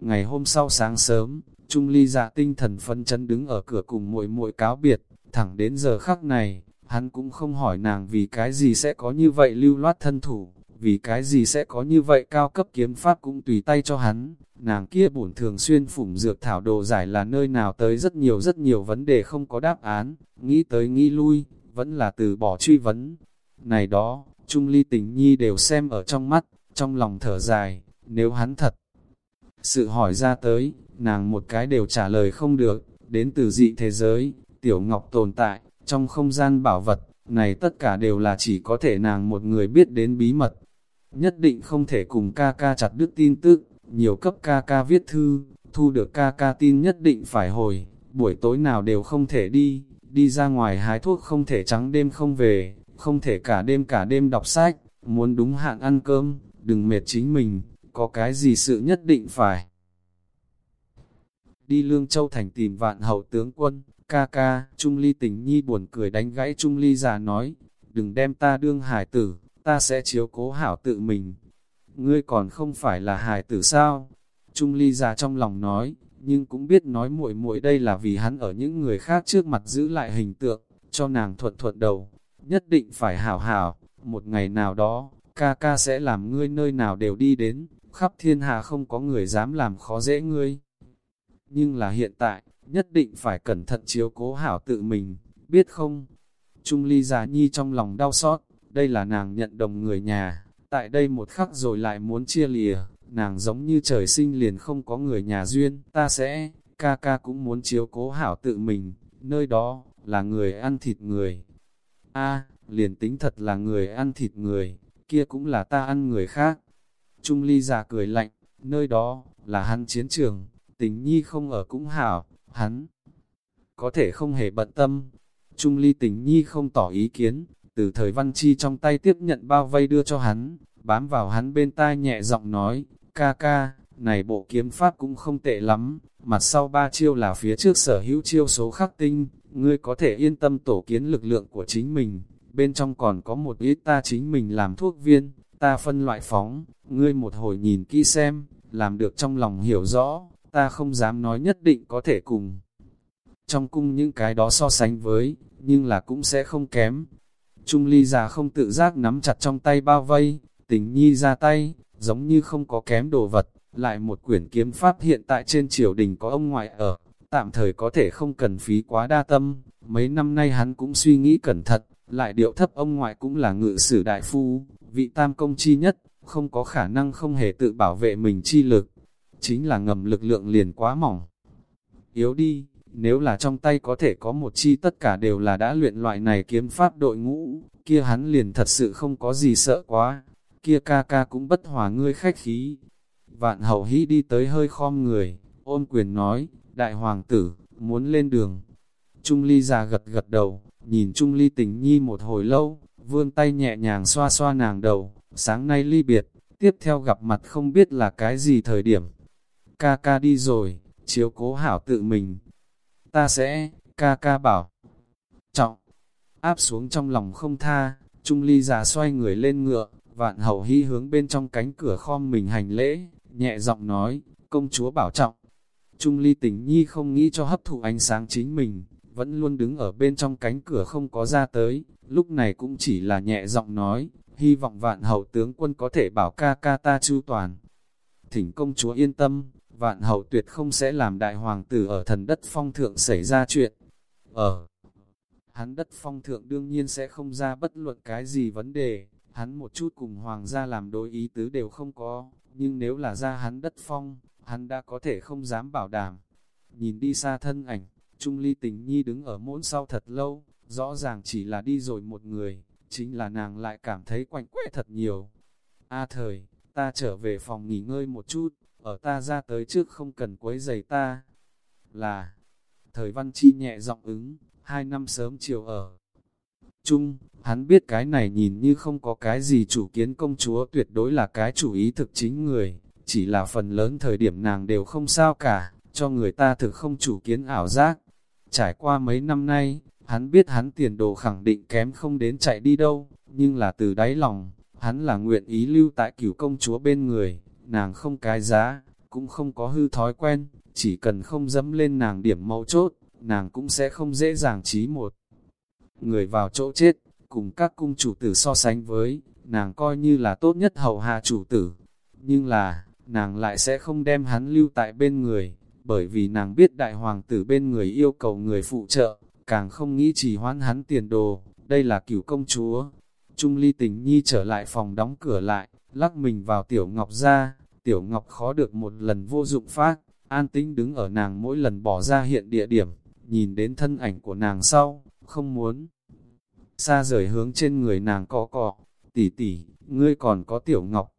Ngày hôm sau sáng sớm, Trung Ly dạ tinh thần phân chân đứng ở cửa cùng muội muội cáo biệt, thẳng đến giờ khắc này, hắn cũng không hỏi nàng vì cái gì sẽ có như vậy lưu loát thân thủ, vì cái gì sẽ có như vậy cao cấp kiếm pháp cũng tùy tay cho hắn. Nàng kia bổn thường xuyên phủng dược thảo đồ giải là nơi nào tới rất nhiều rất nhiều vấn đề không có đáp án, nghĩ tới nghĩ lui, vẫn là từ bỏ truy vấn. Này đó, Trung Ly tình nhi đều xem ở trong mắt, trong lòng thở dài, nếu hắn thật. Sự hỏi ra tới, nàng một cái đều trả lời không được, đến từ dị thế giới, tiểu ngọc tồn tại, trong không gian bảo vật, này tất cả đều là chỉ có thể nàng một người biết đến bí mật. Nhất định không thể cùng ca ca chặt đứt tin tức, nhiều cấp ca ca viết thư, thu được ca ca tin nhất định phải hồi, buổi tối nào đều không thể đi, đi ra ngoài hái thuốc không thể trắng đêm không về, không thể cả đêm cả đêm đọc sách, muốn đúng hạn ăn cơm, đừng mệt chính mình, có cái gì sự nhất định phải. Đi Lương Châu Thành tìm vạn hậu tướng quân, ca ca, Trung Ly tình nhi buồn cười đánh gãy Trung Ly già nói, đừng đem ta đương hải tử, ta sẽ chiếu cố hảo tự mình. Ngươi còn không phải là hải tử sao? Trung Ly già trong lòng nói, nhưng cũng biết nói muội muội đây là vì hắn ở những người khác trước mặt giữ lại hình tượng, cho nàng thuận thuận đầu, nhất định phải hảo hảo, một ngày nào đó, ca ca sẽ làm ngươi nơi nào đều đi đến, khắp thiên hạ không có người dám làm khó dễ ngươi. Nhưng là hiện tại, nhất định phải cẩn thận chiếu cố hảo tự mình, biết không? Trung ly già nhi trong lòng đau xót, đây là nàng nhận đồng người nhà, tại đây một khắc rồi lại muốn chia lìa, nàng giống như trời sinh liền không có người nhà duyên, ta sẽ, ca ca cũng muốn chiếu cố hảo tự mình, nơi đó, là người ăn thịt người. a liền tính thật là người ăn thịt người, kia cũng là ta ăn người khác. Trung ly già cười lạnh, nơi đó, là hắn chiến trường, tình nhi không ở cũng hảo, hắn có thể không hề bận tâm. Trung ly tình nhi không tỏ ý kiến, từ thời văn chi trong tay tiếp nhận bao vây đưa cho hắn, bám vào hắn bên tai nhẹ giọng nói, ca ca, này bộ kiếm pháp cũng không tệ lắm, mặt sau ba chiêu là phía trước sở hữu chiêu số khắc tinh, ngươi có thể yên tâm tổ kiến lực lượng của chính mình, bên trong còn có một ít ta chính mình làm thuốc viên, ta phân loại phóng, ngươi một hồi nhìn kỹ xem, làm được trong lòng hiểu rõ, ta không dám nói nhất định có thể cùng. Trong cung những cái đó so sánh với, nhưng là cũng sẽ không kém. Trung ly già không tự giác nắm chặt trong tay bao vây, tình nhi ra tay, giống như không có kém đồ vật, lại một quyển kiếm pháp hiện tại trên triều đình có ông ngoại ở, tạm thời có thể không cần phí quá đa tâm, mấy năm nay hắn cũng suy nghĩ cẩn thận, lại điệu thấp ông ngoại cũng là ngự sử đại phu, vị tam công chi nhất, không có khả năng không hề tự bảo vệ mình chi lực, chính là ngầm lực lượng liền quá mỏng. Yếu đi, nếu là trong tay có thể có một chi tất cả đều là đã luyện loại này kiếm pháp đội ngũ, kia hắn liền thật sự không có gì sợ quá, kia ca ca cũng bất hòa ngươi khách khí. Vạn hậu hí đi tới hơi khom người, ôm quyền nói, đại hoàng tử, muốn lên đường. Trung ly già gật gật đầu, nhìn Trung ly tình nhi một hồi lâu, vươn tay nhẹ nhàng xoa xoa nàng đầu, sáng nay ly biệt, tiếp theo gặp mặt không biết là cái gì thời điểm. Ca ca đi rồi, chiếu cố hảo tự mình. Ta sẽ, ca ca bảo. Trọng, áp xuống trong lòng không tha, Trung ly già xoay người lên ngựa, vạn hậu hy hướng bên trong cánh cửa khom mình hành lễ, nhẹ giọng nói, công chúa bảo trọng. Trung ly tình nhi không nghĩ cho hấp thụ ánh sáng chính mình, vẫn luôn đứng ở bên trong cánh cửa không có ra tới, lúc này cũng chỉ là nhẹ giọng nói, hy vọng vạn hậu tướng quân có thể bảo ca ca ta chu toàn. Thỉnh công chúa yên tâm, vạn hậu tuyệt không sẽ làm đại hoàng tử ở thần đất phong thượng xảy ra chuyện. Ở hắn đất phong thượng đương nhiên sẽ không ra bất luận cái gì vấn đề, hắn một chút cùng hoàng gia làm đối ý tứ đều không có, nhưng nếu là ra hắn đất phong, hắn đã có thể không dám bảo đảm. Nhìn đi xa thân ảnh, Trung Ly Tình Nhi đứng ở mỗn sau thật lâu, rõ ràng chỉ là đi rồi một người, chính là nàng lại cảm thấy quạnh quẽ thật nhiều. A thời, ta trở về phòng nghỉ ngơi một chút, ở ta ra tới trước không cần quấy giày ta. Là, thời văn chi nhẹ giọng ứng, hai năm sớm chiều ở. Trung, hắn biết cái này nhìn như không có cái gì chủ kiến công chúa tuyệt đối là cái chủ ý thực chính người, chỉ là phần lớn thời điểm nàng đều không sao cả, cho người ta thực không chủ kiến ảo giác. Trải qua mấy năm nay, hắn biết hắn tiền đồ khẳng định kém không đến chạy đi đâu, nhưng là từ đáy lòng, hắn là nguyện ý lưu tại cửu công chúa bên người, nàng không cái giá, cũng không có hư thói quen, chỉ cần không dẫm lên nàng điểm mấu chốt, nàng cũng sẽ không dễ dàng trí một. Người vào chỗ chết, cùng các cung chủ tử so sánh với, nàng coi như là tốt nhất hầu hạ chủ tử. Nhưng là, nàng lại sẽ không đem hắn lưu tại bên người, bởi vì nàng biết đại hoàng tử bên người yêu cầu người phụ trợ, càng không nghĩ chỉ hoãn hắn tiền đồ, đây là cửu công chúa. Trung ly tình nhi trở lại phòng đóng cửa lại, lắc mình vào tiểu ngọc ra, tiểu ngọc khó được một lần vô dụng phát, an tĩnh đứng ở nàng mỗi lần bỏ ra hiện địa điểm, nhìn đến thân ảnh của nàng sau, không muốn xa rời hướng trên người nàng có cọ, tỷ tỷ, ngươi còn có tiểu ngọc.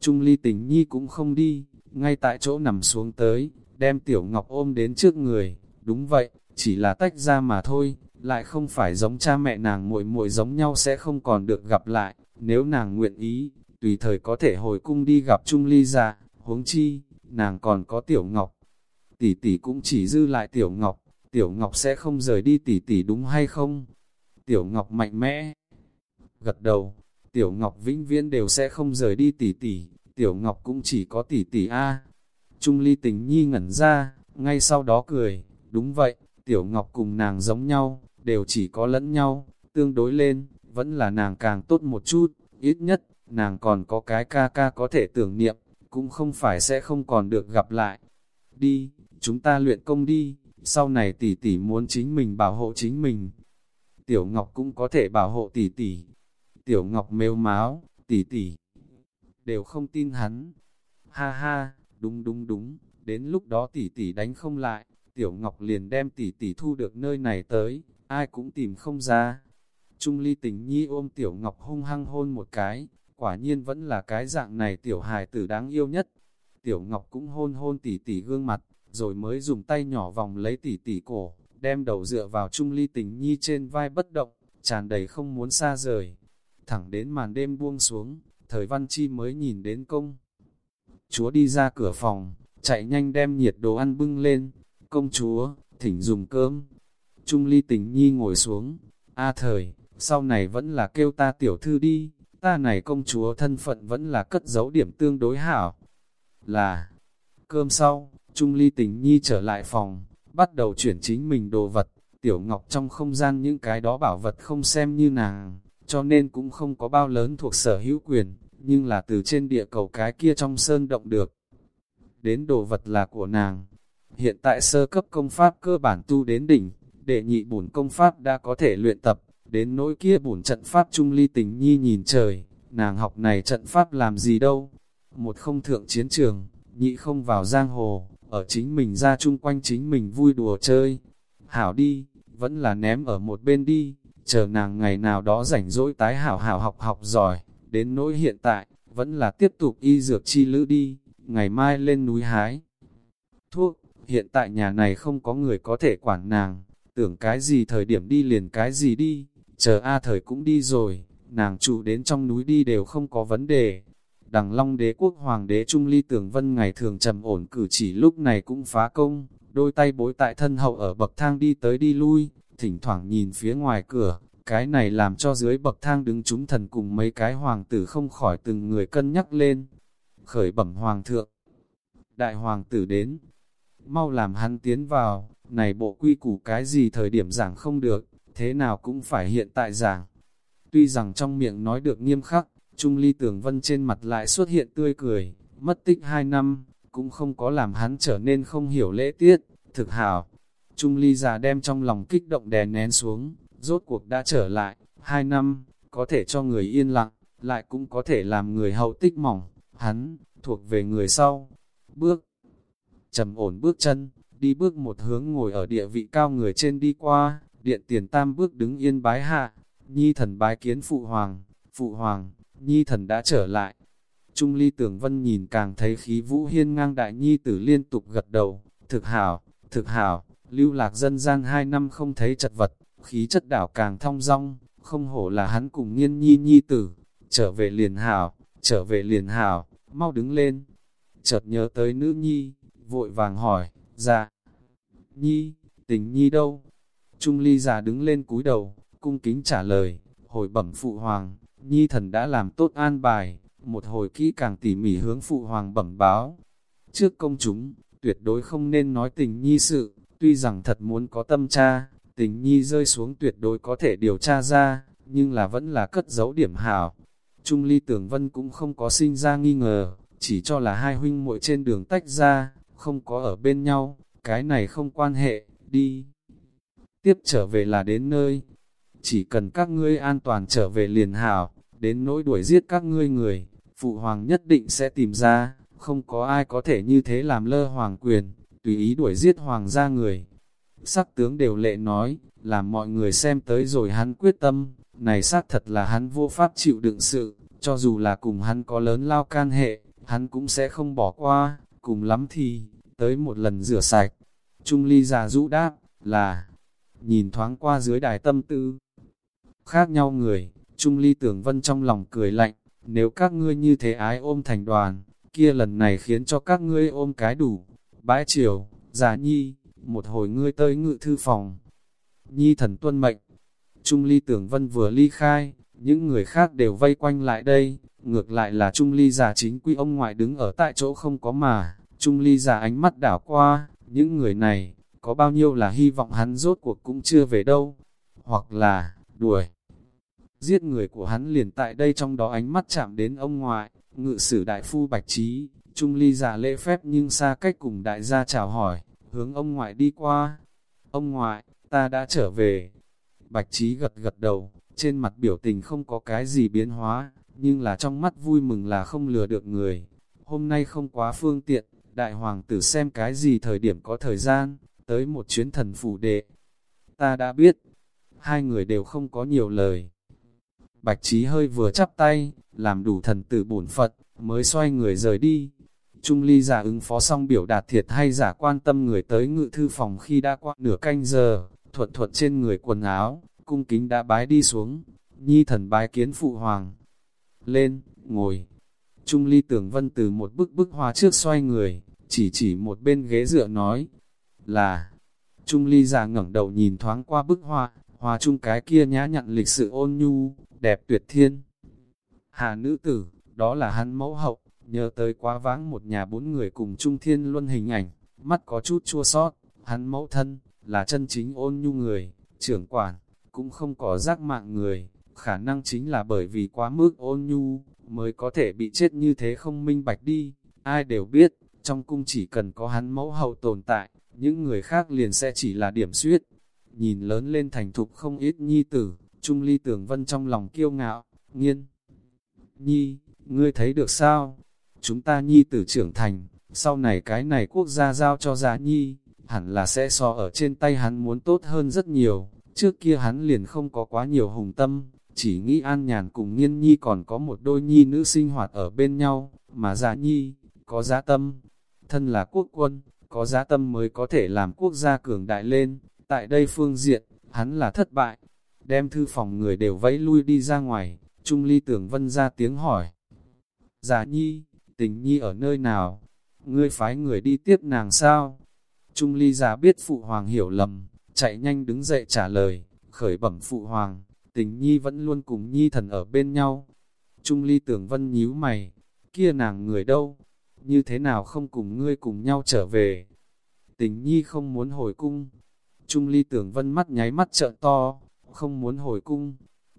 Trung ly tình nhi cũng không đi, ngay tại chỗ nằm xuống tới, đem tiểu ngọc ôm đến trước người, đúng vậy, chỉ là tách ra mà thôi, lại không phải giống cha mẹ nàng muội muội giống nhau sẽ không còn được gặp lại, nếu nàng nguyện ý, tùy thời có thể hồi cung đi gặp Trung Ly ra, huống chi, nàng còn có tiểu ngọc. Tỷ tỷ cũng chỉ dư lại tiểu ngọc, tiểu ngọc sẽ không rời đi tỷ tỷ đúng hay không? Tiểu ngọc mạnh mẽ. Gật đầu, tiểu ngọc vĩnh viễn đều sẽ không rời đi tỷ tỷ, tiểu ngọc cũng chỉ có tỷ tỷ A. Trung ly tình nhi ngẩn ra, ngay sau đó cười, đúng vậy, tiểu ngọc cùng nàng giống nhau, đều chỉ có lẫn nhau, tương đối lên, vẫn là nàng càng tốt một chút, ít nhất, nàng còn có cái ca ca có thể tưởng niệm, cũng không phải sẽ không còn được gặp lại. Đi, chúng ta luyện công đi, sau này tỷ tỷ muốn chính mình bảo hộ chính mình. Tiểu Ngọc cũng có thể bảo hộ tỷ tỷ. Tiểu Ngọc mêu máu, tỷ tỷ. Đều không tin hắn. Ha ha, đúng đúng đúng, đến lúc đó tỷ tỷ đánh không lại, Tiểu Ngọc liền đem tỷ tỷ thu được nơi này tới, ai cũng tìm không ra. Trung ly tình nhi ôm Tiểu Ngọc hung hăng hôn một cái, quả nhiên vẫn là cái dạng này Tiểu hài tử đáng yêu nhất. Tiểu Ngọc cũng hôn hôn tỷ tỷ gương mặt, rồi mới dùng tay nhỏ vòng lấy tỷ tỷ cổ, đem đầu dựa vào Trung ly tình nhi trên vai bất động, tràn đầy không muốn xa rời. Thẳng đến màn đêm buông xuống, thời văn chi mới nhìn đến công. Chúa đi ra cửa phòng, chạy nhanh đem nhiệt đồ ăn bưng lên, công chúa, thỉnh dùng cơm. Trung ly tình nhi ngồi xuống, a thời, sau này vẫn là kêu ta tiểu thư đi, ta này công chúa thân phận vẫn là cất giấu điểm tương đối hảo. Là, cơm sau, Trung ly tình nhi trở lại phòng, bắt đầu chuyển chính mình đồ vật, tiểu ngọc trong không gian những cái đó bảo vật không xem như nàng, cho nên cũng không có bao lớn thuộc sở hữu quyền, nhưng là từ trên địa cầu cái kia trong sơn động được. Đến đồ vật là của nàng, Hiện tại sơ cấp công pháp cơ bản tu đến đỉnh, đệ nhị bổn công pháp đã có thể luyện tập, đến nỗi kia bổn trận pháp trung ly tình nhi nhìn trời, nàng học này trận pháp làm gì đâu. Một không thượng chiến trường, nhị không vào giang hồ, ở chính mình ra chung quanh chính mình vui đùa chơi. Hảo đi, vẫn là ném ở một bên đi, chờ nàng ngày nào đó rảnh rỗi tái hảo hảo học học giỏi, đến nỗi hiện tại, vẫn là tiếp tục y dược chi lữ đi, ngày mai lên núi hái. Thuốc, hiện tại nhà này không có người có thể quản nàng, tưởng cái gì thời điểm đi liền cái gì đi, chờ A thời cũng đi rồi, nàng trụ đến trong núi đi đều không có vấn đề. Đằng Long đế quốc hoàng đế Trung Ly Tưởng Vân ngày thường trầm ổn cử chỉ lúc này cũng phá công, đôi tay bối tại thân hậu ở bậc thang đi tới đi lui, thỉnh thoảng nhìn phía ngoài cửa, cái này làm cho dưới bậc thang đứng chúng thần cùng mấy cái hoàng tử không khỏi từng người cân nhắc lên. Khởi bẩm hoàng thượng, đại hoàng tử đến, mau làm hắn tiến vào, này bộ quy củ cái gì thời điểm giảng không được, thế nào cũng phải hiện tại giảng. Tuy rằng trong miệng nói được nghiêm khắc, Trung Ly Tưởng Vân trên mặt lại xuất hiện tươi cười, mất tích hai năm, cũng không có làm hắn trở nên không hiểu lễ tiết, thực hảo. Trung Ly già đem trong lòng kích động đè nén xuống, rốt cuộc đã trở lại, hai năm, có thể cho người yên lặng, lại cũng có thể làm người hậu tích mỏng, hắn, thuộc về người sau. Bước trầm ổn bước chân, đi bước một hướng ngồi ở địa vị cao người trên đi qua, điện tiền tam bước đứng yên bái hạ, nhi thần bái kiến phụ hoàng, phụ hoàng, nhi thần đã trở lại. Trung ly tưởng vân nhìn càng thấy khí vũ hiên ngang đại nhi tử liên tục gật đầu, thực hảo, thực hảo, lưu lạc dân gian hai năm không thấy chật vật, khí chất đảo càng thong dong, không hổ là hắn cùng nghiên nhi nhi tử, trở về liền hảo, trở về liền hảo, mau đứng lên. Chợt nhớ tới nữ nhi, vội vàng hỏi, dạ, nhi, tình nhi đâu? Trung ly già đứng lên cúi đầu, cung kính trả lời, hồi bẩm phụ hoàng, nhi thần đã làm tốt an bài, một hồi kỹ càng tỉ mỉ hướng phụ hoàng bẩm báo. trước công chúng, tuyệt đối không nên nói tình nhi sự, tuy rằng thật muốn có tâm tra, tình nhi rơi xuống tuyệt đối có thể điều tra ra, nhưng là vẫn là cất giấu điểm hảo. Trung ly tưởng vân cũng không có sinh ra nghi ngờ, chỉ cho là hai huynh muội trên đường tách ra, không có ở bên nhau, cái này không quan hệ, đi. Tiếp trở về là đến nơi, chỉ cần các ngươi an toàn trở về liền hảo, đến nỗi đuổi giết các ngươi người, phụ hoàng nhất định sẽ tìm ra, không có ai có thể như thế làm lơ hoàng quyền, tùy ý đuổi giết hoàng gia người. Sắc tướng đều lệ nói, làm mọi người xem tới rồi hắn quyết tâm, này xác thật là hắn vô pháp chịu đựng sự, cho dù là cùng hắn có lớn lao can hệ, hắn cũng sẽ không bỏ qua, cùng lắm thì, tới một lần rửa sạch. Trung ly già rũ đáp, là, nhìn thoáng qua dưới đài tâm tư. Khác nhau người, Trung ly tưởng vân trong lòng cười lạnh, nếu các ngươi như thế ái ôm thành đoàn, kia lần này khiến cho các ngươi ôm cái đủ. Bãi chiều, già nhi, một hồi ngươi tới ngự thư phòng. Nhi thần tuân mệnh, Trung ly tưởng vân vừa ly khai, những người khác đều vây quanh lại đây, ngược lại là Trung ly già chính quy ông ngoại đứng ở tại chỗ không có mà, Trung ly giả ánh mắt đảo qua, những người này, có bao nhiêu là hy vọng hắn rốt cuộc cũng chưa về đâu, hoặc là, đuổi. Giết người của hắn liền tại đây trong đó ánh mắt chạm đến ông ngoại, ngự sử đại phu bạch trí, Trung ly giả lễ phép nhưng xa cách cùng đại gia chào hỏi, hướng ông ngoại đi qua. Ông ngoại, ta đã trở về. Bạch trí gật gật đầu, trên mặt biểu tình không có cái gì biến hóa, nhưng là trong mắt vui mừng là không lừa được người. Hôm nay không quá phương tiện, đại hoàng tử xem cái gì thời điểm có thời gian, tới một chuyến thần phủ đệ. Ta đã biết, hai người đều không có nhiều lời. Bạch Trí hơi vừa chắp tay, làm đủ thần tử bổn Phật, mới xoay người rời đi. Trung ly giả ứng phó xong biểu đạt thiệt hay giả quan tâm người tới ngự thư phòng khi đã qua nửa canh giờ, thuận thuận trên người quần áo, cung kính đã bái đi xuống, nhi thần bái kiến phụ hoàng. Lên, ngồi. Trung ly tưởng vân từ một bức bức hoa trước xoay người, chỉ chỉ một bên ghế dựa nói, là, Trung ly già ngẩng đầu nhìn thoáng qua bức hoa, hoa chung cái kia nhã nhặn lịch sự ôn nhu, đẹp tuyệt thiên. Hà nữ tử, đó là hắn mẫu hậu, nhớ tới quá vãng một nhà bốn người cùng Trung Thiên Luân hình ảnh, mắt có chút chua sót, hắn mẫu thân, là chân chính ôn nhu người, trưởng quản, cũng không có giác mạng người, khả năng chính là bởi vì quá mức ôn nhu, mới có thể bị chết như thế không minh bạch đi, ai đều biết, trong cung chỉ cần có hắn mẫu hậu tồn tại, những người khác liền sẽ chỉ là điểm suyết. Nhìn lớn lên thành thục không ít nhi tử, Trung Ly Tưởng Vân trong lòng kiêu ngạo, nghiên. Nhi, ngươi thấy được sao? Chúng ta nhi tử trưởng thành, sau này cái này quốc gia giao cho giá nhi, hẳn là sẽ so ở trên tay hắn muốn tốt hơn rất nhiều. Trước kia hắn liền không có quá nhiều hùng tâm, chỉ nghĩ an nhàn cùng nghiên nhi còn có một đôi nhi nữ sinh hoạt ở bên nhau, mà giả nhi, có giá tâm. Thân là quốc quân, có giá tâm mới có thể làm quốc gia cường đại lên, tại đây phương diện, hắn là thất bại. Đem thư phòng người đều vẫy lui đi ra ngoài, Trung Ly Tưởng Vân ra tiếng hỏi. Giả nhi, tình nhi ở nơi nào? Ngươi phái người đi tiếp nàng sao? Trung Ly giả biết Phụ Hoàng hiểu lầm, chạy nhanh đứng dậy trả lời, khởi bẩm Phụ Hoàng, tình nhi vẫn luôn cùng nhi thần ở bên nhau. Trung Ly Tưởng Vân nhíu mày, kia nàng người đâu? Như thế nào không cùng ngươi cùng nhau trở về? Tình nhi không muốn hồi cung. Trung Ly Tưởng Vân mắt nháy mắt trợn to, không muốn hồi cung.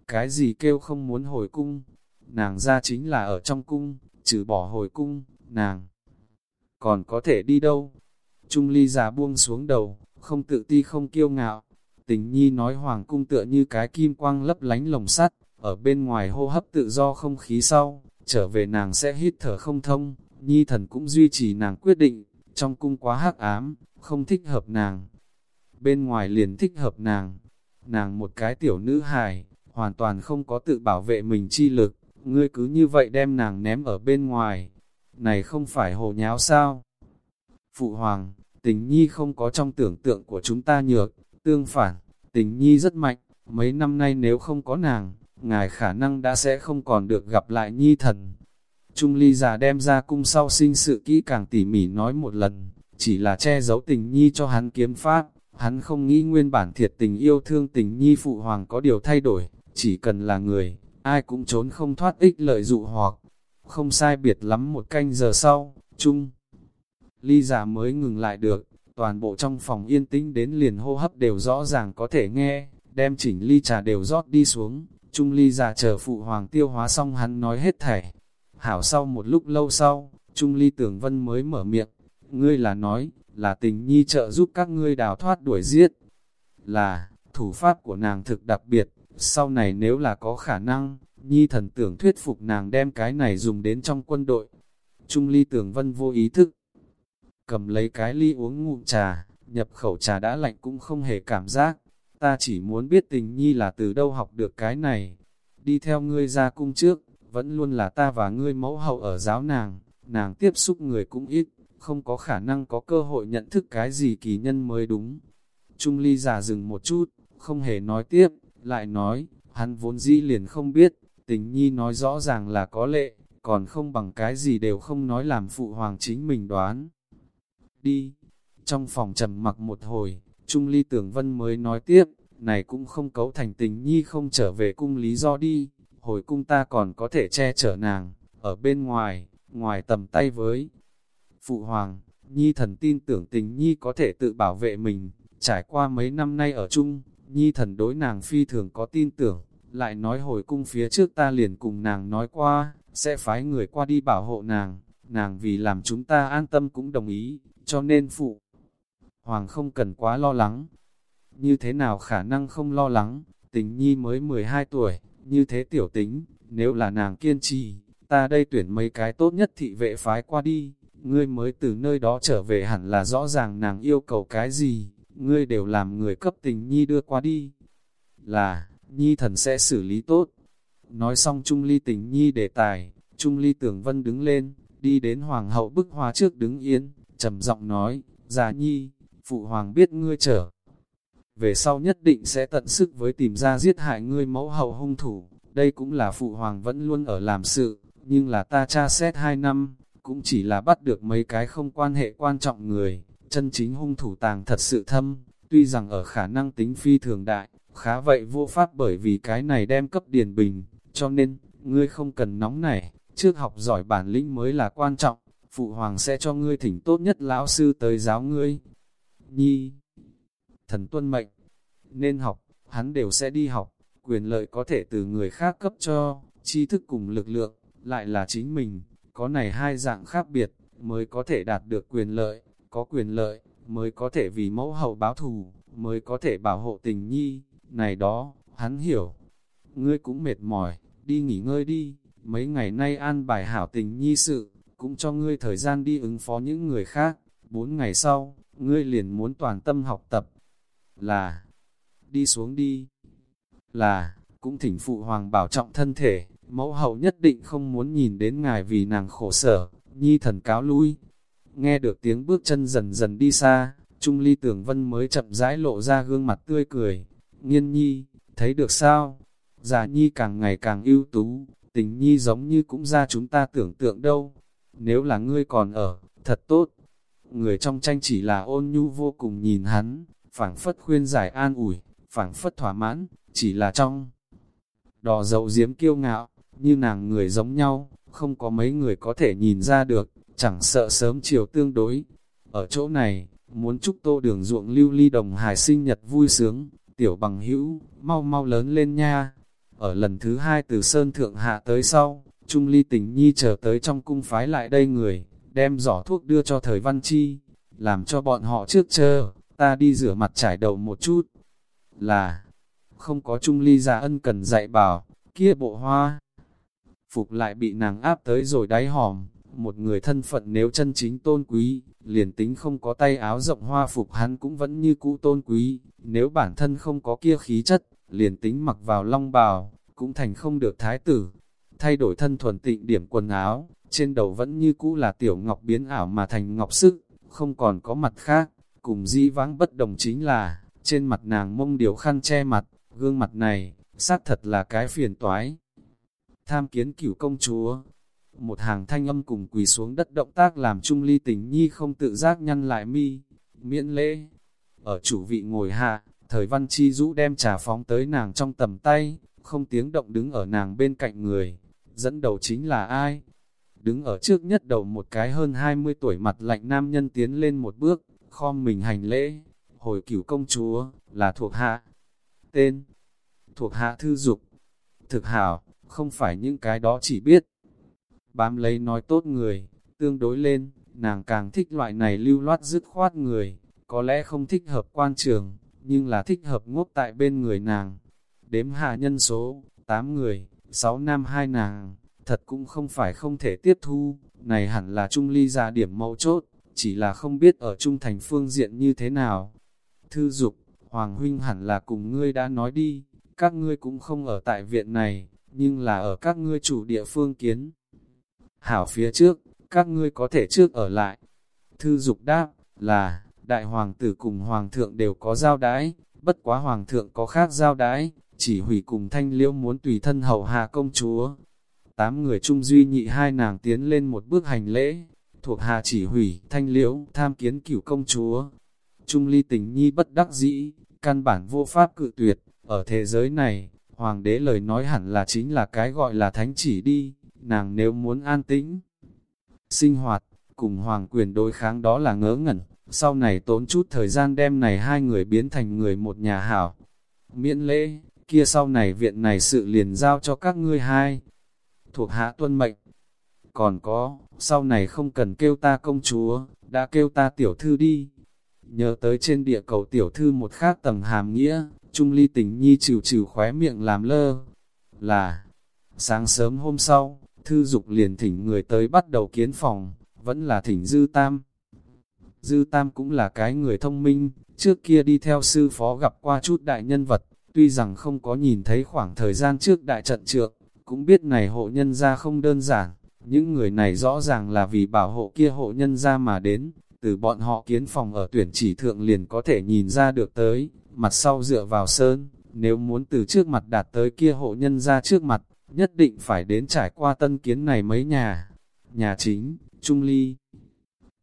Cái gì kêu không muốn hồi cung? Nàng ra chính là ở trong cung, trừ bỏ hồi cung, nàng còn có thể đi đâu? Trung ly già buông xuống đầu, không tự ti không kiêu ngạo. Tình nhi nói hoàng cung tựa như cái kim quang lấp lánh lồng sắt, ở bên ngoài hô hấp tự do không khí sau, trở về nàng sẽ hít thở không thông, nhi thần cũng duy trì nàng quyết định, trong cung quá hắc ám, không thích hợp nàng. Bên ngoài liền thích hợp nàng, nàng một cái tiểu nữ hài, hoàn toàn không có tự bảo vệ mình chi lực, ngươi cứ như vậy đem nàng ném ở bên ngoài, này không phải hồ nháo sao? Phụ hoàng, tình nhi không có trong tưởng tượng của chúng ta nhược, tương phản, tình nhi rất mạnh, mấy năm nay nếu không có nàng, ngài khả năng đã sẽ không còn được gặp lại nhi thần. Trung ly già đem ra cung sau sinh sự kỹ càng tỉ mỉ nói một lần, chỉ là che giấu tình nhi cho hắn kiếm pháp, hắn không nghĩ nguyên bản thiệt tình yêu thương tình nhi phụ hoàng có điều thay đổi, chỉ cần là người, ai cũng trốn không thoát ích lợi dụ hoặc. Không sai biệt lắm một canh giờ sau, Trung ly giả mới ngừng lại được, toàn bộ trong phòng yên tĩnh đến liền hô hấp đều rõ ràng có thể nghe, đem chỉnh ly trà đều rót đi xuống, trung ly giả chờ phụ hoàng tiêu hóa xong hắn nói hết thảy. Hảo sau một lúc lâu sau, trung ly tưởng vân mới mở miệng, ngươi là nói, là tình nhi trợ giúp các ngươi đào thoát đuổi giết. Là, thủ pháp của nàng thực đặc biệt, sau này nếu là có khả năng, nhi thần tưởng thuyết phục nàng đem cái này dùng đến trong quân đội. Trung ly tưởng vân vô ý thức, cầm lấy cái ly uống ngụm trà, nhập khẩu trà đã lạnh cũng không hề cảm giác. Ta chỉ muốn biết tình nhi là từ đâu học được cái này. Đi theo ngươi ra cung trước, vẫn luôn là ta và ngươi mẫu hậu ở giáo nàng, nàng tiếp xúc người cũng ít, không có khả năng có cơ hội nhận thức cái gì kỳ nhân mới đúng. Trung ly giả dừng một chút, không hề nói tiếp, lại nói, hắn vốn dĩ liền không biết, tình nhi nói rõ ràng là có lệ, còn không bằng cái gì đều không nói làm phụ hoàng chính mình đoán. Đi, trong phòng trầm mặc một hồi, Trung ly tưởng vân mới nói tiếp, này cũng không cấu thành tình nhi không trở về cung lý do đi, hồi cung ta còn có thể che chở nàng, ở bên ngoài, ngoài tầm tay với. Phụ hoàng, nhi thần tin tưởng tình nhi có thể tự bảo vệ mình, trải qua mấy năm nay ở chung, nhi thần đối nàng phi thường có tin tưởng, lại nói hồi cung phía trước ta liền cùng nàng nói qua, sẽ phái người qua đi bảo hộ nàng, nàng vì làm chúng ta an tâm cũng đồng ý, cho nên phụ. Hoàng không cần quá lo lắng. Như thế nào khả năng không lo lắng, tình nhi mới 12 tuổi, như thế tiểu tính, nếu là nàng kiên trì, ta đây tuyển mấy cái tốt nhất thị vệ phái qua đi, ngươi mới từ nơi đó trở về hẳn là rõ ràng nàng yêu cầu cái gì, ngươi đều làm người cấp tình nhi đưa qua đi. Là, nhi thần sẽ xử lý tốt. Nói xong Trung Ly tình nhi đề tài, Trung Ly tưởng vân đứng lên, đi đến hoàng hậu bức hoa trước đứng yên, trầm giọng nói, già nhi, phụ hoàng biết ngươi trở. Về sau nhất định sẽ tận sức với tìm ra giết hại ngươi mẫu hậu hung thủ, đây cũng là phụ hoàng vẫn luôn ở làm sự, nhưng là ta tra xét hai năm, cũng chỉ là bắt được mấy cái không quan hệ quan trọng người, chân chính hung thủ tàng thật sự thâm, tuy rằng ở khả năng tính phi thường đại, khá vậy vô pháp bởi vì cái này đem cấp điền bình, cho nên, ngươi không cần nóng nảy, trước học giỏi bản lĩnh mới là quan trọng, phụ hoàng sẽ cho ngươi thỉnh tốt nhất lão sư tới giáo ngươi. Nhi, thần tuân mệnh, nên học, hắn đều sẽ đi học, quyền lợi có thể từ người khác cấp cho, tri thức cùng lực lượng, lại là chính mình, có này hai dạng khác biệt, mới có thể đạt được quyền lợi, có quyền lợi, mới có thể vì mẫu hậu báo thù, mới có thể bảo hộ tình nhi, này đó, hắn hiểu. Ngươi cũng mệt mỏi, đi nghỉ ngơi đi, mấy ngày nay an bài hảo tình nhi sự, cũng cho ngươi thời gian đi ứng phó những người khác, bốn ngày sau, ngươi liền muốn toàn tâm học tập, là, đi xuống đi, là, cũng thỉnh phụ hoàng bảo trọng thân thể, mẫu hậu nhất định không muốn nhìn đến ngài vì nàng khổ sở, nhi thần cáo lui. Nghe được tiếng bước chân dần dần đi xa, Trung Ly Tưởng Vân mới chậm rãi lộ ra gương mặt tươi cười. Nghiên nhi, thấy được sao? Già nhi càng ngày càng ưu tú, tình nhi giống như cũng ra chúng ta tưởng tượng đâu. Nếu là ngươi còn ở, thật tốt. Người trong tranh chỉ là ôn nhu vô cùng nhìn hắn, phảng phất khuyên giải an ủi, phảng phất thỏa mãn, chỉ là trong. Đò dậu diếm kiêu ngạo, như nàng người giống nhau, không có mấy người có thể nhìn ra được, chẳng sợ sớm chiều tương đối. Ở chỗ này, muốn chúc tô đường ruộng lưu ly đồng hài sinh nhật vui sướng, tiểu bằng hữu, mau mau lớn lên nha. Ở lần thứ hai từ Sơn Thượng Hạ tới sau, Trung Ly tình nhi trở tới trong cung phái lại đây người, đem giỏ thuốc đưa cho thời văn chi, làm cho bọn họ trước chờ, ta đi rửa mặt trải đầu một chút. Là, không có Trung Ly ra ân cần dạy bảo, kia bộ hoa, phục lại bị nàng áp tới rồi đáy hòm, một người thân phận nếu chân chính tôn quý, liền tính không có tay áo rộng hoa phục hắn cũng vẫn như cũ tôn quý, nếu bản thân không có kia khí chất, liền tính mặc vào long bào, cũng thành không được thái tử. Thay đổi thân thuần tịnh điểm quần áo, trên đầu vẫn như cũ là tiểu ngọc biến ảo mà thành ngọc sức, không còn có mặt khác, cùng di vãng bất đồng chính là, trên mặt nàng mông điều khăn che mặt, gương mặt này, xác thật là cái phiền toái tham kiến cửu công chúa. Một hàng thanh âm cùng quỳ xuống đất động tác làm Trung Ly tình nhi không tự giác nhăn lại mi, miễn lễ. Ở chủ vị ngồi hạ, thời văn chi rũ đem trà phóng tới nàng trong tầm tay, không tiếng động đứng ở nàng bên cạnh người. Dẫn đầu chính là ai? đứng ở trước nhất đầu một cái hơn 20 tuổi mặt lạnh nam nhân tiến lên một bước, khom mình hành lễ, hồi cửu công chúa, là thuộc hạ. Tên, thuộc hạ thư dục, thực hảo, không phải những cái đó chỉ biết. Bám lấy nói tốt người, tương đối lên, nàng càng thích loại này lưu loát dứt khoát người, có lẽ không thích hợp quan trường, nhưng là thích hợp ngốc tại bên người nàng. Đếm hạ nhân số, 8 người, sáu nam hai nàng, thật cũng không phải không thể tiếp thu, này hẳn là trung ly ra điểm mấu chốt, chỉ là không biết ở trung thành phương diện như thế nào. Thư dục, Hoàng Huynh hẳn là cùng ngươi đã nói đi, các ngươi cũng không ở tại viện này, nhưng là ở các ngươi chủ địa phương kiến. Hảo phía trước, các ngươi có thể trước ở lại. Thư dục đáp, là, đại hoàng tử cùng hoàng thượng đều có giao đái, bất quá hoàng thượng có khác giao đái, chỉ hủy cùng thanh liễu muốn tùy thân hầu hạ công chúa. Tám người chung duy nhị hai nàng tiến lên một bước hành lễ, thuộc hạ chỉ hủy, thanh liễu, tham kiến cửu công chúa. Trung ly tình nhi bất đắc dĩ, căn bản vô pháp cự tuyệt, ở thế giới này, hoàng đế lời nói hẳn là chính là cái gọi là thánh chỉ đi, nàng nếu muốn an tĩnh, sinh hoạt, cùng hoàng quyền đối kháng đó là ngớ ngẩn, sau này tốn chút thời gian đem này hai người biến thành người một nhà hảo. Miễn lễ, kia sau này viện này sự liền giao cho các ngươi hai, thuộc hạ tuân mệnh. Còn có, sau này không cần kêu ta công chúa, đã kêu ta tiểu thư đi. Nhớ tới trên địa cầu tiểu thư một khác tầng hàm nghĩa, Trung ly tình nhi trừ trừ khóe miệng làm lơ. Là, sáng sớm hôm sau, thư dục liền thỉnh người tới bắt đầu kiến phòng, vẫn là thỉnh dư tam. Dư tam cũng là cái người thông minh, trước kia đi theo sư phó gặp qua chút đại nhân vật, tuy rằng không có nhìn thấy khoảng thời gian trước đại trận trượng, cũng biết này hộ nhân gia không đơn giản, những người này rõ ràng là vì bảo hộ kia hộ nhân gia mà đến, từ bọn họ kiến phòng ở tuyển chỉ thượng liền có thể nhìn ra được tới, mặt sau dựa vào sơn, nếu muốn từ trước mặt đạt tới kia hộ nhân gia trước mặt, nhất định phải đến trải qua tân kiến này mấy nhà. Nhà chính, Trung Ly.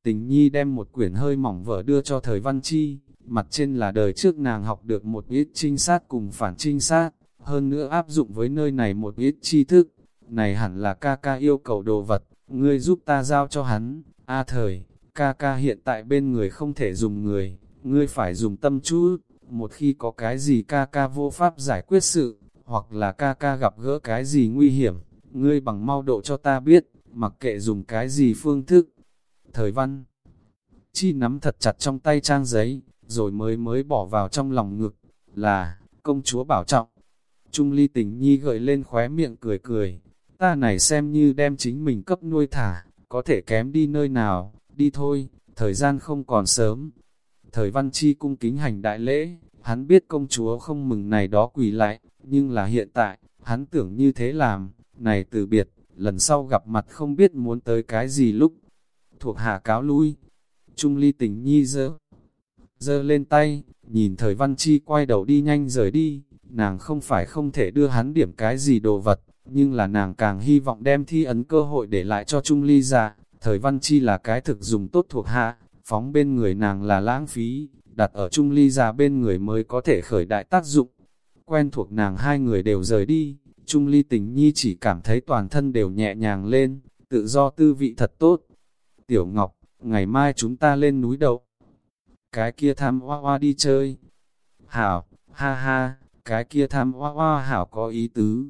Tình Nhi đem một quyển hơi mỏng vở đưa cho thời văn chi, mặt trên là đời trước nàng học được một ít trinh sát cùng phản trinh sát, hơn nữa áp dụng với nơi này một ít tri thức. Này hẳn là ca ca yêu cầu đồ vật, ngươi giúp ta giao cho hắn, a thời, ca ca hiện tại bên người không thể dùng người, ngươi phải dùng tâm chú. một khi có cái gì ca ca vô pháp giải quyết sự, hoặc là ca ca gặp gỡ cái gì nguy hiểm, ngươi bằng mau độ cho ta biết, mặc kệ dùng cái gì phương thức. Thời văn, chi nắm thật chặt trong tay trang giấy, rồi mới mới bỏ vào trong lòng ngực, là, công chúa bảo trọng. Trung ly tình nhi gợi lên khóe miệng cười cười, ta này xem như đem chính mình cấp nuôi thả, có thể kém đi nơi nào, đi thôi, thời gian không còn sớm. Thời văn chi cung kính hành đại lễ, hắn biết công chúa không mừng này đó quỳ lại, nhưng là hiện tại, hắn tưởng như thế làm, này từ biệt, lần sau gặp mặt không biết muốn tới cái gì lúc. Thuộc hạ cáo lui, Trung ly tình nhi dơ, dơ lên tay, nhìn thời văn chi quay đầu đi nhanh rời đi, nàng không phải không thể đưa hắn điểm cái gì đồ vật, nhưng là nàng càng hy vọng đem thi ấn cơ hội để lại cho Trung ly ra, thời văn chi là cái thực dùng tốt thuộc hạ, phóng bên người nàng là lãng phí, đặt ở Trung ly ra bên người mới có thể khởi đại tác dụng quen thuộc nàng hai người đều rời đi, Trung Ly tình nhi chỉ cảm thấy toàn thân đều nhẹ nhàng lên, tự do tư vị thật tốt. Tiểu Ngọc, ngày mai chúng ta lên núi đậu. Cái kia tham hoa hoa đi chơi. Hảo, ha ha, cái kia tham hoa hoa hảo có ý tứ.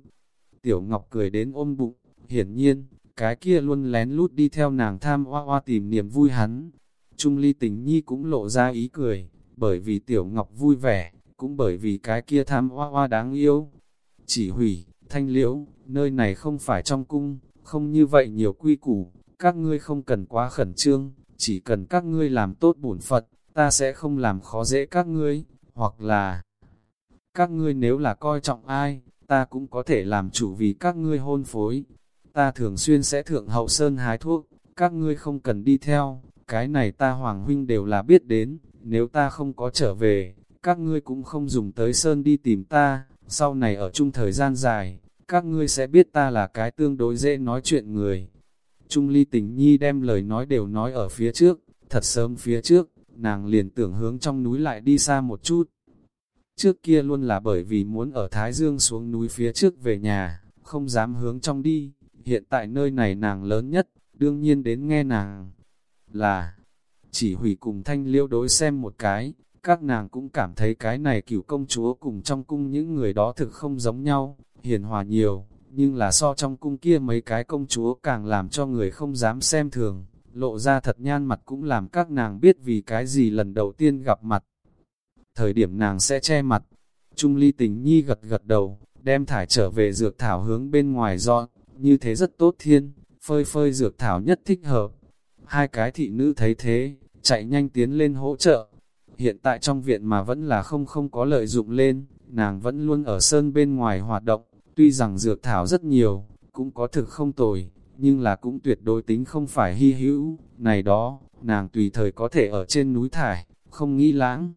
Tiểu Ngọc cười đến ôm bụng, hiển nhiên, cái kia luôn lén lút đi theo nàng tham hoa hoa tìm niềm vui hắn. Trung ly tình nhi cũng lộ ra ý cười, bởi vì Tiểu Ngọc vui vẻ, cũng bởi vì cái kia tham hoa hoa đáng yêu. Chỉ hủy, thanh liễu, nơi này không phải trong cung, không như vậy nhiều quy củ, các ngươi không cần quá khẩn trương, chỉ cần các ngươi làm tốt bổn phật, ta sẽ không làm khó dễ các ngươi, hoặc là các ngươi nếu là coi trọng ai, ta cũng có thể làm chủ vì các ngươi hôn phối. Ta thường xuyên sẽ thượng hậu sơn hái thuốc, các ngươi không cần đi theo, cái này ta Hoàng Huynh đều là biết đến, nếu ta không có trở về, các ngươi cũng không dùng tới sơn đi tìm ta, sau này ở chung thời gian dài, các ngươi sẽ biết ta là cái tương đối dễ nói chuyện người. Trung ly tình nhi đem lời nói đều nói ở phía trước, thật sớm phía trước, nàng liền tưởng hướng trong núi lại đi xa một chút. Trước kia luôn là bởi vì muốn ở Thái Dương xuống núi phía trước về nhà, không dám hướng trong đi, hiện tại nơi này nàng lớn nhất, đương nhiên đến nghe nàng. Là, chỉ hủy cùng thanh liêu đối xem một cái, các nàng cũng cảm thấy cái này cửu công chúa cùng trong cung những người đó thực không giống nhau, hiền hòa nhiều, nhưng là so trong cung kia mấy cái công chúa càng làm cho người không dám xem thường, lộ ra thật nhan mặt cũng làm các nàng biết vì cái gì lần đầu tiên gặp mặt. Thời điểm nàng sẽ che mặt, Trung ly tình nhi gật gật đầu, đem thải trở về dược thảo hướng bên ngoài dọn, như thế rất tốt thiên, phơi phơi dược thảo nhất thích hợp. Hai cái thị nữ thấy thế, chạy nhanh tiến lên hỗ trợ. Hiện tại trong viện mà vẫn là không không có lợi dụng lên, nàng vẫn luôn ở sơn bên ngoài hoạt động, tuy rằng dược thảo rất nhiều, cũng có thực không tồi, nhưng là cũng tuyệt đối tính không phải hy hữu, này đó, nàng tùy thời có thể ở trên núi thải, không nghĩ lãng.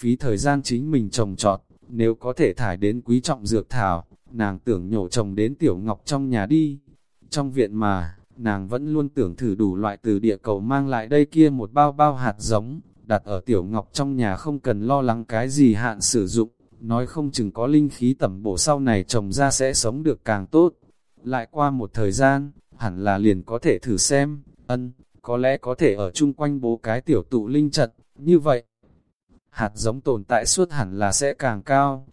Phí thời gian chính mình trồng trọt, nếu có thể thải đến quý trọng dược thảo, nàng tưởng nhổ trồng đến tiểu ngọc trong nhà đi. Trong viện mà, nàng vẫn luôn tưởng thử đủ loại từ địa cầu mang lại đây kia một bao bao hạt giống, đặt ở tiểu ngọc trong nhà không cần lo lắng cái gì hạn sử dụng, nói không chừng có linh khí tẩm bổ sau này trồng ra sẽ sống được càng tốt. Lại qua một thời gian, hẳn là liền có thể thử xem, ân, có lẽ có thể ở chung quanh bố cái tiểu tụ linh trận, như vậy. Hạt giống tồn tại suốt hẳn là sẽ càng cao.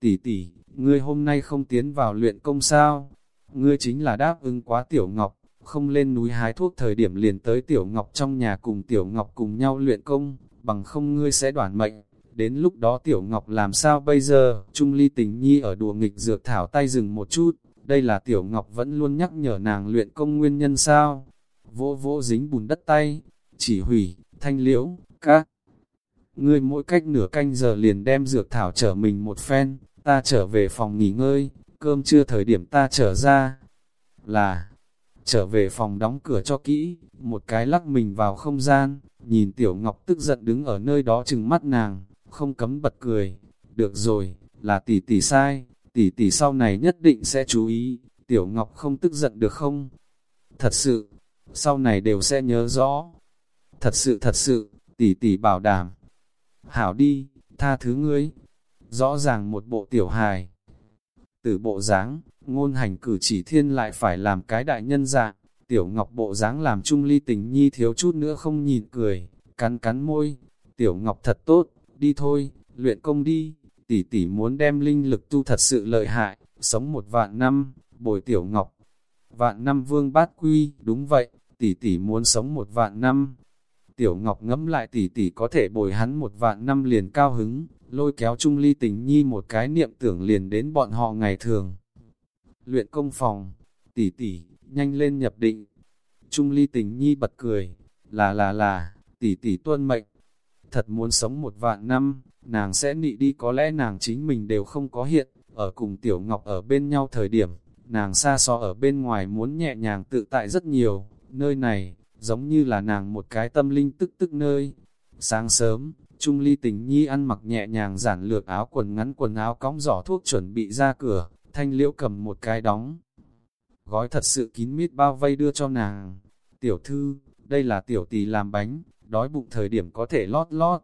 Tỷ tỷ, ngươi hôm nay không tiến vào luyện công sao? Ngươi chính là đáp ứng quá tiểu ngọc, không lên núi hái thuốc thời điểm liền tới tiểu ngọc trong nhà cùng tiểu ngọc cùng nhau luyện công, bằng không ngươi sẽ đoản mệnh. Đến lúc đó tiểu ngọc làm sao bây giờ? Trung ly tình nhi ở đùa nghịch dược thảo tay dừng một chút, đây là tiểu ngọc vẫn luôn nhắc nhở nàng luyện công nguyên nhân sao? Vỗ vỗ dính bùn đất tay, chỉ hủy, thanh liễu, các. Ngươi mỗi cách nửa canh giờ liền đem dược thảo trở mình một phen, ta trở về phòng nghỉ ngơi, cơm trưa thời điểm ta trở ra. Là, trở về phòng đóng cửa cho kỹ, một cái lắc mình vào không gian, nhìn Tiểu Ngọc tức giận đứng ở nơi đó chừng mắt nàng, không cấm bật cười. Được rồi, là tỷ tỷ sai, tỷ tỷ sau này nhất định sẽ chú ý, Tiểu Ngọc không tức giận được không? Thật sự, sau này đều sẽ nhớ rõ. Thật sự thật sự, tỷ tỷ bảo đảm. Hảo đi, tha thứ ngươi. Rõ ràng một bộ tiểu hài. Từ bộ dáng, ngôn hành cử chỉ thiên lại phải làm cái đại nhân dạng. Tiểu Ngọc bộ dáng làm trung ly tình nhi thiếu chút nữa không nhìn cười, cắn cắn môi. Tiểu Ngọc thật tốt, đi thôi, luyện công đi. Tỷ tỷ muốn đem linh lực tu thật sự lợi hại, sống một vạn năm, bồi Tiểu Ngọc. Vạn năm vương bát quy, đúng vậy, tỷ tỷ muốn sống một vạn năm. Tiểu Ngọc ngẫm lại tỷ tỷ có thể bồi hắn một vạn năm liền cao hứng, lôi kéo Trung Ly tình nhi một cái niệm tưởng liền đến bọn họ ngày thường. Luyện công phòng, tỷ tỷ, nhanh lên nhập định. Trung Ly tình nhi bật cười, là là là, tỷ tỷ tuân mệnh. Thật muốn sống một vạn năm, nàng sẽ nị đi có lẽ nàng chính mình đều không có hiện, ở cùng Tiểu Ngọc ở bên nhau thời điểm, nàng xa so ở bên ngoài muốn nhẹ nhàng tự tại rất nhiều, nơi này, giống như là nàng một cái tâm linh tức tức nơi. Sáng sớm, Trung Ly tình nhi ăn mặc nhẹ nhàng giản lược áo quần ngắn quần áo cóng giỏ thuốc chuẩn bị ra cửa, thanh liễu cầm một cái đóng. Gói thật sự kín mít bao vây đưa cho nàng. Tiểu thư, đây là tiểu tỷ làm bánh, đói bụng thời điểm có thể lót lót.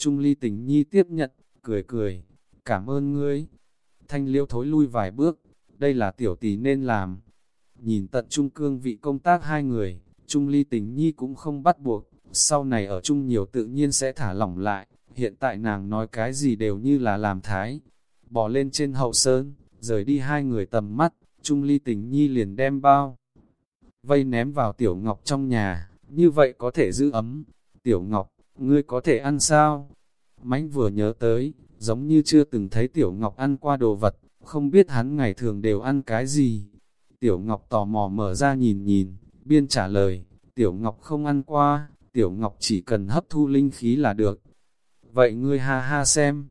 Trung Ly tình nhi tiếp nhận, cười cười, cảm ơn ngươi. Thanh Liêu thối lui vài bước, đây là tiểu tỷ nên làm. Nhìn tận trung cương vị công tác hai người, Trung ly tình nhi cũng không bắt buộc, sau này ở chung nhiều tự nhiên sẽ thả lỏng lại, hiện tại nàng nói cái gì đều như là làm thái. Bỏ lên trên hậu sơn, rời đi hai người tầm mắt, Trung ly tình nhi liền đem bao. Vây ném vào tiểu ngọc trong nhà, như vậy có thể giữ ấm. Tiểu ngọc, ngươi có thể ăn sao? Mánh vừa nhớ tới, giống như chưa từng thấy tiểu ngọc ăn qua đồ vật, không biết hắn ngày thường đều ăn cái gì. Tiểu ngọc tò mò mở ra nhìn nhìn, Biên trả lời, Tiểu Ngọc không ăn qua, Tiểu Ngọc chỉ cần hấp thu linh khí là được. Vậy ngươi ha ha xem.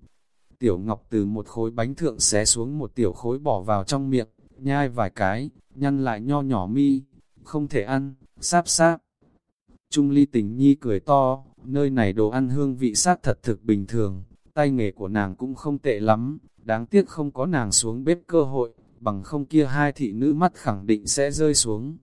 Tiểu Ngọc từ một khối bánh thượng xé xuống một tiểu khối bỏ vào trong miệng, nhai vài cái, nhăn lại nho nhỏ mi, không thể ăn, sáp sáp. Trung ly tình nhi cười to, nơi này đồ ăn hương vị sát thật thực bình thường, tay nghề của nàng cũng không tệ lắm, đáng tiếc không có nàng xuống bếp cơ hội, bằng không kia hai thị nữ mắt khẳng định sẽ rơi xuống,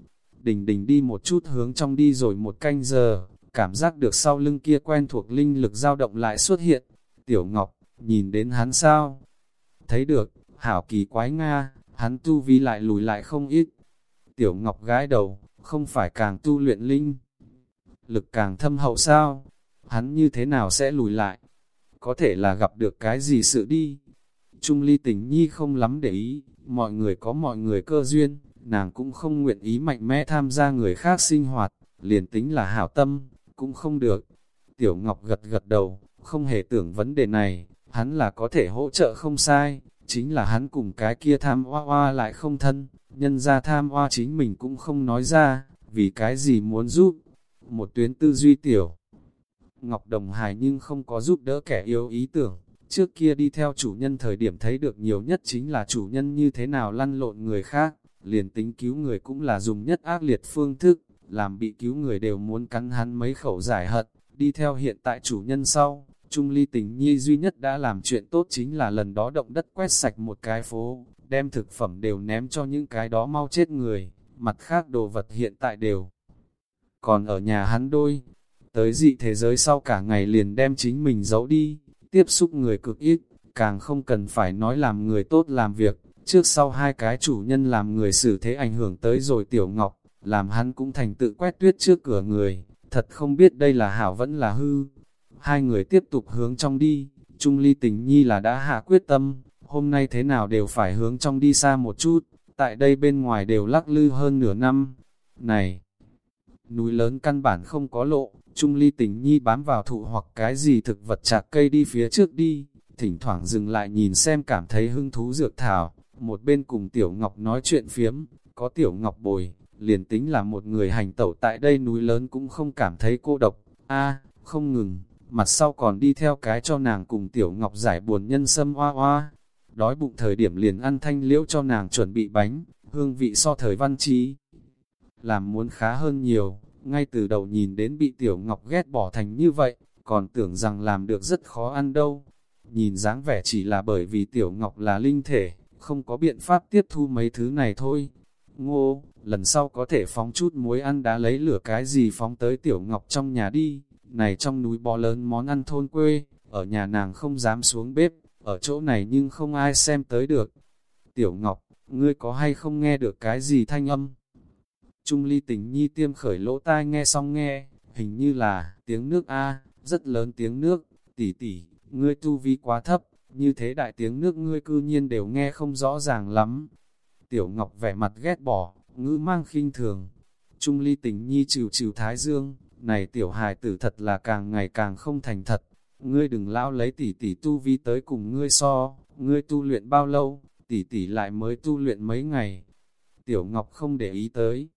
Đình đình đi một chút hướng trong đi rồi một canh giờ, cảm giác được sau lưng kia quen thuộc linh lực dao động lại xuất hiện. Tiểu Ngọc, nhìn đến hắn sao? Thấy được, hảo kỳ quái Nga, hắn tu vi lại lùi lại không ít. Tiểu Ngọc gái đầu, không phải càng tu luyện linh. Lực càng thâm hậu sao? Hắn như thế nào sẽ lùi lại? Có thể là gặp được cái gì sự đi? Trung ly tình nhi không lắm để ý, mọi người có mọi người cơ duyên, nàng cũng không nguyện ý mạnh mẽ tham gia người khác sinh hoạt, liền tính là hảo tâm, cũng không được. Tiểu Ngọc gật gật đầu, không hề tưởng vấn đề này, hắn là có thể hỗ trợ không sai, chính là hắn cùng cái kia tham hoa hoa lại không thân, nhân ra tham hoa chính mình cũng không nói ra, vì cái gì muốn giúp. Một tuyến tư duy tiểu. Ngọc Đồng Hải nhưng không có giúp đỡ kẻ yếu ý tưởng, trước kia đi theo chủ nhân thời điểm thấy được nhiều nhất chính là chủ nhân như thế nào lăn lộn người khác, liền tính cứu người cũng là dùng nhất ác liệt phương thức, làm bị cứu người đều muốn cắn hắn mấy khẩu giải hận, đi theo hiện tại chủ nhân sau, Trung ly tình nhi duy nhất đã làm chuyện tốt chính là lần đó động đất quét sạch một cái phố, đem thực phẩm đều ném cho những cái đó mau chết người, mặt khác đồ vật hiện tại đều. Còn ở nhà hắn đôi, tới dị thế giới sau cả ngày liền đem chính mình giấu đi, tiếp xúc người cực ít, càng không cần phải nói làm người tốt làm việc, trước sau hai cái chủ nhân làm người xử thế ảnh hưởng tới rồi Tiểu Ngọc, làm hắn cũng thành tự quét tuyết trước cửa người, thật không biết đây là hảo vẫn là hư. Hai người tiếp tục hướng trong đi, Trung Ly tình nhi là đã hạ quyết tâm, hôm nay thế nào đều phải hướng trong đi xa một chút, tại đây bên ngoài đều lắc lư hơn nửa năm. Này, núi lớn căn bản không có lộ, Trung Ly tình nhi bám vào thụ hoặc cái gì thực vật chạc cây đi phía trước đi, thỉnh thoảng dừng lại nhìn xem cảm thấy hứng thú dược thảo, một bên cùng Tiểu Ngọc nói chuyện phiếm, có Tiểu Ngọc bồi, liền tính là một người hành tẩu tại đây núi lớn cũng không cảm thấy cô độc, a không ngừng, mặt sau còn đi theo cái cho nàng cùng Tiểu Ngọc giải buồn nhân sâm hoa hoa, đói bụng thời điểm liền ăn thanh liễu cho nàng chuẩn bị bánh, hương vị so thời văn trí, làm muốn khá hơn nhiều, ngay từ đầu nhìn đến bị Tiểu Ngọc ghét bỏ thành như vậy, còn tưởng rằng làm được rất khó ăn đâu. Nhìn dáng vẻ chỉ là bởi vì Tiểu Ngọc là linh thể, không có biện pháp tiếp thu mấy thứ này thôi. Ngô, lần sau có thể phóng chút muối ăn đá lấy lửa cái gì phóng tới Tiểu Ngọc trong nhà đi. Này trong núi bò lớn món ăn thôn quê, ở nhà nàng không dám xuống bếp, ở chỗ này nhưng không ai xem tới được. Tiểu Ngọc, ngươi có hay không nghe được cái gì thanh âm? Trung ly tình nhi tiêm khởi lỗ tai nghe xong nghe, hình như là tiếng nước A, rất lớn tiếng nước, tỷ tỷ, ngươi tu vi quá thấp, như thế đại tiếng nước ngươi cư nhiên đều nghe không rõ ràng lắm. Tiểu Ngọc vẻ mặt ghét bỏ, ngữ mang khinh thường. Trung ly tình nhi trừ trừ thái dương, này tiểu hài tử thật là càng ngày càng không thành thật. Ngươi đừng lão lấy tỷ tỷ tu vi tới cùng ngươi so, ngươi tu luyện bao lâu, tỷ tỷ lại mới tu luyện mấy ngày. Tiểu Ngọc không để ý tới.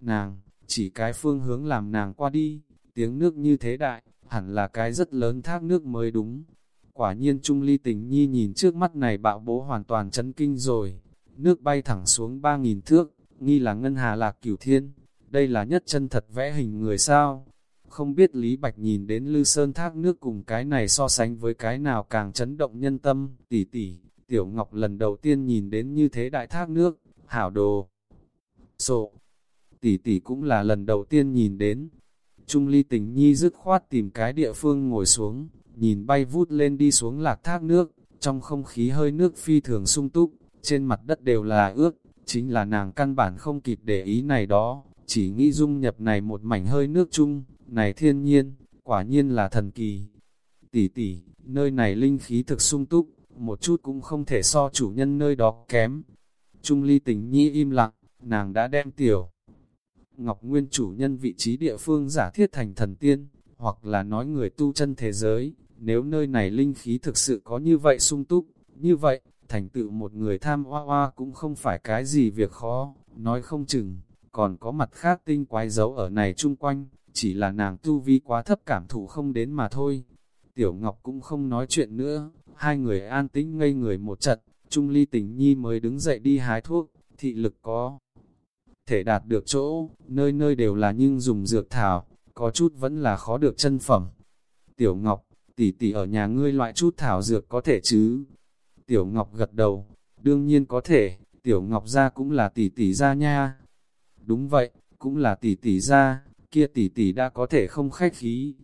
Nàng, chỉ cái phương hướng làm nàng qua đi, tiếng nước như thế đại, hẳn là cái rất lớn thác nước mới đúng. Quả nhiên Trung Ly tình nhi nhìn trước mắt này bạo bố hoàn toàn chấn kinh rồi. Nước bay thẳng xuống 3.000 thước, nghi là ngân hà lạc cửu thiên. Đây là nhất chân thật vẽ hình người sao. Không biết Lý Bạch nhìn đến Lư Sơn thác nước cùng cái này so sánh với cái nào càng chấn động nhân tâm, tỷ tỷ, Tiểu Ngọc lần đầu tiên nhìn đến như thế đại thác nước, hảo đồ. Sộ, tỷ tỷ cũng là lần đầu tiên nhìn đến. Trung ly tình nhi dứt khoát tìm cái địa phương ngồi xuống, nhìn bay vút lên đi xuống lạc thác nước, trong không khí hơi nước phi thường sung túc, trên mặt đất đều là ướt, chính là nàng căn bản không kịp để ý này đó, chỉ nghĩ dung nhập này một mảnh hơi nước chung, này thiên nhiên, quả nhiên là thần kỳ. Tỷ tỷ, nơi này linh khí thực sung túc, một chút cũng không thể so chủ nhân nơi đó kém. Trung ly tình nhi im lặng, nàng đã đem tiểu. Ngọc Nguyên chủ nhân vị trí địa phương giả thiết thành thần tiên, hoặc là nói người tu chân thế giới, nếu nơi này linh khí thực sự có như vậy sung túc, như vậy, thành tựu một người tham hoa hoa cũng không phải cái gì việc khó, nói không chừng, còn có mặt khác tinh quái dấu ở này chung quanh, chỉ là nàng tu vi quá thấp cảm thụ không đến mà thôi. Tiểu Ngọc cũng không nói chuyện nữa, hai người an tĩnh ngây người một trận, Trung Ly Tình Nhi mới đứng dậy đi hái thuốc, thị lực có thể đạt được chỗ, nơi nơi đều là nhưng dùng dược thảo, có chút vẫn là khó được chân phẩm. Tiểu Ngọc, tỷ tỷ ở nhà ngươi loại chút thảo dược có thể chứ? Tiểu Ngọc gật đầu, đương nhiên có thể, Tiểu Ngọc ra cũng là tỷ tỷ ra nha. Đúng vậy, cũng là tỷ tỷ ra, kia tỷ tỷ đã có thể không khách khí.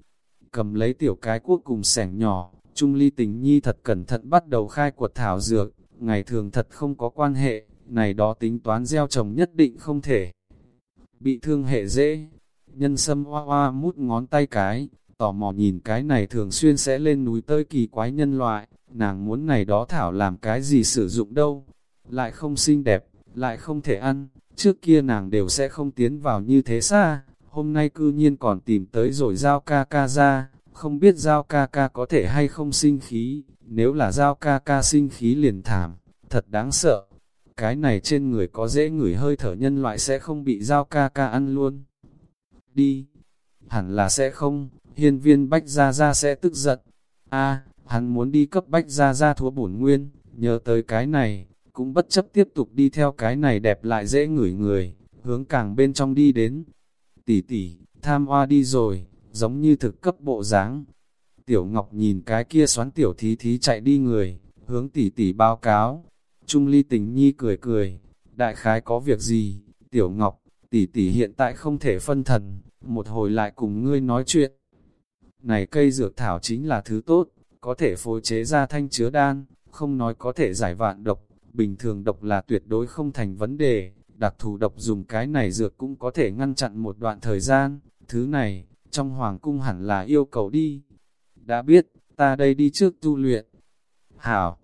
Cầm lấy tiểu cái cuốc cùng sẻng nhỏ, Trung Ly tình nhi thật cẩn thận bắt đầu khai quật thảo dược, ngày thường thật không có quan hệ, này đó tính toán gieo trồng nhất định không thể. bị thương hệ dễ. Nhân sâm hoa hoa mút ngón tay cái, tò mò nhìn cái này thường xuyên sẽ lên núi tơi kỳ quái nhân loại, nàng muốn này đó thảo làm cái gì sử dụng đâu, lại không xinh đẹp, lại không thể ăn, trước kia nàng đều sẽ không tiến vào như thế xa, hôm nay cư nhiên còn tìm tới rồi giao ca ca ra, không biết giao ca ca có thể hay không sinh khí, nếu là giao ca ca sinh khí liền thảm, thật đáng sợ. Cái này trên người có dễ ngửi hơi thở nhân loại sẽ không bị giao ca ca ăn luôn. Đi, hẳn là sẽ không, hiên viên bách gia gia sẽ tức giận. a hắn muốn đi cấp bách gia gia thua bổn nguyên, nhớ tới cái này, cũng bất chấp tiếp tục đi theo cái này đẹp lại dễ ngửi người, hướng càng bên trong đi đến. Tỷ tỷ, tham hoa đi rồi, giống như thực cấp bộ dáng. Tiểu Ngọc nhìn cái kia xoắn tiểu thí thí chạy đi người, hướng tỷ tỷ báo cáo. Trung ly tình nhi cười cười, đại khái có việc gì, Tiểu Ngọc, tỷ tỷ hiện tại không thể phân thần, một hồi lại cùng ngươi nói chuyện. Này cây dược thảo chính là thứ tốt, có thể phối chế ra thanh chứa đan, không nói có thể giải vạn độc, bình thường độc là tuyệt đối không thành vấn đề, đặc thù độc dùng cái này dược cũng có thể ngăn chặn một đoạn thời gian, thứ này, trong hoàng cung hẳn là yêu cầu đi. Đã biết, ta đây đi trước tu luyện. Hảo,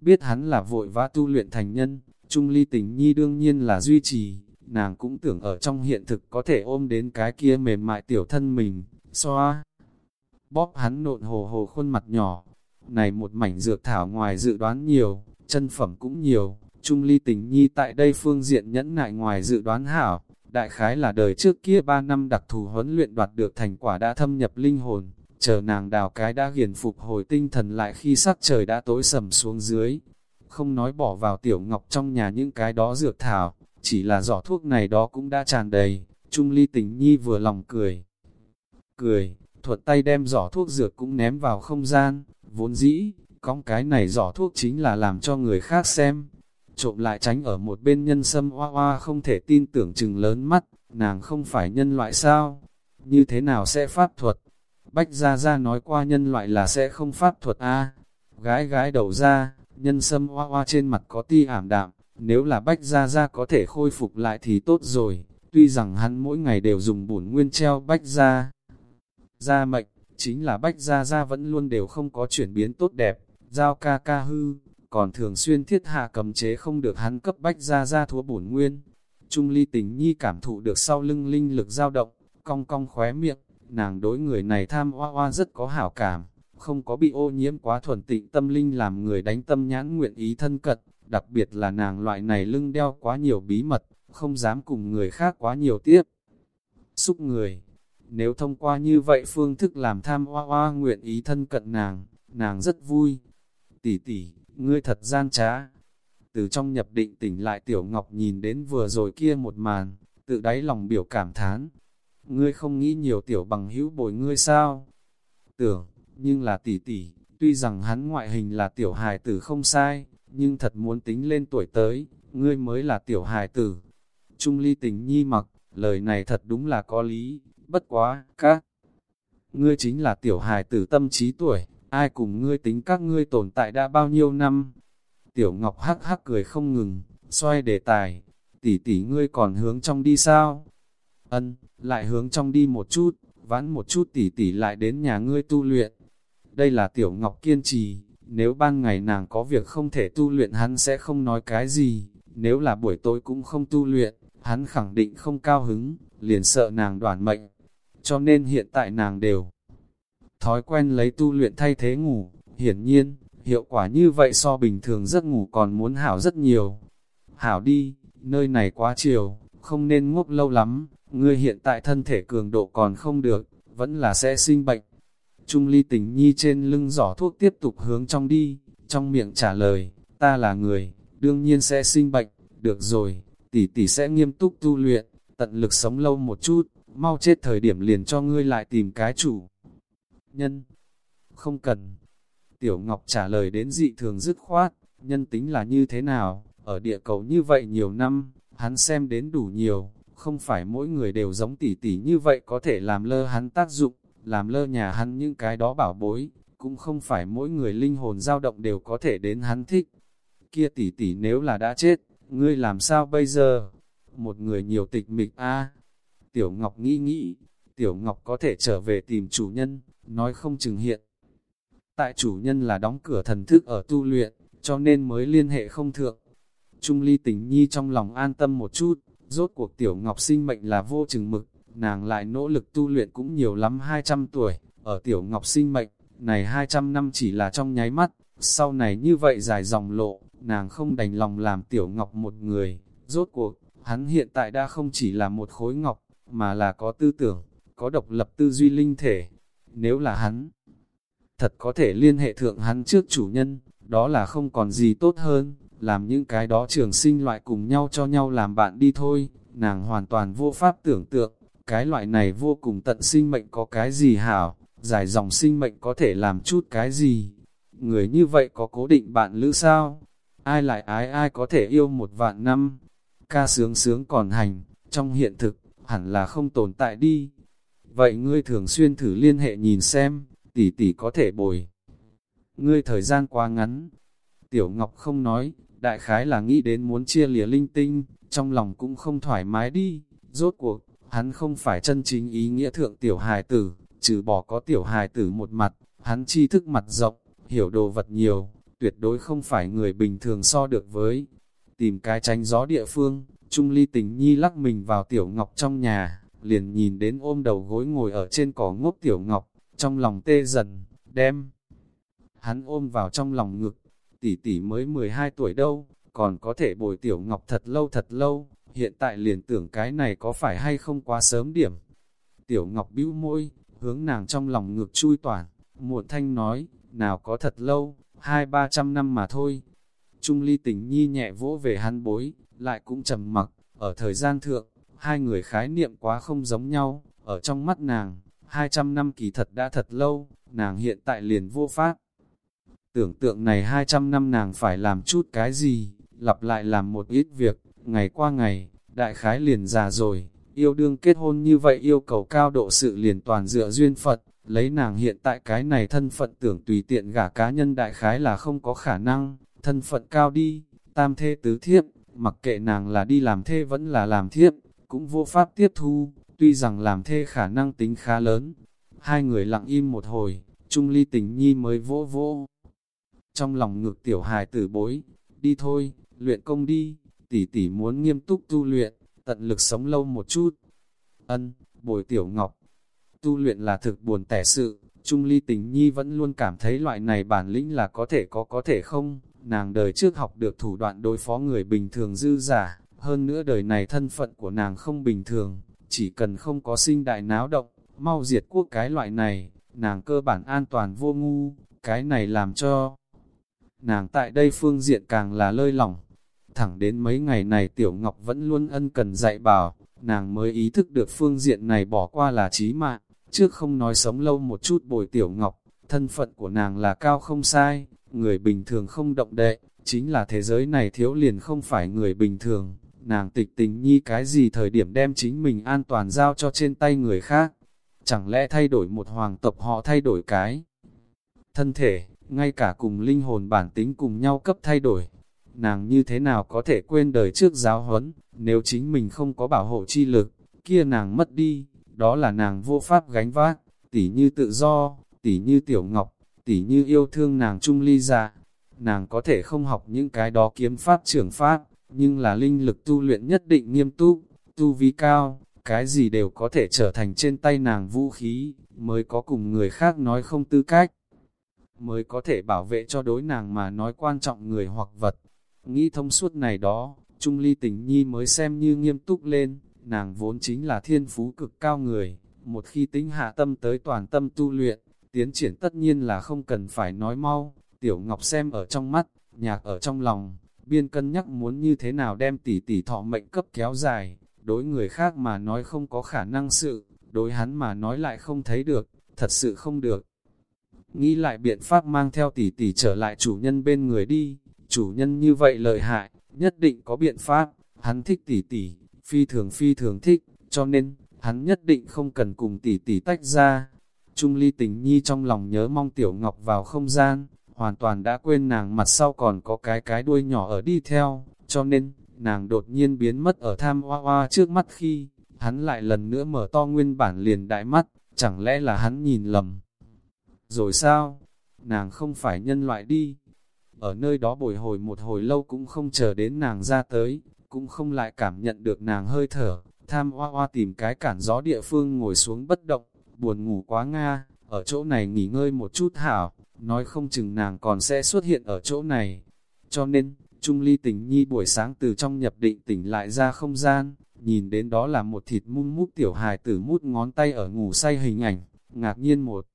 biết hắn là vội vã tu luyện thành nhân, Trung Ly tình nhi đương nhiên là duy trì, nàng cũng tưởng ở trong hiện thực có thể ôm đến cái kia mềm mại tiểu thân mình, xoa. Bóp hắn nộn hồ hồ khuôn mặt nhỏ, này một mảnh dược thảo ngoài dự đoán nhiều, chân phẩm cũng nhiều, Trung Ly tình nhi tại đây phương diện nhẫn nại ngoài dự đoán hảo, đại khái là đời trước kia 3 năm đặc thù huấn luyện đoạt được thành quả đã thâm nhập linh hồn, chờ nàng đào cái đã hiền phục hồi tinh thần lại khi sắc trời đã tối sầm xuống dưới. Không nói bỏ vào tiểu ngọc trong nhà những cái đó dược thảo, chỉ là giỏ thuốc này đó cũng đã tràn đầy, Trung Ly tình nhi vừa lòng cười. Cười, thuật tay đem giỏ thuốc dược cũng ném vào không gian, vốn dĩ, cong cái này giỏ thuốc chính là làm cho người khác xem. Trộm lại tránh ở một bên nhân sâm hoa hoa không thể tin tưởng chừng lớn mắt, nàng không phải nhân loại sao? Như thế nào sẽ pháp thuật? Bách Gia Gia nói qua nhân loại là sẽ không pháp thuật a Gái gái đầu ra, nhân sâm hoa hoa trên mặt có ti ảm đạm, nếu là Bách Gia Gia có thể khôi phục lại thì tốt rồi, tuy rằng hắn mỗi ngày đều dùng bổn nguyên treo Bách Gia. Gia mệnh, chính là Bách Gia Gia vẫn luôn đều không có chuyển biến tốt đẹp, giao ca ca hư, còn thường xuyên thiết hạ cầm chế không được hắn cấp Bách Gia Gia thua bổn nguyên. Trung ly tình nhi cảm thụ được sau lưng linh lực dao động, cong cong khóe miệng, nàng đối người này tham hoa hoa rất có hảo cảm, không có bị ô nhiễm quá thuần tịnh tâm linh làm người đánh tâm nhãn nguyện ý thân cận, đặc biệt là nàng loại này lưng đeo quá nhiều bí mật, không dám cùng người khác quá nhiều tiếp. Xúc người, nếu thông qua như vậy phương thức làm tham hoa hoa nguyện ý thân cận nàng, nàng rất vui. Tỷ tỷ, ngươi thật gian trá. Từ trong nhập định tỉnh lại Tiểu Ngọc nhìn đến vừa rồi kia một màn, tự đáy lòng biểu cảm thán. Ngươi không nghĩ nhiều tiểu bằng hữu bồi ngươi sao? Tưởng, nhưng là tỷ tỷ, tuy rằng hắn ngoại hình là tiểu hài tử không sai, nhưng thật muốn tính lên tuổi tới, ngươi mới là tiểu hài tử. Trung ly tình nhi mặc, lời này thật đúng là có lý, bất quá, các. Ngươi chính là tiểu hài tử tâm trí tuổi, ai cùng ngươi tính các ngươi tồn tại đã bao nhiêu năm. Tiểu Ngọc hắc hắc cười không ngừng, xoay đề tài, tỷ tỷ ngươi còn hướng trong đi sao? Ân, lại hướng trong đi một chút, vãn một chút tỷ tỷ lại đến nhà ngươi tu luyện. Đây là Tiểu Ngọc kiên trì, nếu ban ngày nàng có việc không thể tu luyện hắn sẽ không nói cái gì, nếu là buổi tối cũng không tu luyện, hắn khẳng định không cao hứng, liền sợ nàng đoàn mệnh. Cho nên hiện tại nàng đều thói quen lấy tu luyện thay thế ngủ, hiển nhiên, hiệu quả như vậy so bình thường giấc ngủ còn muốn hảo rất nhiều. Hảo đi, nơi này quá chiều, không nên ngốc lâu lắm, ngươi hiện tại thân thể cường độ còn không được, vẫn là sẽ sinh bệnh. Trung ly tình nhi trên lưng giỏ thuốc tiếp tục hướng trong đi, trong miệng trả lời, ta là người, đương nhiên sẽ sinh bệnh, được rồi, tỷ tỷ sẽ nghiêm túc tu luyện, tận lực sống lâu một chút, mau chết thời điểm liền cho ngươi lại tìm cái chủ. Nhân, không cần. Tiểu Ngọc trả lời đến dị thường dứt khoát, nhân tính là như thế nào, ở địa cầu như vậy nhiều năm, hắn xem đến đủ nhiều, không phải mỗi người đều giống tỷ tỷ như vậy có thể làm lơ hắn tác dụng, làm lơ nhà hắn những cái đó bảo bối, cũng không phải mỗi người linh hồn dao động đều có thể đến hắn thích. Kia tỷ tỷ nếu là đã chết, ngươi làm sao bây giờ? Một người nhiều tịch mịch a Tiểu Ngọc nghĩ nghĩ, Tiểu Ngọc có thể trở về tìm chủ nhân, nói không chừng hiện. Tại chủ nhân là đóng cửa thần thức ở tu luyện, cho nên mới liên hệ không thượng. Trung ly tình nhi trong lòng an tâm một chút, rốt cuộc Tiểu Ngọc sinh mệnh là vô chừng mực, nàng lại nỗ lực tu luyện cũng nhiều lắm 200 tuổi, ở Tiểu Ngọc sinh mệnh, này 200 năm chỉ là trong nháy mắt, sau này như vậy dài dòng lộ, nàng không đành lòng làm Tiểu Ngọc một người, rốt cuộc, hắn hiện tại đã không chỉ là một khối ngọc, mà là có tư tưởng, có độc lập tư duy linh thể. Nếu là hắn, thật có thể liên hệ thượng hắn trước chủ nhân, đó là không còn gì tốt hơn, làm những cái đó trường sinh loại cùng nhau cho nhau làm bạn đi thôi, nàng hoàn toàn vô pháp tưởng tượng, cái loại này vô cùng tận sinh mệnh có cái gì hảo, dài dòng sinh mệnh có thể làm chút cái gì. Người như vậy có cố định bạn lữ sao? Ai lại ái ai có thể yêu một vạn năm? Ca sướng sướng còn hành, trong hiện thực, hẳn là không tồn tại đi. Vậy ngươi thường xuyên thử liên hệ nhìn xem, tỷ tỷ có thể bồi. Ngươi thời gian quá ngắn. Tiểu Ngọc không nói, đại khái là nghĩ đến muốn chia lìa linh tinh, trong lòng cũng không thoải mái đi. Rốt cuộc, hắn không phải chân chính ý nghĩa thượng tiểu hài tử, trừ bỏ có tiểu hài tử một mặt, hắn tri thức mặt rộng, hiểu đồ vật nhiều, tuyệt đối không phải người bình thường so được với. Tìm cái tránh gió địa phương, Trung Ly tình nhi lắc mình vào tiểu ngọc trong nhà, liền nhìn đến ôm đầu gối ngồi ở trên cỏ ngốc tiểu ngọc, trong lòng tê dần, đem. Hắn ôm vào trong lòng ngực, tỷ tỷ mới 12 tuổi đâu, còn có thể bồi tiểu ngọc thật lâu thật lâu, hiện tại liền tưởng cái này có phải hay không quá sớm điểm. Tiểu ngọc bĩu môi, hướng nàng trong lòng ngược chui toàn, muộn thanh nói, nào có thật lâu, hai ba trăm năm mà thôi. Trung ly tình nhi nhẹ vỗ về hắn bối, lại cũng trầm mặc, ở thời gian thượng, hai người khái niệm quá không giống nhau, ở trong mắt nàng, hai trăm năm kỳ thật đã thật lâu, nàng hiện tại liền vô pháp. Tưởng tượng này hai trăm năm nàng phải làm chút cái gì, lặp lại làm một ít việc, ngày qua ngày, đại khái liền già rồi, yêu đương kết hôn như vậy yêu cầu cao độ sự liền toàn dựa duyên Phật, lấy nàng hiện tại cái này thân phận tưởng tùy tiện gả cá nhân đại khái là không có khả năng, thân phận cao đi, tam thê tứ thiếp, mặc kệ nàng là đi làm thê vẫn là làm thiếp, cũng vô pháp tiếp thu, tuy rằng làm thê khả năng tính khá lớn. Hai người lặng im một hồi, Trung Ly tình nhi mới vỗ vỗ. Trong lòng ngược tiểu hài tử bối, đi thôi, luyện công đi, tỷ tỷ muốn nghiêm túc tu luyện, tận lực sống lâu một chút. Ân, bồi tiểu ngọc, tu luyện là thực buồn tẻ sự, Trung Ly tình nhi vẫn luôn cảm thấy loại này bản lĩnh là có thể có có thể không, nàng đời trước học được thủ đoạn đối phó người bình thường dư giả, hơn nữa đời này thân phận của nàng không bình thường, chỉ cần không có sinh đại náo động, mau diệt quốc cái loại này, nàng cơ bản an toàn vô ngu, cái này làm cho nàng tại đây phương diện càng là lơi lỏng. Thẳng đến mấy ngày này Tiểu Ngọc vẫn luôn ân cần dạy bảo, nàng mới ý thức được phương diện này bỏ qua là chí mạng, trước không nói sống lâu một chút bồi Tiểu Ngọc, thân phận của nàng là cao không sai, người bình thường không động đệ, chính là thế giới này thiếu liền không phải người bình thường, nàng tịch tình nhi cái gì thời điểm đem chính mình an toàn giao cho trên tay người khác, chẳng lẽ thay đổi một hoàng tộc họ thay đổi cái thân thể, ngay cả cùng linh hồn bản tính cùng nhau cấp thay đổi, nàng như thế nào có thể quên đời trước giáo huấn, nếu chính mình không có bảo hộ chi lực, kia nàng mất đi, đó là nàng vô pháp gánh vác, tỉ như tự do, tỉ như tiểu ngọc, tỉ như yêu thương nàng trung ly dạ. Nàng có thể không học những cái đó kiếm pháp trưởng pháp, nhưng là linh lực tu luyện nhất định nghiêm túc, tu vi cao, cái gì đều có thể trở thành trên tay nàng vũ khí, mới có cùng người khác nói không tư cách, mới có thể bảo vệ cho đối nàng mà nói quan trọng người hoặc vật. Nghĩ thông suốt này đó, Trung Ly tình nhi mới xem như nghiêm túc lên, nàng vốn chính là thiên phú cực cao người, một khi tính hạ tâm tới toàn tâm tu luyện, tiến triển tất nhiên là không cần phải nói mau, Tiểu Ngọc xem ở trong mắt, nhạc ở trong lòng, biên cân nhắc muốn như thế nào đem tỷ tỷ thọ mệnh cấp kéo dài, đối người khác mà nói không có khả năng sự, đối hắn mà nói lại không thấy được, thật sự không được. Nghĩ lại biện pháp mang theo tỷ tỷ trở lại chủ nhân bên người đi, chủ nhân như vậy lợi hại, nhất định có biện pháp, hắn thích tỷ tỷ, phi thường phi thường thích, cho nên, hắn nhất định không cần cùng tỷ tỷ tách ra. Trung ly tình nhi trong lòng nhớ mong tiểu ngọc vào không gian, hoàn toàn đã quên nàng mặt sau còn có cái cái đuôi nhỏ ở đi theo, cho nên, nàng đột nhiên biến mất ở tham hoa hoa trước mắt khi, hắn lại lần nữa mở to nguyên bản liền đại mắt, chẳng lẽ là hắn nhìn lầm. Rồi sao? Nàng không phải nhân loại đi. Ở nơi đó bồi hồi một hồi lâu cũng không chờ đến nàng ra tới, cũng không lại cảm nhận được nàng hơi thở. Tham hoa hoa tìm cái cản gió địa phương ngồi xuống bất động, buồn ngủ quá Nga, ở chỗ này nghỉ ngơi một chút hảo, nói không chừng nàng còn sẽ xuất hiện ở chỗ này. Cho nên, Trung Ly tình nhi buổi sáng từ trong nhập định tỉnh lại ra không gian, nhìn đến đó là một thịt mung mút tiểu hài tử mút ngón tay ở ngủ say hình ảnh, ngạc nhiên một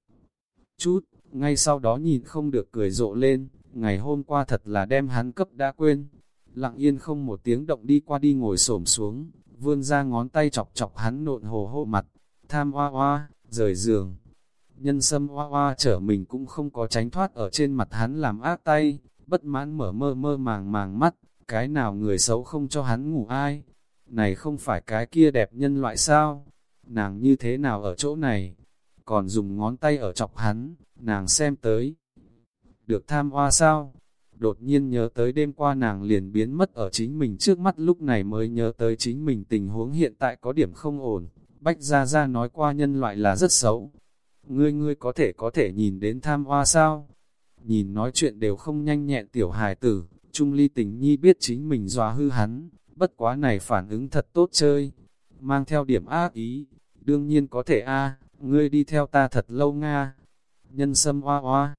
chút, ngay sau đó nhìn không được cười rộ lên, ngày hôm qua thật là đem hắn cấp đã quên. Lặng yên không một tiếng động đi qua đi ngồi xổm xuống, vươn ra ngón tay chọc chọc hắn nộn hồ hô mặt, tham hoa hoa, rời giường. Nhân sâm hoa hoa trở mình cũng không có tránh thoát ở trên mặt hắn làm ác tay, bất mãn mở mơ mơ màng màng mắt, cái nào người xấu không cho hắn ngủ ai. Này không phải cái kia đẹp nhân loại sao? Nàng như thế nào ở chỗ này? Còn dùng ngón tay ở chọc hắn, nàng xem tới. Được tham hoa sao? Đột nhiên nhớ tới đêm qua nàng liền biến mất ở chính mình trước mắt lúc này mới nhớ tới chính mình tình huống hiện tại có điểm không ổn. Bách Gia Gia nói qua nhân loại là rất xấu. Ngươi ngươi có thể có thể nhìn đến tham hoa sao? Nhìn nói chuyện đều không nhanh nhẹn tiểu hài tử, Trung Ly tình nhi biết chính mình dòa hư hắn, bất quá này phản ứng thật tốt chơi, mang theo điểm ác ý, đương nhiên có thể a ngươi đi theo ta thật lâu nga. Nhân sâm hoa hoa,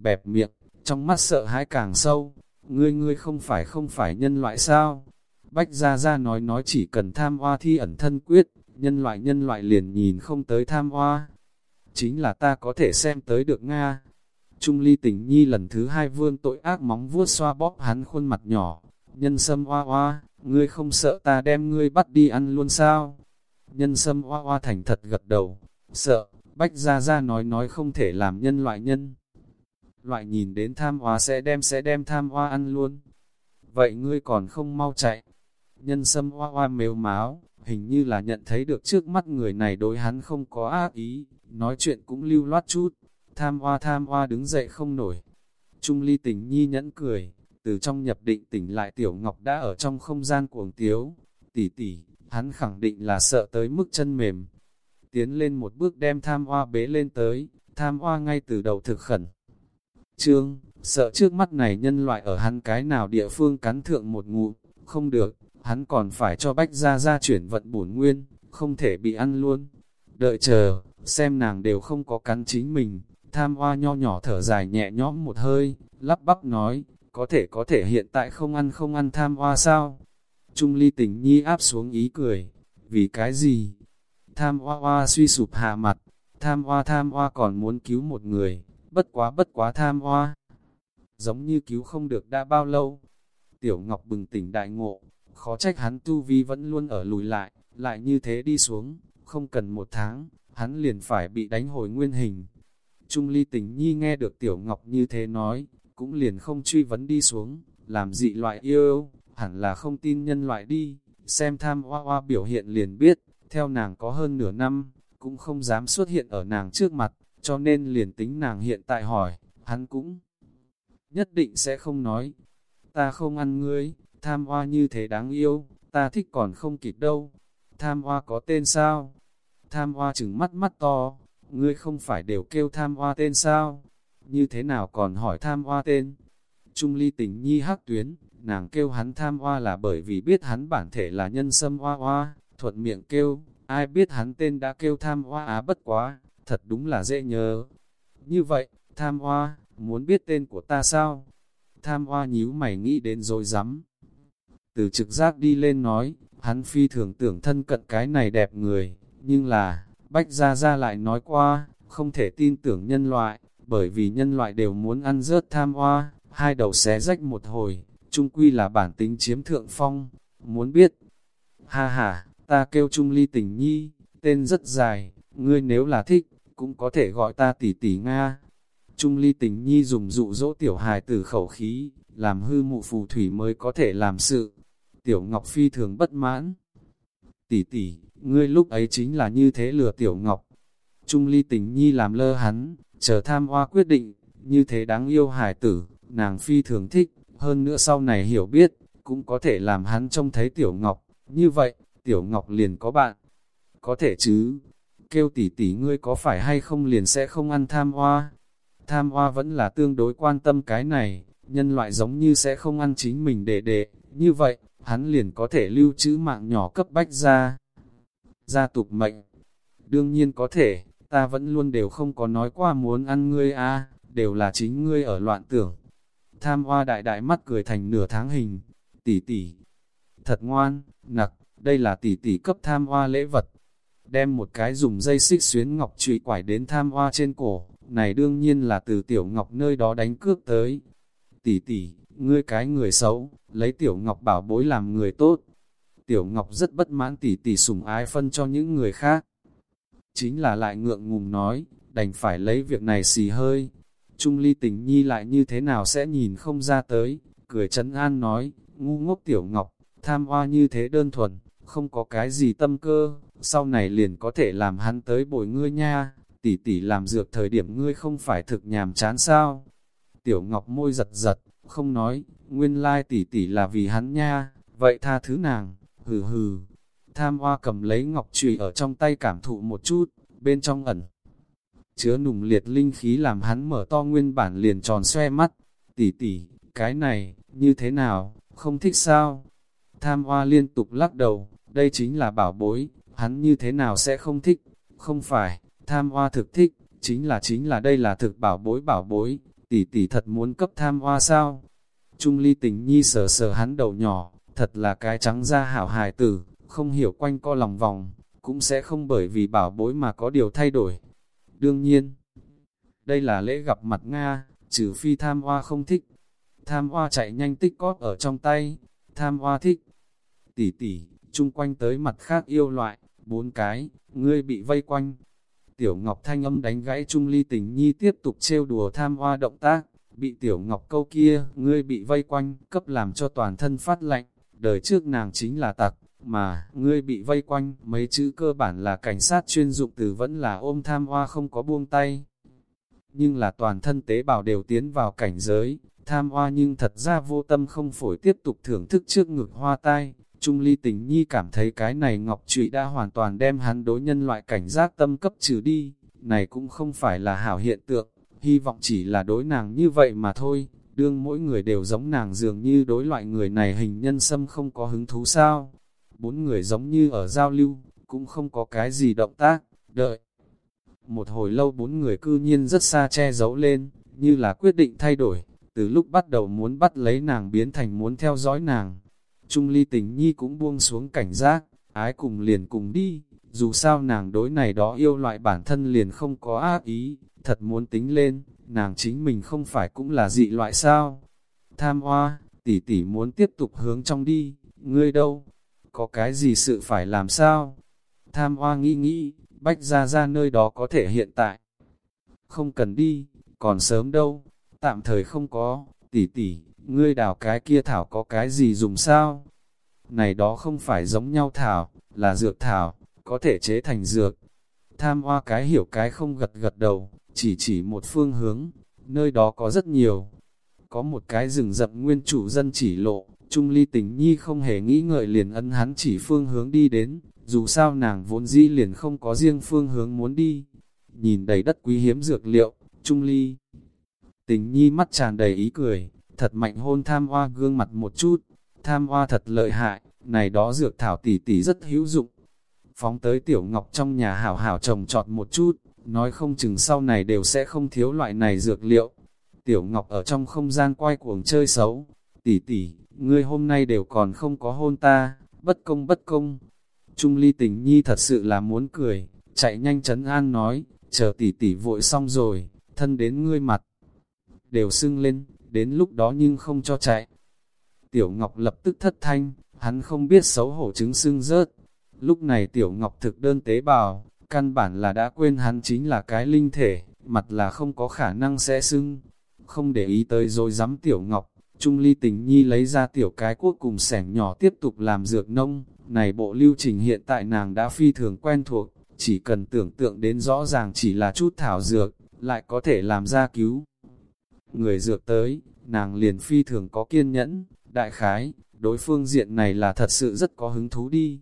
bẹp miệng, trong mắt sợ hãi càng sâu, ngươi ngươi không phải không phải nhân loại sao? Bách Gia Gia nói nói chỉ cần tham hoa thi ẩn thân quyết, nhân loại nhân loại liền nhìn không tới tham hoa. Chính là ta có thể xem tới được Nga. Trung ly tình nhi lần thứ hai vươn tội ác móng vuốt xoa bóp hắn khuôn mặt nhỏ. Nhân sâm hoa hoa, ngươi không sợ ta đem ngươi bắt đi ăn luôn sao? Nhân sâm hoa hoa thành thật gật đầu, sợ, Bách Gia Gia nói nói không thể làm nhân loại nhân. Loại nhìn đến tham hoa sẽ đem sẽ đem tham hoa ăn luôn. Vậy ngươi còn không mau chạy. Nhân sâm hoa hoa mếu máu, hình như là nhận thấy được trước mắt người này đối hắn không có ác ý, nói chuyện cũng lưu loát chút. Tham hoa tham hoa đứng dậy không nổi. Trung ly tình nhi nhẫn cười, từ trong nhập định tỉnh lại Tiểu Ngọc đã ở trong không gian cuồng tiếu. Tỷ tỷ, hắn khẳng định là sợ tới mức chân mềm. Tiến lên một bước đem tham hoa bế lên tới, tham hoa ngay từ đầu thực khẩn. Trương, sợ trước mắt này nhân loại ở hắn cái nào địa phương cắn thượng một ngụ, không được, hắn còn phải cho bách ra ra chuyển vận bổn nguyên, không thể bị ăn luôn. Đợi chờ, xem nàng đều không có cắn chính mình, tham hoa nho nhỏ thở dài nhẹ nhõm một hơi, lắp bắp nói, có thể có thể hiện tại không ăn không ăn tham hoa sao? Trung ly tình nhi áp xuống ý cười, vì cái gì? Tham hoa hoa suy sụp hạ mặt, tham hoa tham hoa còn muốn cứu một người, bất quá bất quá tham hoa. Giống như cứu không được đã bao lâu. Tiểu Ngọc bừng tỉnh đại ngộ, khó trách hắn tu vi vẫn luôn ở lùi lại, lại như thế đi xuống, không cần một tháng, hắn liền phải bị đánh hồi nguyên hình. Trung ly tình nhi nghe được Tiểu Ngọc như thế nói, cũng liền không truy vấn đi xuống, làm dị loại yêu, hẳn là không tin nhân loại đi, xem tham hoa hoa biểu hiện liền biết, theo nàng có hơn nửa năm, cũng không dám xuất hiện ở nàng trước mặt, cho nên liền tính nàng hiện tại hỏi, hắn cũng nhất định sẽ không nói, ta không ăn ngươi, tham hoa như thế đáng yêu, ta thích còn không kịp đâu, tham hoa có tên sao? Tham hoa trừng mắt mắt to, ngươi không phải đều kêu tham hoa tên sao? như thế nào còn hỏi tham hoa tên. Trung ly tình nhi hắc tuyến, nàng kêu hắn tham hoa là bởi vì biết hắn bản thể là nhân sâm hoa hoa, thuận miệng kêu, ai biết hắn tên đã kêu tham hoa á bất quá, thật đúng là dễ nhớ. Như vậy, tham hoa, muốn biết tên của ta sao? Tham hoa nhíu mày nghĩ đến rồi dám. Từ trực giác đi lên nói, hắn phi thường tưởng thân cận cái này đẹp người, nhưng là, Bách Gia Gia lại nói qua, không thể tin tưởng nhân loại, bởi vì nhân loại đều muốn ăn rớt tham hoa, hai đầu xé rách một hồi, trung quy là bản tính chiếm thượng phong, muốn biết. Ha ha, ta kêu Trung Ly Tình Nhi, tên rất dài, ngươi nếu là thích, cũng có thể gọi ta tỷ tỷ Nga. Trung Ly Tình Nhi dùng dụ dỗ tiểu hài tử khẩu khí, làm hư mụ phù thủy mới có thể làm sự. Tiểu Ngọc Phi thường bất mãn. Tỷ tỷ, ngươi lúc ấy chính là như thế lừa Tiểu Ngọc. Trung Ly Tình Nhi làm lơ hắn, chờ tham hoa quyết định, như thế đáng yêu hài tử, nàng phi thường thích, hơn nữa sau này hiểu biết, cũng có thể làm hắn trông thấy tiểu ngọc, như vậy, Tiểu Ngọc liền có bạn. Có thể chứ, kêu tỷ tỷ ngươi có phải hay không liền sẽ không ăn tham hoa. Tham hoa vẫn là tương đối quan tâm cái này, nhân loại giống như sẽ không ăn chính mình đệ đệ, như vậy, hắn liền có thể lưu trữ mạng nhỏ cấp bách ra. Gia tục mệnh, đương nhiên có thể, ta vẫn luôn đều không có nói qua muốn ăn ngươi a đều là chính ngươi ở loạn tưởng. Tham hoa đại đại mắt cười thành nửa tháng hình, tỷ tỷ, thật ngoan, nặc, đây là tỷ tỷ cấp tham hoa lễ vật. Đem một cái dùng dây xích xuyến ngọc trụy quải đến tham hoa trên cổ, này đương nhiên là từ tiểu ngọc nơi đó đánh cước tới. Tỷ tỷ, ngươi cái người xấu, lấy tiểu ngọc bảo bối làm người tốt. Tiểu ngọc rất bất mãn tỷ tỷ sủng ái phân cho những người khác. Chính là lại ngượng ngùng nói, đành phải lấy việc này xì hơi. Trung ly tình nhi lại như thế nào sẽ nhìn không ra tới, cười chấn an nói, ngu ngốc tiểu ngọc, tham hoa như thế đơn thuần, không có cái gì tâm cơ, sau này liền có thể làm hắn tới bồi ngươi nha, tỷ tỷ làm dược thời điểm ngươi không phải thực nhàm chán sao. Tiểu Ngọc môi giật giật, không nói, nguyên lai tỷ tỷ là vì hắn nha, vậy tha thứ nàng, hừ hừ. Tham hoa cầm lấy ngọc trùy ở trong tay cảm thụ một chút, bên trong ẩn. Chứa nùng liệt linh khí làm hắn mở to nguyên bản liền tròn xoe mắt. Tỷ tỷ, cái này, như thế nào, không thích sao? Tham hoa liên tục lắc đầu, đây chính là bảo bối, hắn như thế nào sẽ không thích? Không phải, tham hoa thực thích, chính là chính là đây là thực bảo bối bảo bối, tỷ tỷ thật muốn cấp tham hoa sao? Trung ly tình nhi sờ sờ hắn đầu nhỏ, thật là cái trắng da hảo hài tử, không hiểu quanh co lòng vòng, cũng sẽ không bởi vì bảo bối mà có điều thay đổi. Đương nhiên, đây là lễ gặp mặt Nga, trừ phi tham hoa không thích. Tham hoa chạy nhanh tích cóp ở trong tay, tham hoa thích. Tỷ tỷ, chung quanh tới mặt khác yêu loại, bốn cái, ngươi bị vây quanh. Tiểu Ngọc thanh âm đánh gãy Trung Ly tình nhi tiếp tục trêu đùa tham hoa động tác, bị Tiểu Ngọc câu kia, ngươi bị vây quanh, cấp làm cho toàn thân phát lạnh, đời trước nàng chính là tặc, mà, ngươi bị vây quanh, mấy chữ cơ bản là cảnh sát chuyên dụng từ vẫn là ôm tham hoa không có buông tay. Nhưng là toàn thân tế bào đều tiến vào cảnh giới, tham hoa nhưng thật ra vô tâm không phổi tiếp tục thưởng thức trước ngực hoa tai. Trung ly tình nhi cảm thấy cái này ngọc trụy đã hoàn toàn đem hắn đối nhân loại cảnh giác tâm cấp trừ đi, này cũng không phải là hảo hiện tượng, hy vọng chỉ là đối nàng như vậy mà thôi, đương mỗi người đều giống nàng dường như đối loại người này hình nhân sâm không có hứng thú sao, bốn người giống như ở giao lưu, cũng không có cái gì động tác, đợi. Một hồi lâu bốn người cư nhiên rất xa che giấu lên, như là quyết định thay đổi, từ lúc bắt đầu muốn bắt lấy nàng biến thành muốn theo dõi nàng. Trung ly tình nhi cũng buông xuống cảnh giác, ái cùng liền cùng đi, dù sao nàng đối này đó yêu loại bản thân liền không có ác ý, thật muốn tính lên, nàng chính mình không phải cũng là dị loại sao. Tham hoa, tỷ tỷ muốn tiếp tục hướng trong đi, ngươi đâu, có cái gì sự phải làm sao? Tham hoa nghĩ nghĩ, bách ra ra nơi đó có thể hiện tại. Không cần đi, còn sớm đâu, tạm thời không có, tỷ tỷ, ngươi đào cái kia thảo có cái gì dùng sao? Này đó không phải giống nhau thảo, là dược thảo, có thể chế thành dược. Tham hoa cái hiểu cái không gật gật đầu, chỉ chỉ một phương hướng, nơi đó có rất nhiều. Có một cái rừng rậm nguyên chủ dân chỉ lộ, Trung ly tình nhi không hề nghĩ ngợi liền ân hắn chỉ phương hướng đi đến, dù sao nàng vốn dĩ liền không có riêng phương hướng muốn đi. Nhìn đầy đất quý hiếm dược liệu, Trung ly. Tình nhi mắt tràn đầy ý cười, thật mạnh hôn tham hoa gương mặt một chút, tham hoa thật lợi hại, này đó dược thảo tỷ tỷ rất hữu dụng. Phóng tới tiểu ngọc trong nhà hảo hảo trồng trọt một chút, nói không chừng sau này đều sẽ không thiếu loại này dược liệu. Tiểu ngọc ở trong không gian quay cuồng chơi xấu, tỷ tỷ, ngươi hôm nay đều còn không có hôn ta, bất công bất công. Trung ly tình nhi thật sự là muốn cười, chạy nhanh chấn an nói, chờ tỷ tỷ vội xong rồi, thân đến ngươi mặt. Đều sưng lên, đến lúc đó nhưng không cho chạy. Tiểu Ngọc lập tức thất thanh, hắn không biết xấu hổ chứng sưng rớt. Lúc này Tiểu Ngọc thực đơn tế bào, căn bản là đã quên hắn chính là cái linh thể, mặt là không có khả năng sẽ sưng. Không để ý tới rồi dám Tiểu Ngọc, Trung ly tình nhi lấy ra tiểu cái cuốc cùng sẻng nhỏ tiếp tục làm dược nông, này bộ lưu trình hiện tại nàng đã phi thường quen thuộc, chỉ cần tưởng tượng đến rõ ràng chỉ là chút thảo dược, lại có thể làm ra cứu. Người dược tới, nàng liền phi thường có kiên nhẫn, đại khái, đối phương diện này là thật sự rất có hứng thú đi.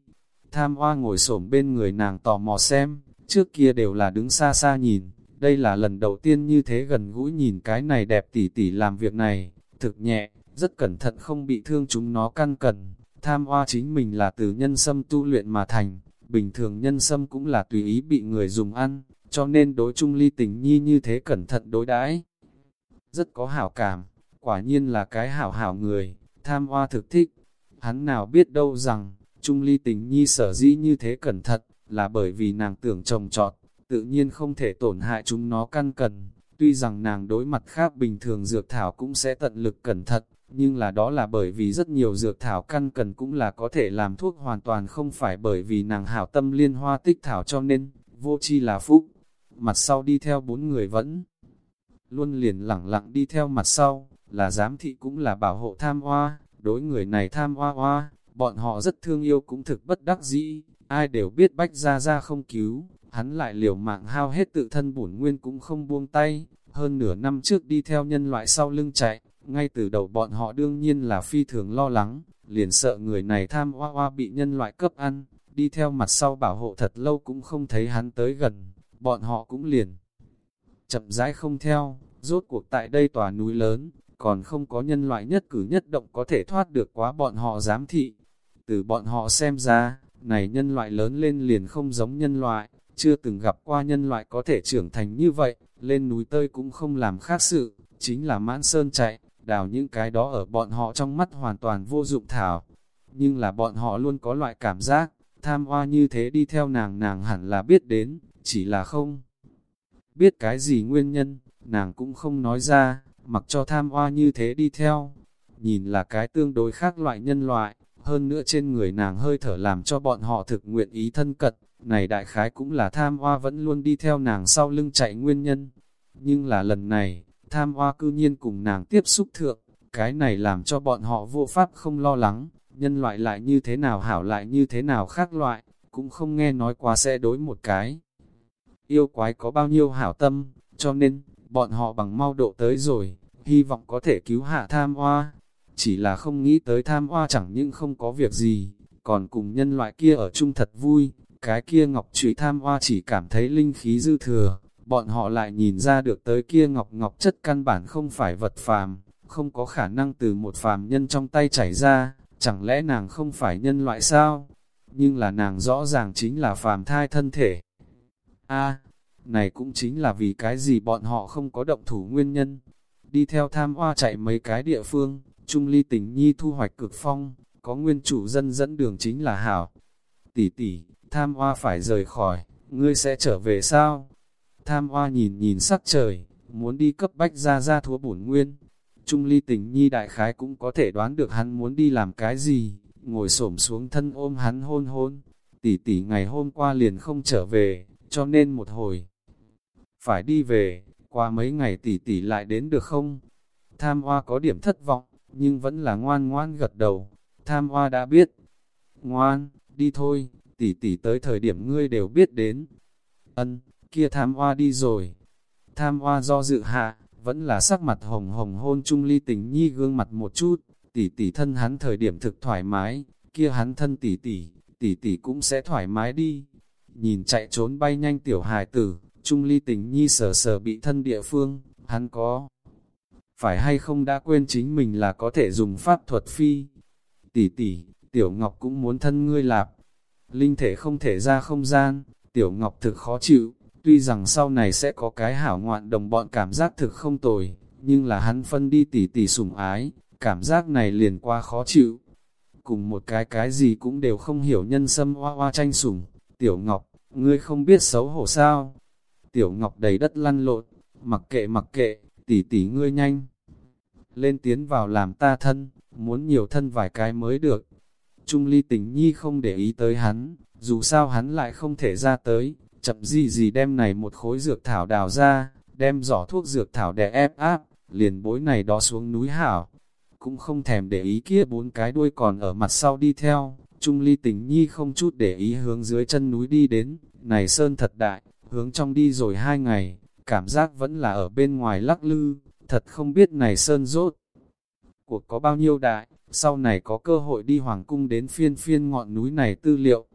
Tham hoa ngồi xổm bên người nàng tò mò xem, trước kia đều là đứng xa xa nhìn, đây là lần đầu tiên như thế gần gũi nhìn cái này đẹp tỉ tỉ làm việc này, thực nhẹ, rất cẩn thận không bị thương chúng nó căn cần. Tham hoa chính mình là từ nhân sâm tu luyện mà thành, bình thường nhân sâm cũng là tùy ý bị người dùng ăn, cho nên đối chung ly tình nhi như thế cẩn thận đối đãi rất có hảo cảm, quả nhiên là cái hảo hảo người, tham hoa thực thích. Hắn nào biết đâu rằng, Trung ly tình nhi sở dĩ như thế cẩn thận, là bởi vì nàng tưởng trồng trọt, tự nhiên không thể tổn hại chúng nó căn cần. Tuy rằng nàng đối mặt khác bình thường dược thảo cũng sẽ tận lực cẩn thận, nhưng là đó là bởi vì rất nhiều dược thảo căn cần cũng là có thể làm thuốc hoàn toàn không phải bởi vì nàng hảo tâm liên hoa tích thảo cho nên, vô chi là phúc. Mặt sau đi theo bốn người vẫn luôn liền lẳng lặng đi theo mặt sau, là giám thị cũng là bảo hộ tham hoa, đối người này tham hoa hoa, bọn họ rất thương yêu cũng thực bất đắc dĩ, ai đều biết bách ra ra không cứu, hắn lại liều mạng hao hết tự thân bổn nguyên cũng không buông tay, hơn nửa năm trước đi theo nhân loại sau lưng chạy, ngay từ đầu bọn họ đương nhiên là phi thường lo lắng, liền sợ người này tham hoa hoa bị nhân loại cấp ăn, đi theo mặt sau bảo hộ thật lâu cũng không thấy hắn tới gần, bọn họ cũng liền. Chậm rãi không theo, rốt cuộc tại đây tòa núi lớn, còn không có nhân loại nhất cử nhất động có thể thoát được quá bọn họ giám thị. Từ bọn họ xem ra, này nhân loại lớn lên liền không giống nhân loại, chưa từng gặp qua nhân loại có thể trưởng thành như vậy, lên núi tơi cũng không làm khác sự, chính là mãn sơn chạy, đào những cái đó ở bọn họ trong mắt hoàn toàn vô dụng thảo. Nhưng là bọn họ luôn có loại cảm giác, tham hoa như thế đi theo nàng nàng hẳn là biết đến, chỉ là không. Biết cái gì nguyên nhân, nàng cũng không nói ra, mặc cho tham hoa như thế đi theo. Nhìn là cái tương đối khác loại nhân loại, hơn nữa trên người nàng hơi thở làm cho bọn họ thực nguyện ý thân cận, này đại khái cũng là tham hoa vẫn luôn đi theo nàng sau lưng chạy nguyên nhân. Nhưng là lần này, tham hoa cư nhiên cùng nàng tiếp xúc thượng, cái này làm cho bọn họ vô pháp không lo lắng, nhân loại lại như thế nào hảo lại như thế nào khác loại, cũng không nghe nói qua sẽ đối một cái. Yêu quái có bao nhiêu hảo tâm, cho nên, bọn họ bằng mau độ tới rồi, hy vọng có thể cứu hạ tham hoa. Chỉ là không nghĩ tới tham hoa chẳng những không có việc gì, còn cùng nhân loại kia ở chung thật vui, cái kia ngọc trụy tham hoa chỉ cảm thấy linh khí dư thừa, bọn họ lại nhìn ra được tới kia ngọc ngọc chất căn bản không phải vật phàm, không có khả năng từ một phàm nhân trong tay chảy ra, chẳng lẽ nàng không phải nhân loại sao? Nhưng là nàng rõ ràng chính là phàm thai thân thể. A, này cũng chính là vì cái gì bọn họ không có động thủ nguyên nhân. Đi theo tham hoa chạy mấy cái địa phương, Trung Ly tình nhi thu hoạch cực phong, có nguyên chủ dân dẫn đường chính là Hảo. Tỷ tỷ, tham hoa phải rời khỏi, ngươi sẽ trở về sao? Tham hoa nhìn nhìn sắc trời, muốn đi cấp bách ra ra thúa bổn nguyên. Trung ly tình nhi đại khái cũng có thể đoán được hắn muốn đi làm cái gì, ngồi xổm xuống thân ôm hắn hôn hôn. Tỷ tỷ ngày hôm qua liền không trở về, cho nên một hồi. Phải đi về, qua mấy ngày tỷ tỷ lại đến được không? Tham hoa có điểm thất vọng, nhưng vẫn là ngoan ngoan gật đầu. Tham hoa đã biết. Ngoan, đi thôi, tỷ tỷ tới thời điểm ngươi đều biết đến. Ân, kia tham hoa đi rồi. Tham hoa do dự hạ, vẫn là sắc mặt hồng hồng hôn chung ly tình nhi gương mặt một chút, tỷ tỷ thân hắn thời điểm thực thoải mái, kia hắn thân tỷ tỷ, tỷ tỷ cũng sẽ thoải mái đi. Nhìn chạy trốn bay nhanh tiểu hài tử, trung ly tình nhi sờ sờ bị thân địa phương, hắn có. Phải hay không đã quên chính mình là có thể dùng pháp thuật phi. Tỷ tỷ, tiểu ngọc cũng muốn thân ngươi lạp. Linh thể không thể ra không gian, tiểu ngọc thực khó chịu, Tuy rằng sau này sẽ có cái hảo ngoạn đồng bọn cảm giác thực không tồi, nhưng là hắn phân đi tỉ tỉ sủng ái, cảm giác này liền qua khó chịu. Cùng một cái cái gì cũng đều không hiểu nhân sâm hoa hoa tranh sủng, tiểu ngọc, ngươi không biết xấu hổ sao. Tiểu ngọc đầy đất lăn lộn, mặc kệ mặc kệ, tỉ tỉ ngươi nhanh. Lên tiến vào làm ta thân, muốn nhiều thân vài cái mới được. Trung ly tình nhi không để ý tới hắn, dù sao hắn lại không thể ra tới, chậm gì gì đem này một khối dược thảo đào ra, đem giỏ thuốc dược thảo đè ép áp, liền bối này đó xuống núi hảo. Cũng không thèm để ý kia bốn cái đuôi còn ở mặt sau đi theo, Trung ly tình nhi không chút để ý hướng dưới chân núi đi đến, này sơn thật đại, hướng trong đi rồi hai ngày, cảm giác vẫn là ở bên ngoài lắc lư, thật không biết này sơn rốt. Cuộc có bao nhiêu đại, sau này có cơ hội đi hoàng cung đến phiên phiên ngọn núi này tư liệu,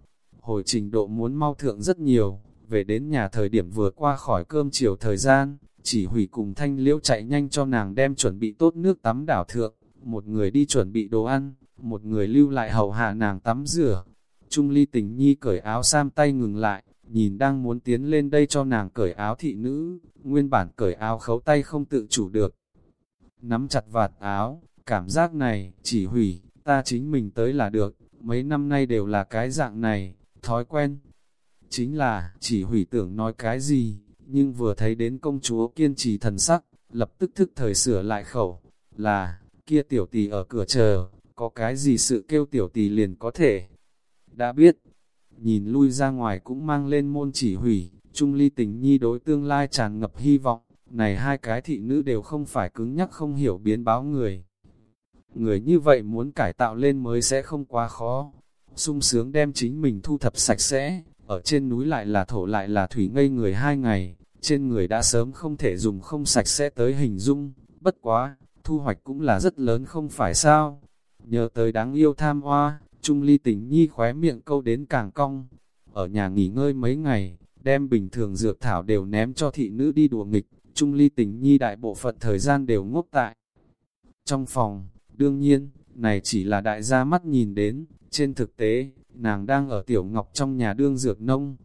hồi trình độ muốn mau thượng rất nhiều, về đến nhà thời điểm vừa qua khỏi cơm chiều thời gian, chỉ hủy cùng thanh liễu chạy nhanh cho nàng đem chuẩn bị tốt nước tắm đảo thượng, một người đi chuẩn bị đồ ăn, một người lưu lại hầu hạ nàng tắm rửa. Trung ly tình nhi cởi áo sam tay ngừng lại, nhìn đang muốn tiến lên đây cho nàng cởi áo thị nữ, nguyên bản cởi áo khấu tay không tự chủ được. Nắm chặt vạt áo, cảm giác này, chỉ hủy, ta chính mình tới là được, mấy năm nay đều là cái dạng này, thói quen. Chính là, chỉ hủy tưởng nói cái gì, nhưng vừa thấy đến công chúa kiên trì thần sắc, lập tức thức thời sửa lại khẩu, là, kia tiểu tỷ ở cửa chờ, có cái gì sự kêu tiểu tỷ liền có thể. Đã biết, nhìn lui ra ngoài cũng mang lên môn chỉ hủy, trung ly tình nhi đối tương lai tràn ngập hy vọng, này hai cái thị nữ đều không phải cứng nhắc không hiểu biến báo người. Người như vậy muốn cải tạo lên mới sẽ không quá khó, sung sướng đem chính mình thu thập sạch sẽ, ở trên núi lại là thổ lại là thủy ngây người hai ngày, trên người đã sớm không thể dùng không sạch sẽ tới hình dung, bất quá, thu hoạch cũng là rất lớn không phải sao. Nhớ tới đáng yêu tham hoa, Trung Ly tình nhi khóe miệng câu đến càng cong. Ở nhà nghỉ ngơi mấy ngày, đem bình thường dược thảo đều ném cho thị nữ đi đùa nghịch, Trung Ly tình nhi đại bộ phận thời gian đều ngốc tại. Trong phòng, đương nhiên, này chỉ là đại gia mắt nhìn đến, trên thực tế, nàng đang ở Tiểu Ngọc trong nhà đương dược nông.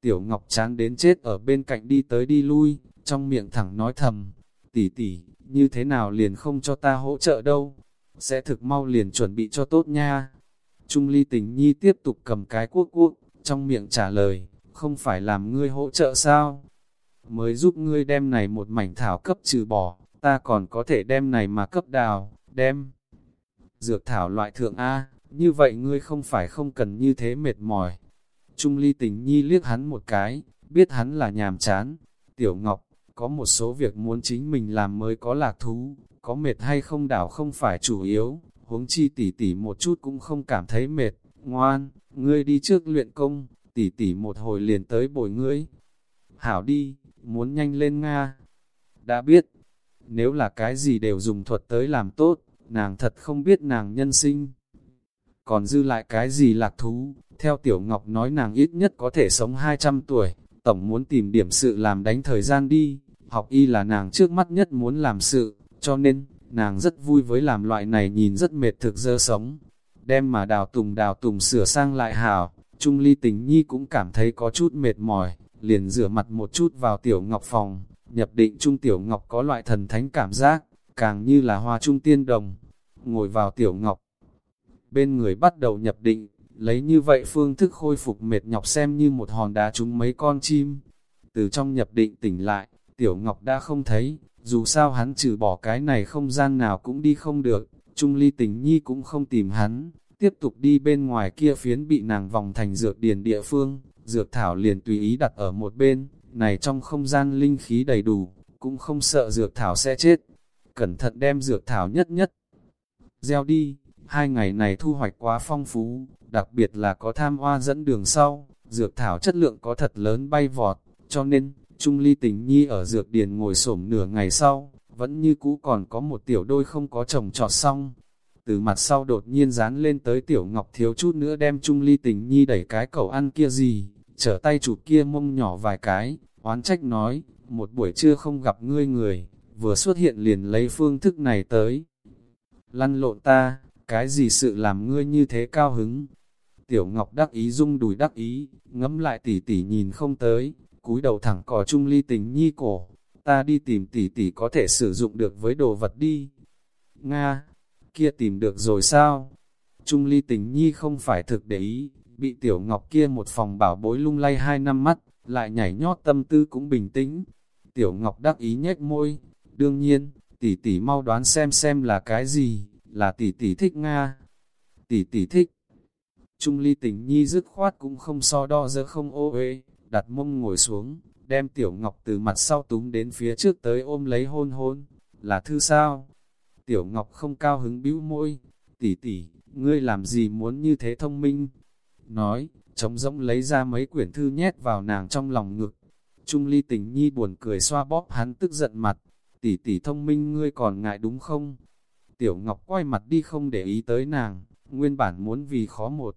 Tiểu Ngọc chán đến chết ở bên cạnh đi tới đi lui, trong miệng thẳng nói thầm, tỷ tỷ, như thế nào liền không cho ta hỗ trợ đâu, sẽ thực mau liền chuẩn bị cho tốt nha. Trung ly tình nhi tiếp tục cầm cái cuốc cuốc trong miệng trả lời, không phải làm ngươi hỗ trợ sao? Mới giúp ngươi đem này một mảnh thảo cấp trừ bỏ, ta còn có thể đem này mà cấp đào, đem. Dược thảo loại thượng A, như vậy ngươi không phải không cần như thế mệt mỏi. Trung ly tình nhi liếc hắn một cái, biết hắn là nhàm chán. Tiểu Ngọc, có một số việc muốn chính mình làm mới có lạc thú, có mệt hay không đảo không phải chủ yếu, huống chi tỷ tỷ một chút cũng không cảm thấy mệt, ngoan, ngươi đi trước luyện công, tỷ tỷ một hồi liền tới bồi ngươi. Hảo đi, muốn nhanh lên Nga. Đã biết, nếu là cái gì đều dùng thuật tới làm tốt, nàng thật không biết nàng nhân sinh. Còn dư lại cái gì lạc thú, theo Tiểu Ngọc nói nàng ít nhất có thể sống 200 tuổi, tổng muốn tìm điểm sự làm đánh thời gian đi, học y là nàng trước mắt nhất muốn làm sự, cho nên, nàng rất vui với làm loại này nhìn rất mệt thực dơ sống. Đem mà đào tùng đào tùng sửa sang lại hảo, Trung Ly Tình Nhi cũng cảm thấy có chút mệt mỏi, liền rửa mặt một chút vào Tiểu Ngọc phòng, nhập định Trung Tiểu Ngọc có loại thần thánh cảm giác, càng như là hoa trung tiên đồng, ngồi vào Tiểu Ngọc. Bên người bắt đầu nhập định, lấy như vậy phương thức khôi phục mệt nhọc xem như một hòn đá trúng mấy con chim. Từ trong nhập định tỉnh lại, Tiểu Ngọc đã không thấy, dù sao hắn trừ bỏ cái này không gian nào cũng đi không được, Trung Ly Tình Nhi cũng không tìm hắn, tiếp tục đi bên ngoài kia phiến bị nàng vòng thành dược điền địa phương, dược thảo liền tùy ý đặt ở một bên, này trong không gian linh khí đầy đủ, cũng không sợ dược thảo sẽ chết. Cẩn thận đem dược thảo nhất nhất. Gieo đi, hai ngày này thu hoạch quá phong phú, đặc biệt là có tham hoa dẫn đường sau, dược thảo chất lượng có thật lớn bay vọt, cho nên, Trung ly tình nhi ở dược điền ngồi xổm nửa ngày sau, vẫn như cũ còn có một tiểu đôi không có chồng trọt xong. Từ mặt sau đột nhiên dán lên tới tiểu ngọc thiếu chút nữa đem Trung ly tình nhi đẩy cái cầu ăn kia gì, trở tay chụp kia mông nhỏ vài cái, oán trách nói, một buổi trưa không gặp ngươi người, vừa xuất hiện liền lấy phương thức này tới. Lăn lộn ta, cái gì sự làm ngươi như thế cao hứng? Tiểu Ngọc đắc ý rung đùi đắc ý, ngẫm lại tỉ tỉ nhìn không tới, cúi đầu thẳng cò trung ly tình nhi cổ, ta đi tìm tỷ tỷ có thể sử dụng được với đồ vật đi. Nga, kia tìm được rồi sao? Trung ly tình nhi không phải thực để ý, bị tiểu ngọc kia một phòng bảo bối lung lay hai năm mắt, lại nhảy nhót tâm tư cũng bình tĩnh. Tiểu ngọc đắc ý nhếch môi, đương nhiên, tỷ tỷ mau đoán xem xem là cái gì, là tỷ tỷ thích Nga. Tỷ tỷ thích. Trung ly tình nhi dứt khoát cũng không so đo dơ không ô uế, đặt mông ngồi xuống, đem Tiểu Ngọc từ mặt sau túm đến phía trước tới ôm lấy hôn hôn, là thư sao? Tiểu Ngọc không cao hứng bĩu môi, tỷ tỷ, ngươi làm gì muốn như thế thông minh? Nói, trống rỗng lấy ra mấy quyển thư nhét vào nàng trong lòng ngực. Trung ly tình nhi buồn cười xoa bóp hắn tức giận mặt, tỷ tỷ thông minh ngươi còn ngại đúng không? Tiểu Ngọc quay mặt đi không để ý tới nàng, nguyên bản muốn vì khó một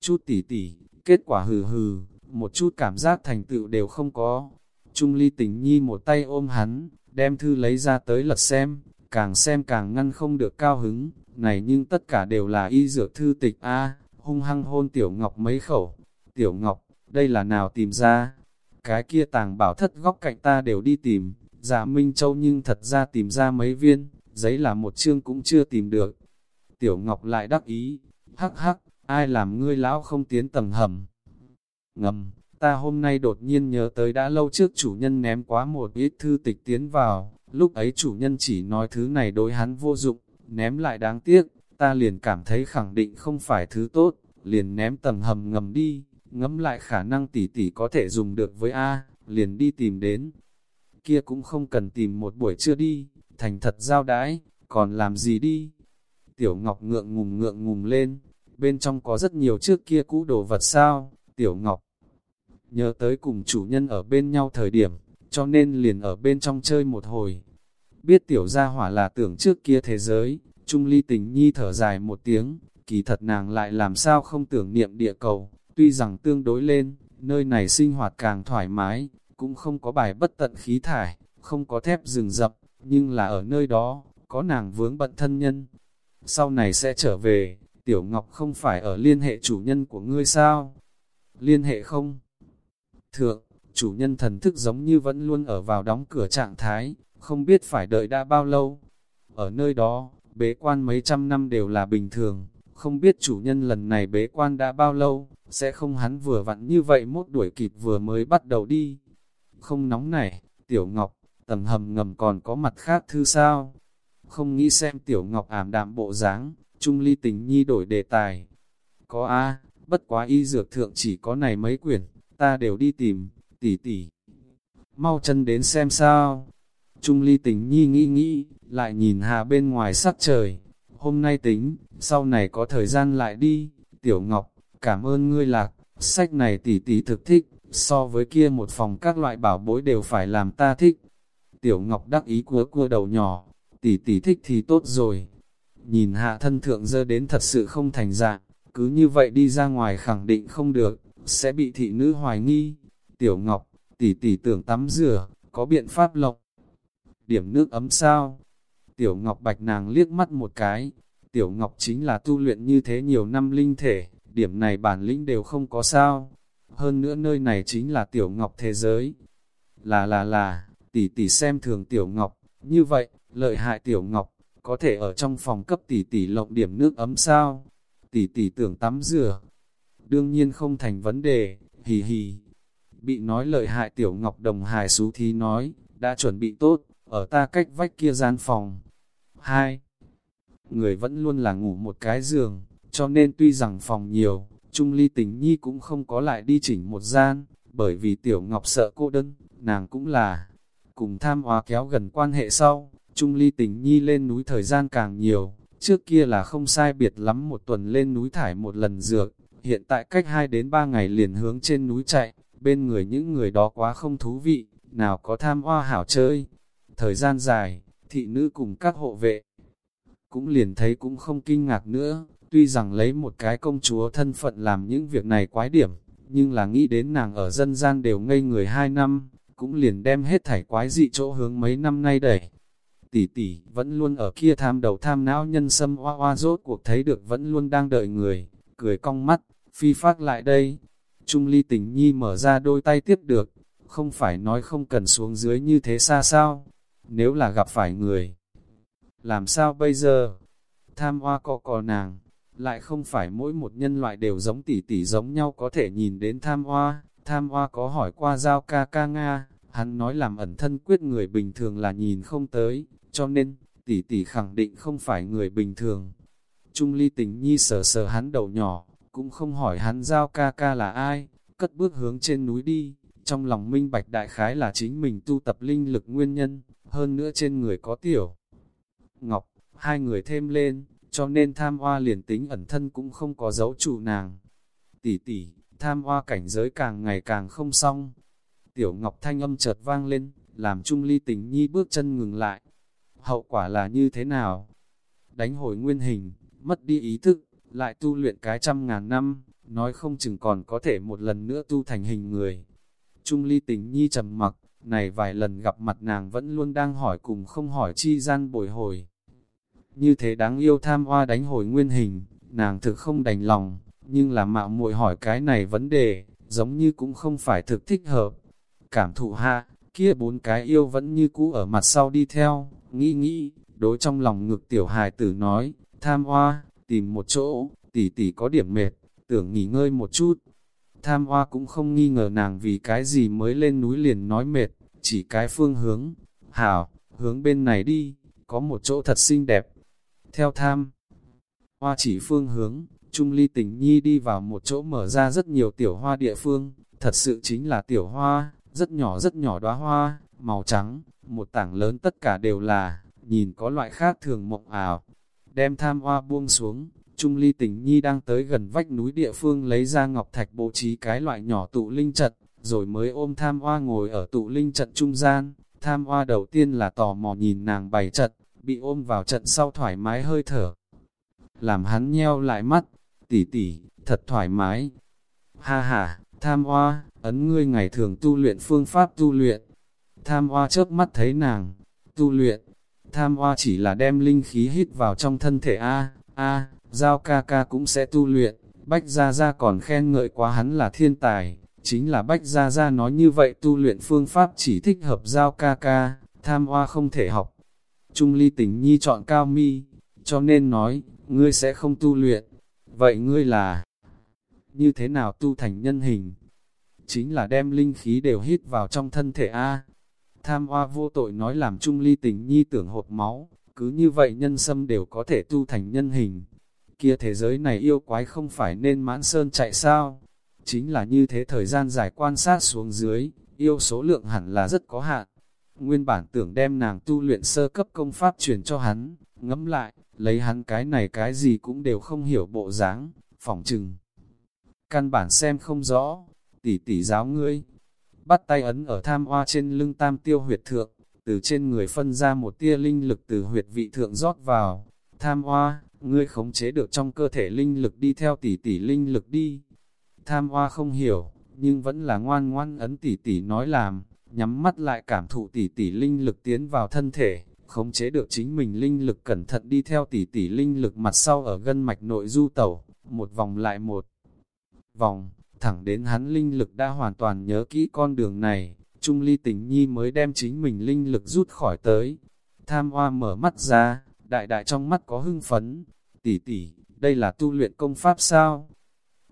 chút tỷ tỷ, kết quả hừ hừ, một chút cảm giác thành tựu đều không có. Trung ly tình nhi một tay ôm hắn, đem thư lấy ra tới lật xem, càng xem càng ngăn không được cao hứng, này nhưng tất cả đều là y dược thư tịch A, hung hăng hôn Tiểu Ngọc mấy khẩu. Tiểu Ngọc, đây là nào tìm ra? Cái kia tàng bảo thất góc cạnh ta đều đi tìm, giả Minh Châu nhưng thật ra tìm ra mấy viên, giấy là một chương cũng chưa tìm được. Tiểu Ngọc lại đắc ý, hắc hắc, ai làm ngươi lão không tiến tầng hầm. Ngầm, ta hôm nay đột nhiên nhớ tới đã lâu trước chủ nhân ném quá một ít thư tịch tiến vào, lúc ấy chủ nhân chỉ nói thứ này đối hắn vô dụng, ném lại đáng tiếc, ta liền cảm thấy khẳng định không phải thứ tốt, liền ném tầng hầm ngầm đi, ngẫm lại khả năng tỷ tỷ có thể dùng được với A, liền đi tìm đến. Kia cũng không cần tìm một buổi trưa đi, thành thật giao đãi, còn làm gì đi? Tiểu Ngọc ngượng ngùng ngượng ngùng lên, bên trong có rất nhiều trước kia cũ đồ vật sao, Tiểu Ngọc. Nhớ tới cùng chủ nhân ở bên nhau thời điểm, cho nên liền ở bên trong chơi một hồi. Biết Tiểu Gia Hỏa là tưởng trước kia thế giới, Trung Ly tình nhi thở dài một tiếng, kỳ thật nàng lại làm sao không tưởng niệm địa cầu, tuy rằng tương đối lên, nơi này sinh hoạt càng thoải mái, cũng không có bài bất tận khí thải, không có thép rừng rập, nhưng là ở nơi đó, có nàng vướng bận thân nhân. Sau này sẽ trở về, Tiểu Ngọc không phải ở liên hệ chủ nhân của ngươi sao? Liên hệ không? Thượng, chủ nhân thần thức giống như vẫn luôn ở vào đóng cửa trạng thái, không biết phải đợi đã bao lâu. Ở nơi đó, bế quan mấy trăm năm đều là bình thường, không biết chủ nhân lần này bế quan đã bao lâu, sẽ không hắn vừa vặn như vậy mốt đuổi kịp vừa mới bắt đầu đi. Không nóng này, Tiểu Ngọc, tầng hầm ngầm còn có mặt khác thư sao? Không nghĩ xem Tiểu Ngọc ảm đạm bộ dáng, Trung Ly tình nhi đổi đề tài. Có a bất quá y dược thượng chỉ có này mấy quyển, ta đều đi tìm, tỷ tỷ Mau chân đến xem sao. Trung Ly tình nhi nghĩ nghĩ, lại nhìn hà bên ngoài sắc trời. Hôm nay tính, sau này có thời gian lại đi. Tiểu Ngọc, cảm ơn ngươi lạc, sách này tỷ tỷ thực thích, so với kia một phòng các loại bảo bối đều phải làm ta thích. Tiểu Ngọc đắc ý cua cua đầu nhỏ, tỷ tỷ thích thì tốt rồi. Nhìn hạ thân thượng dơ đến thật sự không thành dạng, cứ như vậy đi ra ngoài khẳng định không được, sẽ bị thị nữ hoài nghi. Tiểu Ngọc, tỷ tỷ tưởng tắm rửa, có biện pháp lọc. Điểm nước ấm sao? Tiểu Ngọc bạch nàng liếc mắt một cái. Tiểu Ngọc chính là tu luyện như thế nhiều năm linh thể, điểm này bản lĩnh đều không có sao. Hơn nữa nơi này chính là Tiểu Ngọc thế giới. Là là là, tỷ tỷ xem thường Tiểu Ngọc, như vậy, lợi hại Tiểu Ngọc, có thể ở trong phòng cấp tỷ tỷ lộng điểm nước ấm sao? Tỷ tỷ tưởng tắm rửa. Đương nhiên không thành vấn đề, hì hì. Bị nói lợi hại Tiểu Ngọc đồng hài xú thì nói, đã chuẩn bị tốt, ở ta cách vách kia gian phòng. hai Người vẫn luôn là ngủ một cái giường, cho nên tuy rằng phòng nhiều, Trung Ly Tình Nhi cũng không có lại đi chỉnh một gian, bởi vì Tiểu Ngọc sợ cô đơn, nàng cũng là cùng tham hóa kéo gần quan hệ sau, Trung Ly Tình Nhi lên núi thời gian càng nhiều, trước kia là không sai biệt lắm một tuần lên núi thải một lần dược, hiện tại cách 2 đến 3 ngày liền hướng trên núi chạy, bên người những người đó quá không thú vị, nào có tham hoa hảo chơi. Thời gian dài, thị nữ cùng các hộ vệ, cũng liền thấy cũng không kinh ngạc nữa, tuy rằng lấy một cái công chúa thân phận làm những việc này quái điểm, nhưng là nghĩ đến nàng ở dân gian đều ngây người hai năm, cũng liền đem hết thảy quái dị chỗ hướng mấy năm nay đẩy. Tỷ tỷ vẫn luôn ở kia tham đầu tham não nhân sâm hoa hoa rốt cuộc thấy được vẫn luôn đang đợi người, cười cong mắt, phi phát lại đây. Trung ly tình nhi mở ra đôi tay tiếp được, không phải nói không cần xuống dưới như thế xa sao, nếu là gặp phải người. Làm sao bây giờ? Tham hoa cò cò nàng, lại không phải mỗi một nhân loại đều giống tỷ tỷ giống nhau có thể nhìn đến tham hoa. Tham hoa có hỏi qua giao ca ca Nga, hắn nói làm ẩn thân quyết người bình thường là nhìn không tới, cho nên, tỷ tỷ khẳng định không phải người bình thường. Trung ly tình nhi sờ sờ hắn đầu nhỏ, cũng không hỏi hắn giao ca ca là ai, cất bước hướng trên núi đi, trong lòng minh bạch đại khái là chính mình tu tập linh lực nguyên nhân, hơn nữa trên người có tiểu. Ngọc, hai người thêm lên, cho nên tham hoa liền tính ẩn thân cũng không có dấu chủ nàng. Tỷ tỷ, tham hoa cảnh giới càng ngày càng không xong. Tiểu Ngọc thanh âm chợt vang lên, làm Trung Ly tình nhi bước chân ngừng lại. Hậu quả là như thế nào? Đánh hồi nguyên hình, mất đi ý thức, lại tu luyện cái trăm ngàn năm, nói không chừng còn có thể một lần nữa tu thành hình người. Trung ly tình nhi trầm mặc, này vài lần gặp mặt nàng vẫn luôn đang hỏi cùng không hỏi chi gian bồi hồi. Như thế đáng yêu tham hoa đánh hồi nguyên hình, nàng thực không đành lòng, nhưng là mạo muội hỏi cái này vấn đề, giống như cũng không phải thực thích hợp. Cảm thụ hạ, kia bốn cái yêu vẫn như cũ ở mặt sau đi theo, nghĩ nghĩ, đối trong lòng ngực tiểu hài tử nói, tham hoa, tìm một chỗ, tỷ tỷ có điểm mệt, tưởng nghỉ ngơi một chút. Tham hoa cũng không nghi ngờ nàng vì cái gì mới lên núi liền nói mệt, chỉ cái phương hướng. Hảo, hướng bên này đi, có một chỗ thật xinh đẹp. Theo tham, hoa chỉ phương hướng, Trung ly tình nhi đi vào một chỗ mở ra rất nhiều tiểu hoa địa phương, thật sự chính là tiểu hoa, rất nhỏ rất nhỏ đóa hoa, màu trắng, một tảng lớn tất cả đều là, nhìn có loại khác thường mộng ảo. Đem tham hoa buông xuống, Trung ly tình nhi đang tới gần vách núi địa phương lấy ra ngọc thạch bố trí cái loại nhỏ tụ linh trận, rồi mới ôm tham hoa ngồi ở tụ linh trận trung gian. Tham hoa đầu tiên là tò mò nhìn nàng bày trận, bị ôm vào trận sau thoải mái hơi thở. Làm hắn nheo lại mắt, tỷ tỷ, thật thoải mái. Ha ha, tham hoa, ấn ngươi ngày thường tu luyện phương pháp tu luyện. Tham hoa chớp mắt thấy nàng, tu luyện. Tham hoa chỉ là đem linh khí hít vào trong thân thể A, A, giao ca ca cũng sẽ tu luyện. Bách Gia Gia còn khen ngợi quá hắn là thiên tài, chính là Bách Gia Gia nói như vậy tu luyện phương pháp chỉ thích hợp giao ca ca, tham hoa không thể học. Trung ly tình nhi chọn cao mi, cho nên nói, ngươi sẽ không tu luyện. Vậy ngươi là như thế nào tu thành nhân hình? Chính là đem linh khí đều hít vào trong thân thể A. Tham hoa vô tội nói làm Trung ly tình nhi tưởng hộp máu, cứ như vậy nhân sâm đều có thể tu thành nhân hình. Kia thế giới này yêu quái không phải nên mãn sơn chạy sao? Chính là như thế thời gian dài quan sát xuống dưới, yêu số lượng hẳn là rất có hạn. Nguyên bản tưởng đem nàng tu luyện sơ cấp công pháp truyền cho hắn, ngẫm lại, lấy hắn cái này cái gì cũng đều không hiểu bộ dáng, phỏng chừng. Căn bản xem không rõ, tỷ tỷ giáo ngươi, bắt tay ấn ở tham hoa trên lưng tam tiêu huyệt thượng, từ trên người phân ra một tia linh lực từ huyệt vị thượng rót vào. Tham hoa, ngươi khống chế được trong cơ thể linh lực đi theo tỷ tỷ linh lực đi. Tham hoa không hiểu, nhưng vẫn là ngoan ngoan ấn tỷ tỷ nói làm, nhắm mắt lại cảm thụ tỷ tỷ linh lực tiến vào thân thể, khống chế được chính mình linh lực cẩn thận đi theo tỷ tỷ linh lực mặt sau ở gân mạch nội du tẩu, một vòng lại một vòng, thẳng đến hắn linh lực đã hoàn toàn nhớ kỹ con đường này, Trung ly tình nhi mới đem chính mình linh lực rút khỏi tới. Tham hoa mở mắt ra, đại đại trong mắt có hưng phấn, tỷ tỷ, đây là tu luyện công pháp sao?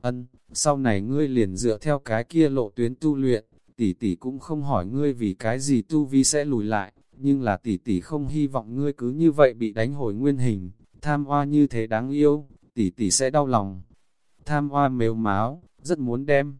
Ân, sau này ngươi liền dựa theo cái kia lộ tuyến tu luyện, tỷ tỷ cũng không hỏi ngươi vì cái gì tu vi sẽ lùi lại, nhưng là tỷ tỷ không hy vọng ngươi cứ như vậy bị đánh hồi nguyên hình, tham hoa như thế đáng yêu, tỷ tỷ sẽ đau lòng. Tham hoa mếu máo rất muốn đem.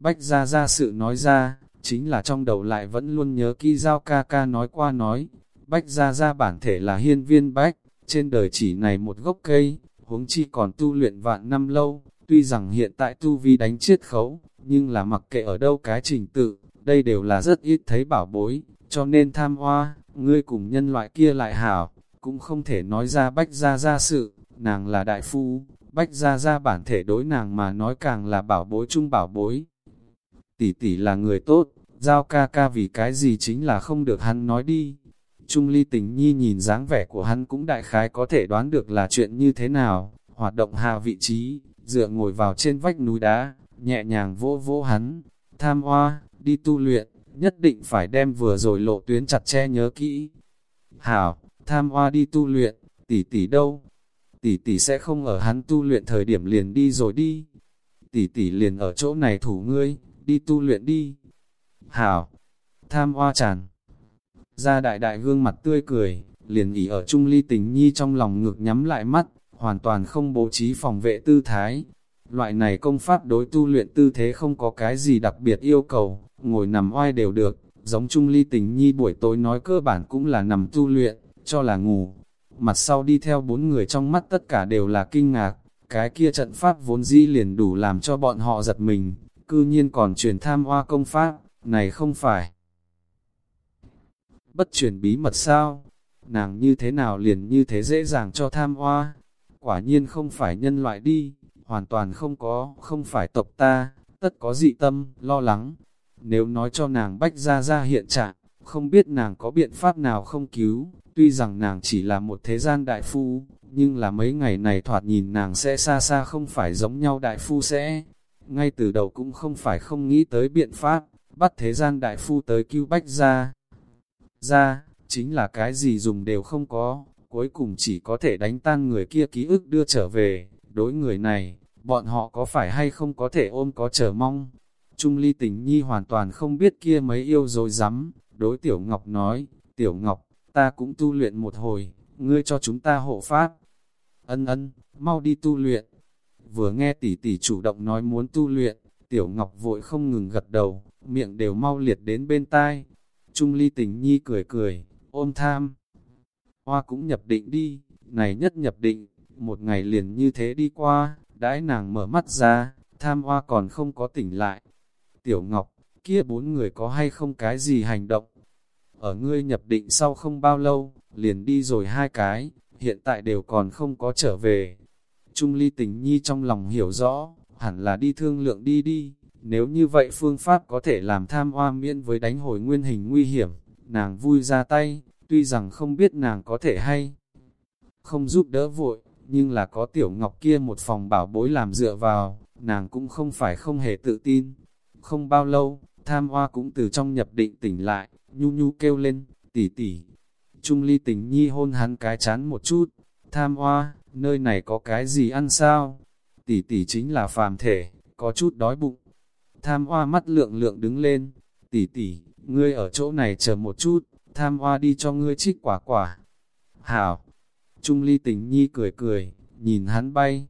Bách ra ra sự nói ra, chính là trong đầu lại vẫn luôn nhớ kỹ giao ca ca nói qua nói. Bách ra ra bản thể là hiên viên bách, trên đời chỉ này một gốc cây, huống chi còn tu luyện vạn năm lâu, tuy rằng hiện tại tu vi đánh chiết khấu, nhưng là mặc kệ ở đâu cái trình tự, đây đều là rất ít thấy bảo bối, cho nên tham hoa, ngươi cùng nhân loại kia lại hảo, cũng không thể nói ra bách ra ra sự, nàng là đại phu, bách ra ra bản thể đối nàng mà nói càng là bảo bối chung bảo bối. Tỷ tỷ là người tốt, giao ca ca vì cái gì chính là không được hắn nói đi. Trung ly tình nhi nhìn dáng vẻ của hắn cũng đại khái có thể đoán được là chuyện như thế nào, hoạt động hạ vị trí, dựa ngồi vào trên vách núi đá, nhẹ nhàng vô vô hắn, tham hoa, đi tu luyện, nhất định phải đem vừa rồi lộ tuyến chặt che nhớ kỹ. Hảo, tham hoa đi tu luyện, tỷ tỷ đâu? Tỷ tỷ sẽ không ở hắn tu luyện thời điểm liền đi rồi đi. Tỷ tỷ liền ở chỗ này thủ ngươi, đi tu luyện đi. Hảo, tham hoa tràn. Ra đại đại gương mặt tươi cười, liền ỉ ở trung ly tình nhi trong lòng ngược nhắm lại mắt, hoàn toàn không bố trí phòng vệ tư thái. Loại này công pháp đối tu luyện tư thế không có cái gì đặc biệt yêu cầu, ngồi nằm oai đều được, giống Trung Ly Tình Nhi buổi tối nói cơ bản cũng là nằm tu luyện, cho là ngủ. Mặt sau đi theo bốn người trong mắt tất cả đều là kinh ngạc, cái kia trận pháp vốn dĩ liền đủ làm cho bọn họ giật mình, cư nhiên còn truyền tham hoa công pháp, này không phải. Bất truyền bí mật sao? Nàng như thế nào liền như thế dễ dàng cho tham hoa? Quả nhiên không phải nhân loại đi, hoàn toàn không có, không phải tộc ta, tất có dị tâm, lo lắng. Nếu nói cho nàng bách ra ra hiện trạng, không biết nàng có biện pháp nào không cứu, tuy rằng nàng chỉ là một thế gian đại phu, nhưng là mấy ngày này thoạt nhìn nàng sẽ xa xa không phải giống nhau đại phu sẽ. Ngay từ đầu cũng không phải không nghĩ tới biện pháp, bắt thế gian đại phu tới cứu bách ra. Ra, chính là cái gì dùng đều không có, cuối cùng chỉ có thể đánh tan người kia ký ức đưa trở về, đối người này, bọn họ có phải hay không có thể ôm có chờ mong. Trung ly tình nhi hoàn toàn không biết kia mấy yêu rồi dám, đối tiểu ngọc nói, tiểu ngọc, ta cũng tu luyện một hồi, ngươi cho chúng ta hộ pháp. Ân ân, mau đi tu luyện. Vừa nghe tỷ tỷ chủ động nói muốn tu luyện, tiểu ngọc vội không ngừng gật đầu, miệng đều mau liệt đến bên tai. Trung ly tình nhi cười cười, ôm tham. Hoa cũng nhập định đi, này nhất nhập định, một ngày liền như thế đi qua, đãi nàng mở mắt ra, tham hoa còn không có tỉnh lại. Tiểu Ngọc, kia bốn người có hay không cái gì hành động? Ở ngươi nhập định sau không bao lâu, liền đi rồi hai cái, hiện tại đều còn không có trở về. Trung ly tình nhi trong lòng hiểu rõ, hẳn là đi thương lượng đi đi, nếu như vậy phương pháp có thể làm tham hoa miễn với đánh hồi nguyên hình nguy hiểm, nàng vui ra tay, tuy rằng không biết nàng có thể hay không giúp đỡ vội, nhưng là có tiểu ngọc kia một phòng bảo bối làm dựa vào, nàng cũng không phải không hề tự tin. Không bao lâu, tham hoa cũng từ trong nhập định tỉnh lại, nhu nhu kêu lên, tỷ tỷ. Trung ly tình nhi hôn hắn cái chán một chút, tham hoa, nơi này có cái gì ăn sao? Tỷ tỷ chính là phàm thể, có chút đói bụng. Tham hoa mắt lượng lượng đứng lên, tỷ tỷ, ngươi ở chỗ này chờ một chút, tham hoa đi cho ngươi trích quả quả. Hảo! Trung ly tình nhi cười cười, nhìn hắn bay.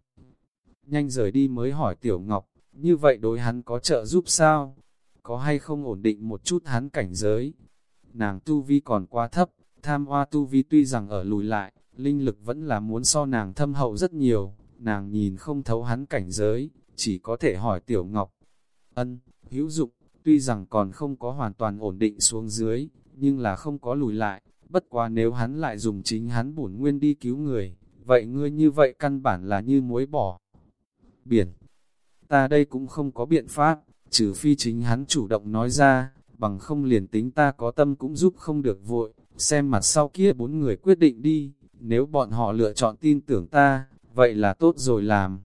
Nhanh rời đi mới hỏi Tiểu Ngọc, như vậy đối hắn có trợ giúp sao? Có hay không ổn định một chút hắn cảnh giới? Nàng tu vi còn quá thấp, tham hoa tu vi tuy rằng ở lùi lại, linh lực vẫn là muốn so nàng thâm hậu rất nhiều, nàng nhìn không thấu hắn cảnh giới, chỉ có thể hỏi Tiểu Ngọc. Ân, hữu dụng, tuy rằng còn không có hoàn toàn ổn định xuống dưới, nhưng là không có lùi lại, bất quá nếu hắn lại dùng chính hắn bổn nguyên đi cứu người, vậy ngươi như vậy căn bản là như muối bỏ. Biển, ta đây cũng không có biện pháp, trừ phi chính hắn chủ động nói ra, bằng không liền tính ta có tâm cũng giúp không được vội, xem mặt sau kia bốn người quyết định đi, nếu bọn họ lựa chọn tin tưởng ta, vậy là tốt rồi làm.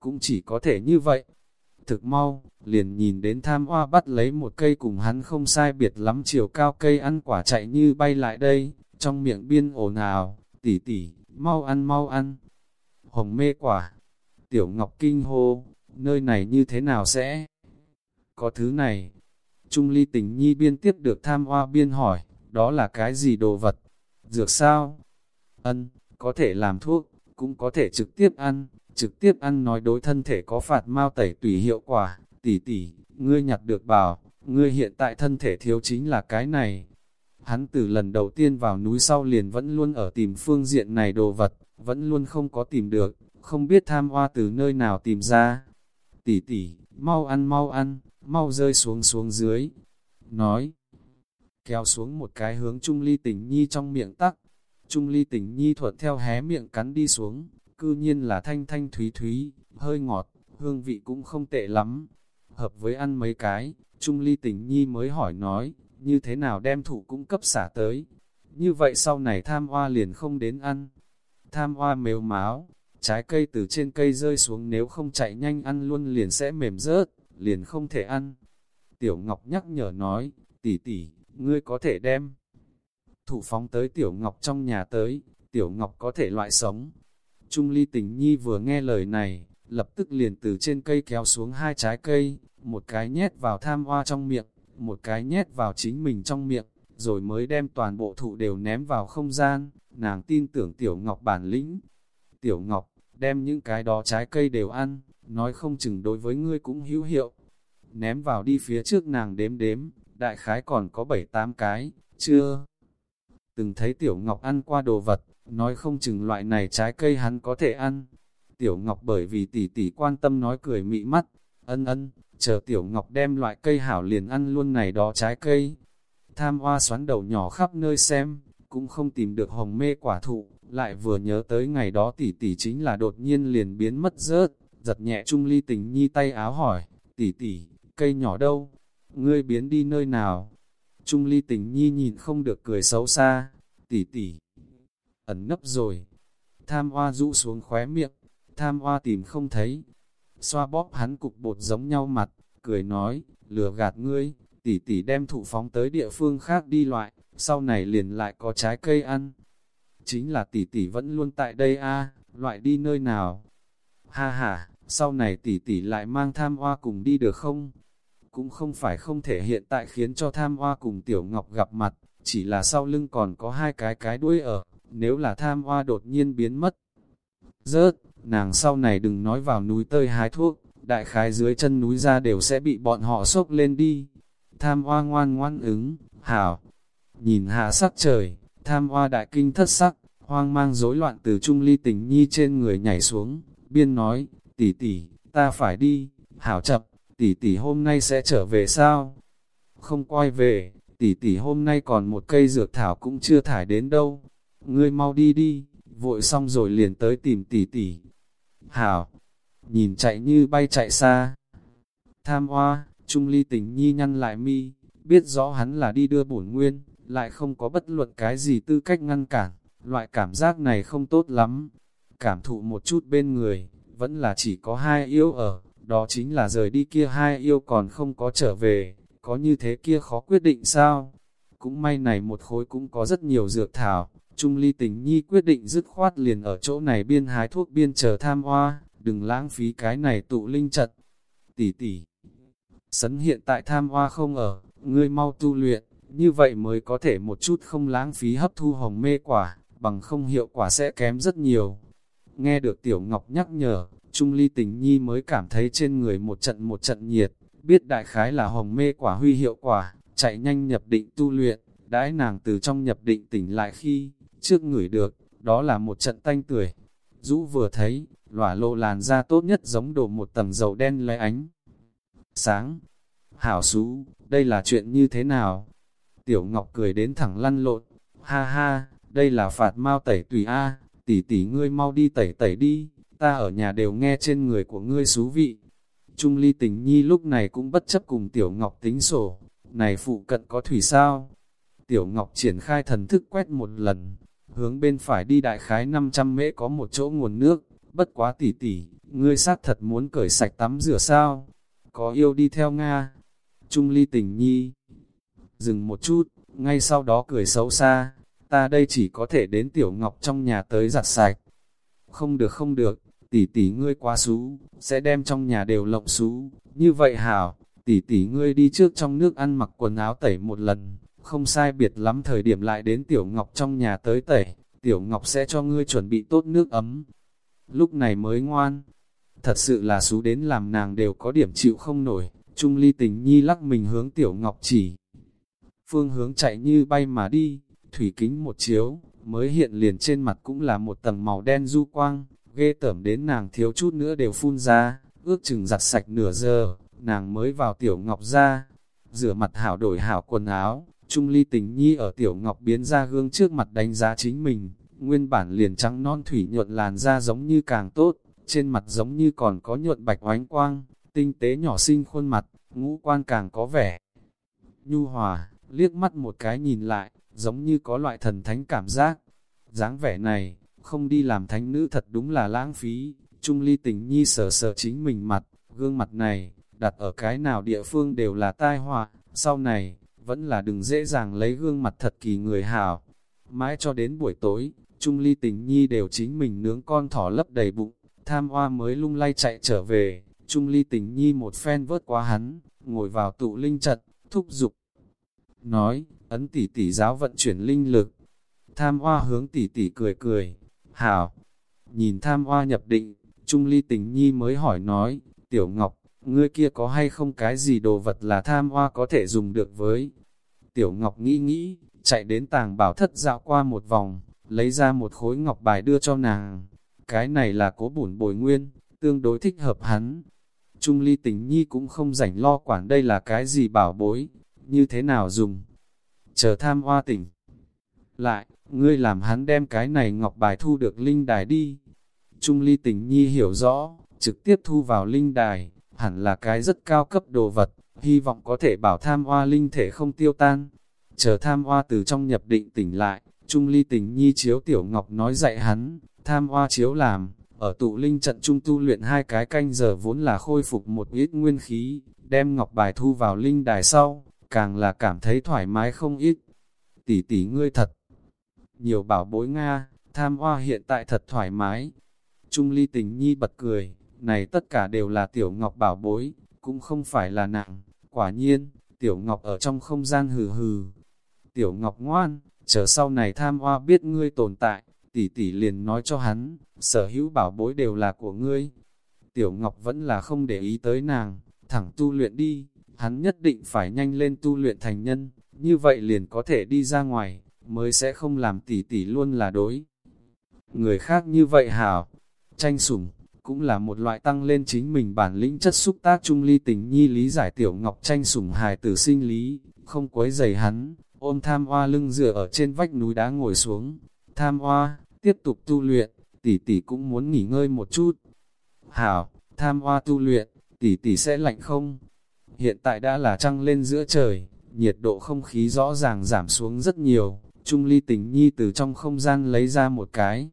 Cũng chỉ có thể như vậy. Thực mau, liền nhìn đến tham hoa bắt lấy một cây cùng hắn không sai biệt lắm chiều cao cây ăn quả chạy như bay lại đây, trong miệng biên ồn ào, tỉ tỉ, mau ăn mau ăn. Hồng mê quả, tiểu ngọc kinh hô, nơi này như thế nào sẽ? Có thứ này, Trung ly tình nhi biên tiếp được tham hoa biên hỏi, đó là cái gì đồ vật? Dược sao? Ân, có thể làm thuốc, cũng có thể trực tiếp ăn, trực tiếp ăn nói đối thân thể có phạt mau tẩy tùy hiệu quả, tỷ tỷ, ngươi nhặt được bảo, ngươi hiện tại thân thể thiếu chính là cái này. Hắn từ lần đầu tiên vào núi sau liền vẫn luôn ở tìm phương diện này đồ vật, vẫn luôn không có tìm được, không biết tham hoa từ nơi nào tìm ra. Tỷ tỷ, mau ăn mau ăn, mau rơi xuống xuống dưới. Nói, kéo xuống một cái hướng Trung Ly Tình Nhi trong miệng tắc. Trung Ly Tình Nhi thuận theo hé miệng cắn đi xuống, cư nhiên là thanh thanh thúy thúy, hơi ngọt, hương vị cũng không tệ lắm. Hợp với ăn mấy cái, Trung Ly Tình Nhi mới hỏi nói, như thế nào đem thủ cũng cấp xả tới. Như vậy sau này tham hoa liền không đến ăn. Tham hoa mếu máu, trái cây từ trên cây rơi xuống nếu không chạy nhanh ăn luôn liền sẽ mềm rớt, liền không thể ăn. Tiểu Ngọc nhắc nhở nói, tỷ tỷ, ngươi có thể đem thủ phóng tới Tiểu Ngọc trong nhà tới, Tiểu Ngọc có thể loại sống. Trung ly tình nhi vừa nghe lời này, lập tức liền từ trên cây kéo xuống hai trái cây, một cái nhét vào tham hoa trong miệng, một cái nhét vào chính mình trong miệng, rồi mới đem toàn bộ thụ đều ném vào không gian, nàng tin tưởng Tiểu Ngọc bản lĩnh. Tiểu Ngọc, đem những cái đó trái cây đều ăn, nói không chừng đối với ngươi cũng hữu hiệu. Ném vào đi phía trước nàng đếm đếm, đại khái còn có 7-8 cái, chưa? Từng thấy Tiểu Ngọc ăn qua đồ vật, nói không chừng loại này trái cây hắn có thể ăn. Tiểu Ngọc bởi vì tỷ tỷ quan tâm nói cười mị mắt, ân ân, chờ Tiểu Ngọc đem loại cây hảo liền ăn luôn này đó trái cây. Tham hoa xoắn đầu nhỏ khắp nơi xem, cũng không tìm được hồng mê quả thụ, lại vừa nhớ tới ngày đó tỷ tỷ chính là đột nhiên liền biến mất rớt, giật nhẹ Trung Ly tình nhi tay áo hỏi, tỷ tỷ, cây nhỏ đâu? Ngươi biến đi nơi nào? Trung Ly tình nhi nhìn không được cười xấu xa, tỷ tỷ, ẩn nấp rồi. Tham hoa rũ xuống khóe miệng, tham hoa tìm không thấy. Xoa bóp hắn cục bột giống nhau mặt, cười nói, lừa gạt ngươi, tỷ tỷ đem thụ phóng tới địa phương khác đi loại, sau này liền lại có trái cây ăn. Chính là tỷ tỷ vẫn luôn tại đây a loại đi nơi nào? Ha ha, sau này tỷ tỷ lại mang tham hoa cùng đi được không? Cũng không phải không thể hiện tại khiến cho tham hoa cùng tiểu ngọc gặp mặt, chỉ là sau lưng còn có hai cái cái đuôi ở, nếu là tham hoa đột nhiên biến mất. Rớt, nàng sau này đừng nói vào núi tơi hái thuốc, đại khái dưới chân núi ra đều sẽ bị bọn họ sốc lên đi. Tham hoa ngoan ngoan ứng, hảo, nhìn hạ sắc trời, tham hoa đại kinh thất sắc, hoang mang rối loạn từ trung ly tình nhi trên người nhảy xuống, biên nói, tỷ tỷ, ta phải đi, hảo chập tỷ tỷ hôm nay sẽ trở về sao? Không quay về, tỷ tỷ hôm nay còn một cây dược thảo cũng chưa thải đến đâu, ngươi mau đi đi, vội xong rồi liền tới tìm tỷ tỷ. Hảo, nhìn chạy như bay chạy xa. Tham hoa, Trung Ly tình nhi nhăn lại mi, biết rõ hắn là đi đưa bổn nguyên, lại không có bất luận cái gì tư cách ngăn cản, loại cảm giác này không tốt lắm. Cảm thụ một chút bên người, vẫn là chỉ có hai yêu ở, đó chính là rời đi kia hai yêu còn không có trở về, có như thế kia khó quyết định sao? Cũng may này một khối cũng có rất nhiều dược thảo, Trung ly tình nhi quyết định dứt khoát liền ở chỗ này biên hái thuốc biên chờ tham hoa, đừng lãng phí cái này tụ linh chật. Tỷ tỷ, sấn hiện tại tham hoa không ở, ngươi mau tu luyện, như vậy mới có thể một chút không lãng phí hấp thu hồng mê quả, bằng không hiệu quả sẽ kém rất nhiều. Nghe được Tiểu Ngọc nhắc nhở, Trung Ly Tình Nhi mới cảm thấy trên người một trận một trận nhiệt, biết đại khái là hồng mê quả huy hiệu quả, chạy nhanh nhập định tu luyện, đãi nàng từ trong nhập định tỉnh lại khi, trước ngửi được, đó là một trận tanh tuổi. Dũ vừa thấy, lỏa lộ làn da tốt nhất giống đổ một tầng dầu đen lấy ánh. Sáng, hảo xú, đây là chuyện như thế nào? Tiểu Ngọc cười đến thẳng lăn lộn, ha ha, đây là phạt mau tẩy tùy A, tỷ tỷ ngươi mau đi tẩy tẩy đi, ta ở nhà đều nghe trên người của ngươi xú vị. Trung ly tình nhi lúc này cũng bất chấp cùng Tiểu Ngọc tính sổ, này phụ cận có thủy sao? Tiểu Ngọc triển khai thần thức quét một lần, hướng bên phải đi đại khái 500 mễ có một chỗ nguồn nước, bất quá tỷ tỷ ngươi sát thật muốn cởi sạch tắm rửa sao? Có yêu đi theo Nga? Trung ly tình nhi. Dừng một chút, ngay sau đó cười xấu xa, ta đây chỉ có thể đến tiểu ngọc trong nhà tới giặt sạch. Không được không được, tỷ tỷ ngươi quá xú, sẽ đem trong nhà đều lộng xú, như vậy hảo, tỷ tỷ ngươi đi trước trong nước ăn mặc quần áo tẩy một lần, không sai biệt lắm thời điểm lại đến Tiểu Ngọc trong nhà tới tẩy, Tiểu Ngọc sẽ cho ngươi chuẩn bị tốt nước ấm. Lúc này mới ngoan, thật sự là xú đến làm nàng đều có điểm chịu không nổi, Trung Ly tình nhi lắc mình hướng Tiểu Ngọc chỉ. Phương hướng chạy như bay mà đi, thủy kính một chiếu, mới hiện liền trên mặt cũng là một tầng màu đen du quang, ghê tởm đến nàng thiếu chút nữa đều phun ra, ước chừng giặt sạch nửa giờ, nàng mới vào Tiểu Ngọc ra, rửa mặt hảo đổi hảo quần áo, Trung ly tình nhi ở tiểu ngọc biến ra gương trước mặt đánh giá chính mình, nguyên bản liền trắng non thủy nhuận làn da giống như càng tốt, trên mặt giống như còn có nhuận bạch oánh quang, tinh tế nhỏ xinh khuôn mặt, ngũ quan càng có vẻ. Nhu hòa, liếc mắt một cái nhìn lại, giống như có loại thần thánh cảm giác. dáng vẻ này, không đi làm thánh nữ thật đúng là lãng phí. Trung ly tình nhi sờ sờ chính mình mặt, gương mặt này, đặt ở cái nào địa phương đều là tai họa. Sau này, vẫn là đừng dễ dàng lấy gương mặt thật kỳ người hảo. Mãi cho đến buổi tối, Trung Ly tình nhi đều chính mình nướng con thỏ lấp đầy bụng, tham hoa mới lung lay chạy trở về, Trung Ly tình nhi một phen vớt qua hắn, ngồi vào tụ linh trận, thúc giục. Nói, ấn tỷ tỷ giáo vận chuyển linh lực. Tham hoa hướng tỷ tỷ cười cười, hảo. Nhìn tham hoa nhập định, Trung Ly tình nhi mới hỏi nói, tiểu ngọc, ngươi kia có hay không cái gì đồ vật là tham hoa có thể dùng được với. Tiểu Ngọc nghĩ nghĩ, chạy đến tàng bảo thất dạo qua một vòng, lấy ra một khối ngọc bài đưa cho nàng. Cái này là cố bổn bồi nguyên, tương đối thích hợp hắn. Trung ly tình nhi cũng không rảnh lo quản đây là cái gì bảo bối, như thế nào dùng. Chờ tham hoa tỉnh. Lại, ngươi làm hắn đem cái này ngọc bài thu được linh đài đi. Trung ly tình nhi hiểu rõ, trực tiếp thu vào linh đài, hẳn là cái rất cao cấp đồ vật, hy vọng có thể bảo tham hoa linh thể không tiêu tan. Chờ tham hoa từ trong nhập định tỉnh lại, Trung ly tình nhi chiếu tiểu ngọc nói dạy hắn, tham hoa chiếu làm, ở tụ linh trận trung tu luyện hai cái canh giờ vốn là khôi phục một ít nguyên khí, đem ngọc bài thu vào linh đài sau, càng là cảm thấy thoải mái không ít. Tỷ tỷ ngươi thật, nhiều bảo bối Nga, tham hoa hiện tại thật thoải mái. Trung ly tình nhi bật cười, này tất cả đều là tiểu ngọc bảo bối, cũng không phải là nặng, quả nhiên, tiểu ngọc ở trong không gian hừ hừ. Tiểu ngọc ngoan, chờ sau này tham hoa biết ngươi tồn tại, tỷ tỷ liền nói cho hắn, sở hữu bảo bối đều là của ngươi. Tiểu Ngọc vẫn là không để ý tới nàng, thẳng tu luyện đi, hắn nhất định phải nhanh lên tu luyện thành nhân, như vậy liền có thể đi ra ngoài, mới sẽ không làm tỷ tỷ luôn là đối. Người khác như vậy hảo, tranh sủng, cũng là một loại tăng lên chính mình bản lĩnh chất xúc tác trung ly tình nhi lý giải tiểu ngọc tranh sủng hài tử sinh lý, không quấy giày hắn, ôm tham hoa lưng dựa ở trên vách núi đá ngồi xuống. Tham hoa, tiếp tục tu luyện, tỷ tỷ cũng muốn nghỉ ngơi một chút. Hảo, tham hoa tu luyện, tỷ tỷ sẽ lạnh không? Hiện tại đã là trăng lên giữa trời, nhiệt độ không khí rõ ràng giảm xuống rất nhiều. Trung ly tình nhi từ trong không gian lấy ra một cái.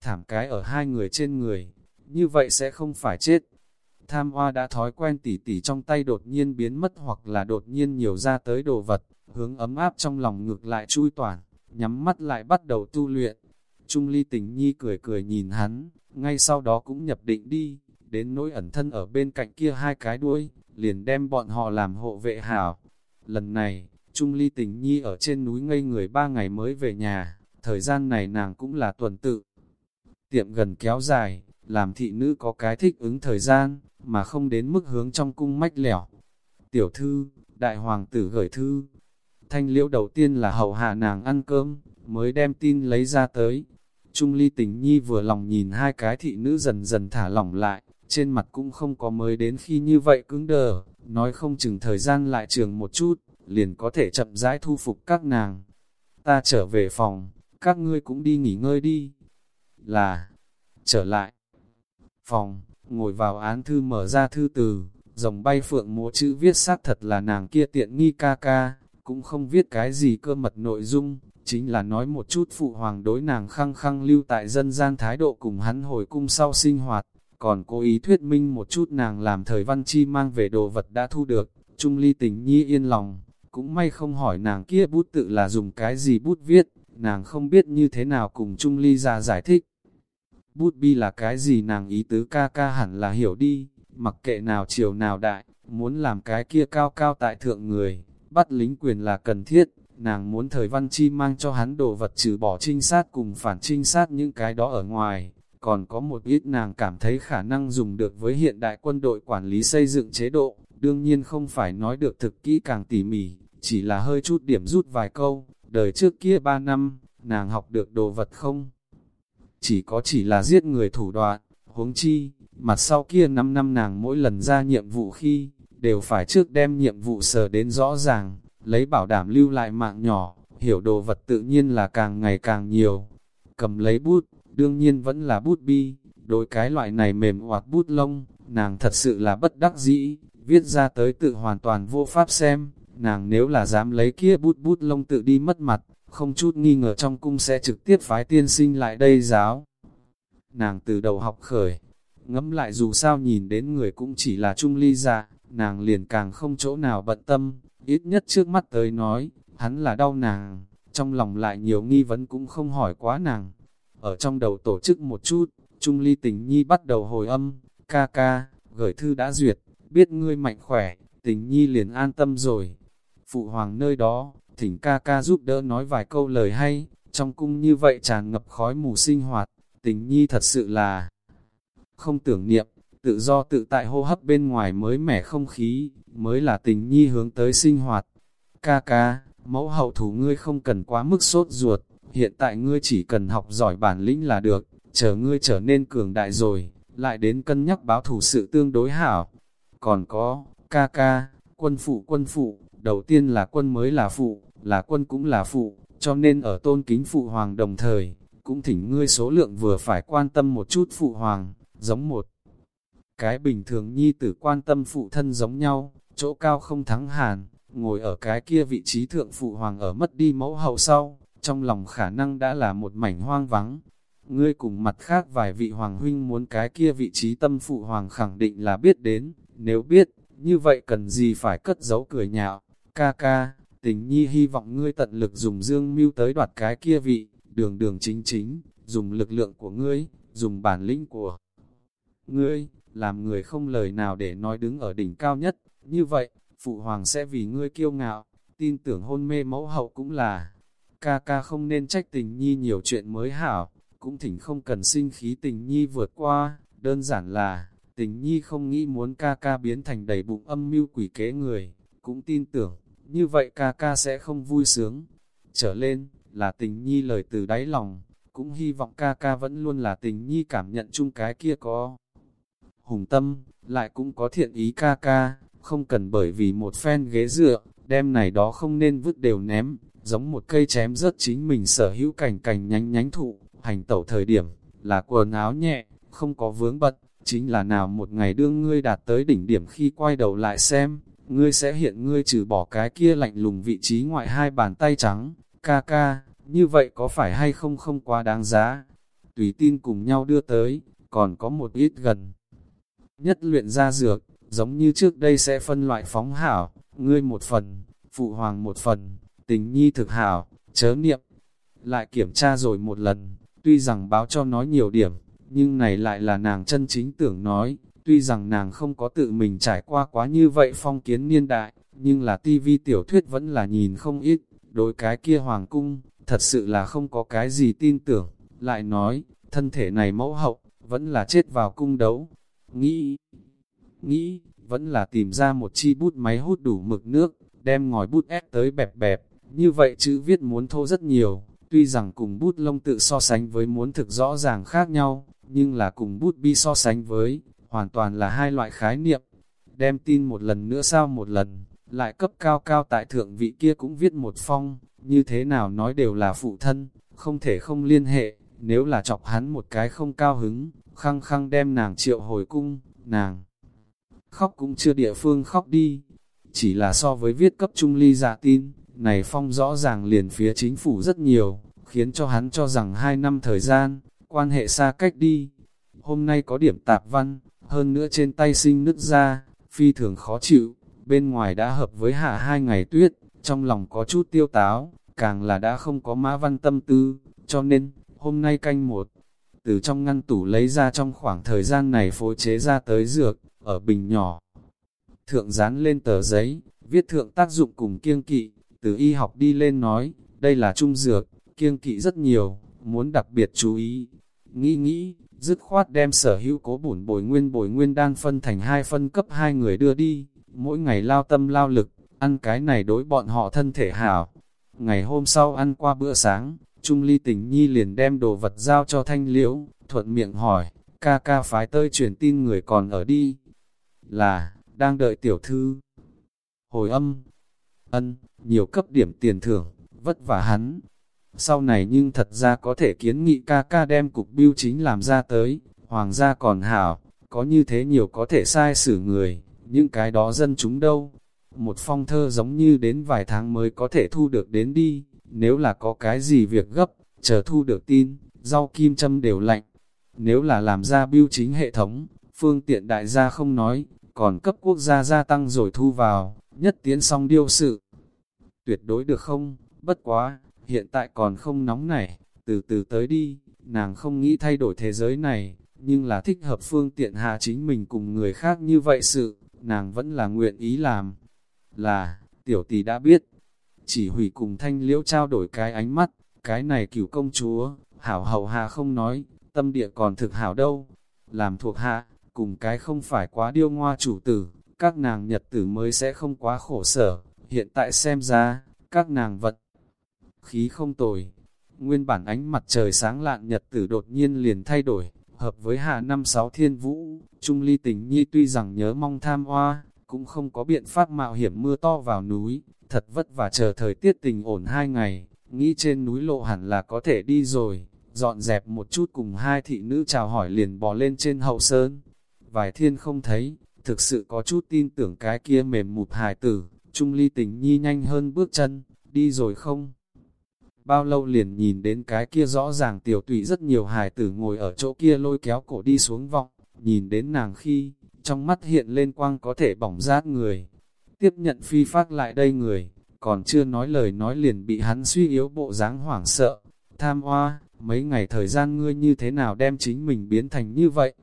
Thảm cái ở hai người trên người, như vậy sẽ không phải chết. Tham hoa đã thói quen tỉ tỉ trong tay đột nhiên biến mất hoặc là đột nhiên nhiều ra tới đồ vật, hướng ấm áp trong lòng ngược lại chui toàn, nhắm mắt lại bắt đầu tu luyện. Trung ly tình nhi cười cười nhìn hắn, ngay sau đó cũng nhập định đi, đến nỗi ẩn thân ở bên cạnh kia hai cái đuôi, liền đem bọn họ làm hộ vệ hảo. Lần này, Trung ly tình nhi ở trên núi ngây người ba ngày mới về nhà, thời gian này nàng cũng là tuần tự. Tiệm gần kéo dài, làm thị nữ có cái thích ứng thời gian, mà không đến mức hướng trong cung mách lẻo. Tiểu thư, đại hoàng tử gửi thư. Thanh liễu đầu tiên là hầu hạ nàng ăn cơm, mới đem tin lấy ra tới. Trung ly tình nhi vừa lòng nhìn hai cái thị nữ dần dần thả lỏng lại, trên mặt cũng không có mới đến khi như vậy cứng đờ, nói không chừng thời gian lại trường một chút, liền có thể chậm rãi thu phục các nàng. Ta trở về phòng, các ngươi cũng đi nghỉ ngơi đi. Là, trở lại, phòng, ngồi vào án thư mở ra thư từ, dòng bay phượng múa chữ viết xác thật là nàng kia tiện nghi ca ca, cũng không viết cái gì cơ mật nội dung, chính là nói một chút phụ hoàng đối nàng khăng khăng lưu tại dân gian thái độ cùng hắn hồi cung sau sinh hoạt, còn cố ý thuyết minh một chút nàng làm thời văn chi mang về đồ vật đã thu được, trung ly tình nhi yên lòng, cũng may không hỏi nàng kia bút tự là dùng cái gì bút viết, nàng không biết như thế nào cùng trung ly ra giải thích. Bút bi là cái gì nàng ý tứ ca ca hẳn là hiểu đi, mặc kệ nào chiều nào đại, muốn làm cái kia cao cao tại thượng người, bắt lính quyền là cần thiết, nàng muốn thời văn chi mang cho hắn đồ vật trừ bỏ trinh sát cùng phản trinh sát những cái đó ở ngoài, còn có một ít nàng cảm thấy khả năng dùng được với hiện đại quân đội quản lý xây dựng chế độ, đương nhiên không phải nói được thực kỹ càng tỉ mỉ, chỉ là hơi chút điểm rút vài câu, đời trước kia ba năm, nàng học được đồ vật không? Chỉ có chỉ là giết người thủ đoạn, huống chi, mặt sau kia 5 năm nàng mỗi lần ra nhiệm vụ khi, đều phải trước đem nhiệm vụ sờ đến rõ ràng, lấy bảo đảm lưu lại mạng nhỏ, hiểu đồ vật tự nhiên là càng ngày càng nhiều. Cầm lấy bút, đương nhiên vẫn là bút bi, đối cái loại này mềm hoạt bút lông, nàng thật sự là bất đắc dĩ, viết ra tới tự hoàn toàn vô pháp xem, nàng nếu là dám lấy kia bút bút lông tự đi mất mặt, không chút nghi ngờ trong cung sẽ trực tiếp phái tiên sinh lại đây giáo. Nàng từ đầu học khởi, ngẫm lại dù sao nhìn đến người cũng chỉ là trung ly dạ, nàng liền càng không chỗ nào bận tâm, ít nhất trước mắt tới nói, hắn là đau nàng, trong lòng lại nhiều nghi vấn cũng không hỏi quá nàng. Ở trong đầu tổ chức một chút, Trung Ly Tình Nhi bắt đầu hồi âm, ca ca, gửi thư đã duyệt, biết ngươi mạnh khỏe, Tình Nhi liền an tâm rồi. Phụ hoàng nơi đó, thỉnh ca ca giúp đỡ nói vài câu lời hay, trong cung như vậy tràn ngập khói mù sinh hoạt, Tình Nhi thật sự là không tưởng niệm, tự do tự tại hô hấp bên ngoài mới mẻ không khí, mới là tình nhi hướng tới sinh hoạt. Ca ca, mẫu hậu thủ ngươi không cần quá mức sốt ruột, hiện tại ngươi chỉ cần học giỏi bản lĩnh là được, chờ ngươi trở nên cường đại rồi, lại đến cân nhắc báo thủ sự tương đối hảo. Còn có, ca ca, quân phụ quân phụ, đầu tiên là quân mới là phụ, là quân cũng là phụ, cho nên ở tôn kính phụ hoàng đồng thời, cũng thỉnh ngươi số lượng vừa phải quan tâm một chút phụ hoàng, giống một cái bình thường nhi tử quan tâm phụ thân giống nhau, chỗ cao không thắng hàn, ngồi ở cái kia vị trí thượng phụ hoàng ở mất đi mẫu hậu sau, trong lòng khả năng đã là một mảnh hoang vắng. Ngươi cùng mặt khác vài vị hoàng huynh muốn cái kia vị trí tâm phụ hoàng khẳng định là biết đến, nếu biết, như vậy cần gì phải cất giấu cười nhạo, ca ca, tình nhi hy vọng ngươi tận lực dùng dương mưu tới đoạt cái kia vị, đường đường chính chính, dùng lực lượng của ngươi, dùng bản lĩnh của ngươi, làm người không lời nào để nói đứng ở đỉnh cao nhất, như vậy, phụ hoàng sẽ vì ngươi kiêu ngạo, tin tưởng hôn mê mẫu hậu cũng là, ca ca không nên trách tình nhi nhiều chuyện mới hảo, cũng thỉnh không cần sinh khí tình nhi vượt qua, đơn giản là, tình nhi không nghĩ muốn ca ca biến thành đầy bụng âm mưu quỷ kế người, cũng tin tưởng, như vậy ca ca sẽ không vui sướng. Trở lên, là tình nhi lời từ đáy lòng, cũng hy vọng ca ca vẫn luôn là tình nhi cảm nhận chung cái kia có. Hùng tâm, lại cũng có thiện ý ca ca, không cần bởi vì một phen ghế dựa, đem này đó không nên vứt đều ném, giống một cây chém rớt chính mình sở hữu cảnh cảnh nhánh nhánh thụ, hành tẩu thời điểm, là quần áo nhẹ, không có vướng bật, chính là nào một ngày đương ngươi đạt tới đỉnh điểm khi quay đầu lại xem, ngươi sẽ hiện ngươi trừ bỏ cái kia lạnh lùng vị trí ngoại hai bàn tay trắng, ca ca, như vậy có phải hay không không quá đáng giá. Tùy tin cùng nhau đưa tới, còn có một ít gần. Nhất luyện ra dược, giống như trước đây sẽ phân loại phóng hảo, ngươi một phần, phụ hoàng một phần, tình nhi thực hảo, chớ niệm. Lại kiểm tra rồi một lần, tuy rằng báo cho nói nhiều điểm, nhưng này lại là nàng chân chính tưởng nói, tuy rằng nàng không có tự mình trải qua quá như vậy phong kiến niên đại, nhưng là tivi tiểu thuyết vẫn là nhìn không ít, đối cái kia hoàng cung, thật sự là không có cái gì tin tưởng, lại nói, thân thể này mẫu hậu, vẫn là chết vào cung đấu, nghĩ, nghĩ, vẫn là tìm ra một chi bút máy hút đủ mực nước, đem ngòi bút ép tới bẹp bẹp, như vậy chữ viết muốn thô rất nhiều, tuy rằng cùng bút lông tự so sánh với muốn thực rõ ràng khác nhau, nhưng là cùng bút bi so sánh với, hoàn toàn là hai loại khái niệm. Đem tin một lần nữa sao một lần, lại cấp cao cao tại thượng vị kia cũng viết một phong, như thế nào nói đều là phụ thân, không thể không liên hệ, nếu là chọc hắn một cái không cao hứng, khăng khăng đem nàng triệu hồi cung, nàng khóc cũng chưa địa phương khóc đi, chỉ là so với viết cấp trung ly giả tin, này phong rõ ràng liền phía chính phủ rất nhiều, khiến cho hắn cho rằng hai năm thời gian, quan hệ xa cách đi. Hôm nay có điểm tạp văn, hơn nữa trên tay sinh nứt ra, phi thường khó chịu, bên ngoài đã hợp với hạ hai ngày tuyết, trong lòng có chút tiêu táo, càng là đã không có mã văn tâm tư, cho nên, hôm nay canh một, từ trong ngăn tủ lấy ra trong khoảng thời gian này phối chế ra tới dược, ở bình nhỏ. Thượng dán lên tờ giấy, viết thượng tác dụng cùng kiêng kỵ, từ y học đi lên nói, đây là trung dược, kiêng kỵ rất nhiều, muốn đặc biệt chú ý. Nghĩ nghĩ, dứt khoát đem sở hữu cố bổn bồi nguyên bồi nguyên đan phân thành hai phân cấp hai người đưa đi, mỗi ngày lao tâm lao lực, ăn cái này đối bọn họ thân thể hảo. Ngày hôm sau ăn qua bữa sáng, Trung Ly tình nhi liền đem đồ vật giao cho thanh liễu, thuận miệng hỏi, ca ca phái tơi truyền tin người còn ở đi. Là, đang đợi tiểu thư. Hồi âm, ân, nhiều cấp điểm tiền thưởng, vất vả hắn. Sau này nhưng thật ra có thể kiến nghị ca ca đem cục biêu chính làm ra tới, hoàng gia còn hảo, có như thế nhiều có thể sai xử người, những cái đó dân chúng đâu. Một phong thơ giống như đến vài tháng mới có thể thu được đến đi, nếu là có cái gì việc gấp, chờ thu được tin, rau kim châm đều lạnh. Nếu là làm ra biêu chính hệ thống, phương tiện đại gia không nói, còn cấp quốc gia gia tăng rồi thu vào, nhất tiến xong điêu sự. Tuyệt đối được không? Bất quá, hiện tại còn không nóng này, từ từ tới đi, nàng không nghĩ thay đổi thế giới này, nhưng là thích hợp phương tiện hạ chính mình cùng người khác như vậy sự, nàng vẫn là nguyện ý làm. Là, tiểu tỷ đã biết, chỉ hủy cùng thanh liễu trao đổi cái ánh mắt, cái này cửu công chúa, hảo hậu hạ không nói, tâm địa còn thực hảo đâu, làm thuộc hạ, cùng cái không phải quá điêu ngoa chủ tử, các nàng nhật tử mới sẽ không quá khổ sở, hiện tại xem ra, các nàng vật khí không tồi. Nguyên bản ánh mặt trời sáng lạn nhật tử đột nhiên liền thay đổi, hợp với hạ năm sáu thiên vũ, Trung Ly tình nhi tuy rằng nhớ mong tham hoa, cũng không có biện pháp mạo hiểm mưa to vào núi, thật vất vả chờ thời tiết tình ổn hai ngày, nghĩ trên núi lộ hẳn là có thể đi rồi, dọn dẹp một chút cùng hai thị nữ chào hỏi liền bò lên trên hậu sơn. vài thiên không thấy, thực sự có chút tin tưởng cái kia mềm mụt hài tử, Trung ly tình nhi nhanh hơn bước chân, đi rồi không? Bao lâu liền nhìn đến cái kia rõ ràng tiểu tụy rất nhiều hài tử ngồi ở chỗ kia lôi kéo cổ đi xuống vọng, nhìn đến nàng khi, trong mắt hiện lên quang có thể bỏng rát người. Tiếp nhận phi phát lại đây người, còn chưa nói lời nói liền bị hắn suy yếu bộ dáng hoảng sợ. Tham hoa, mấy ngày thời gian ngươi như thế nào đem chính mình biến thành như vậy?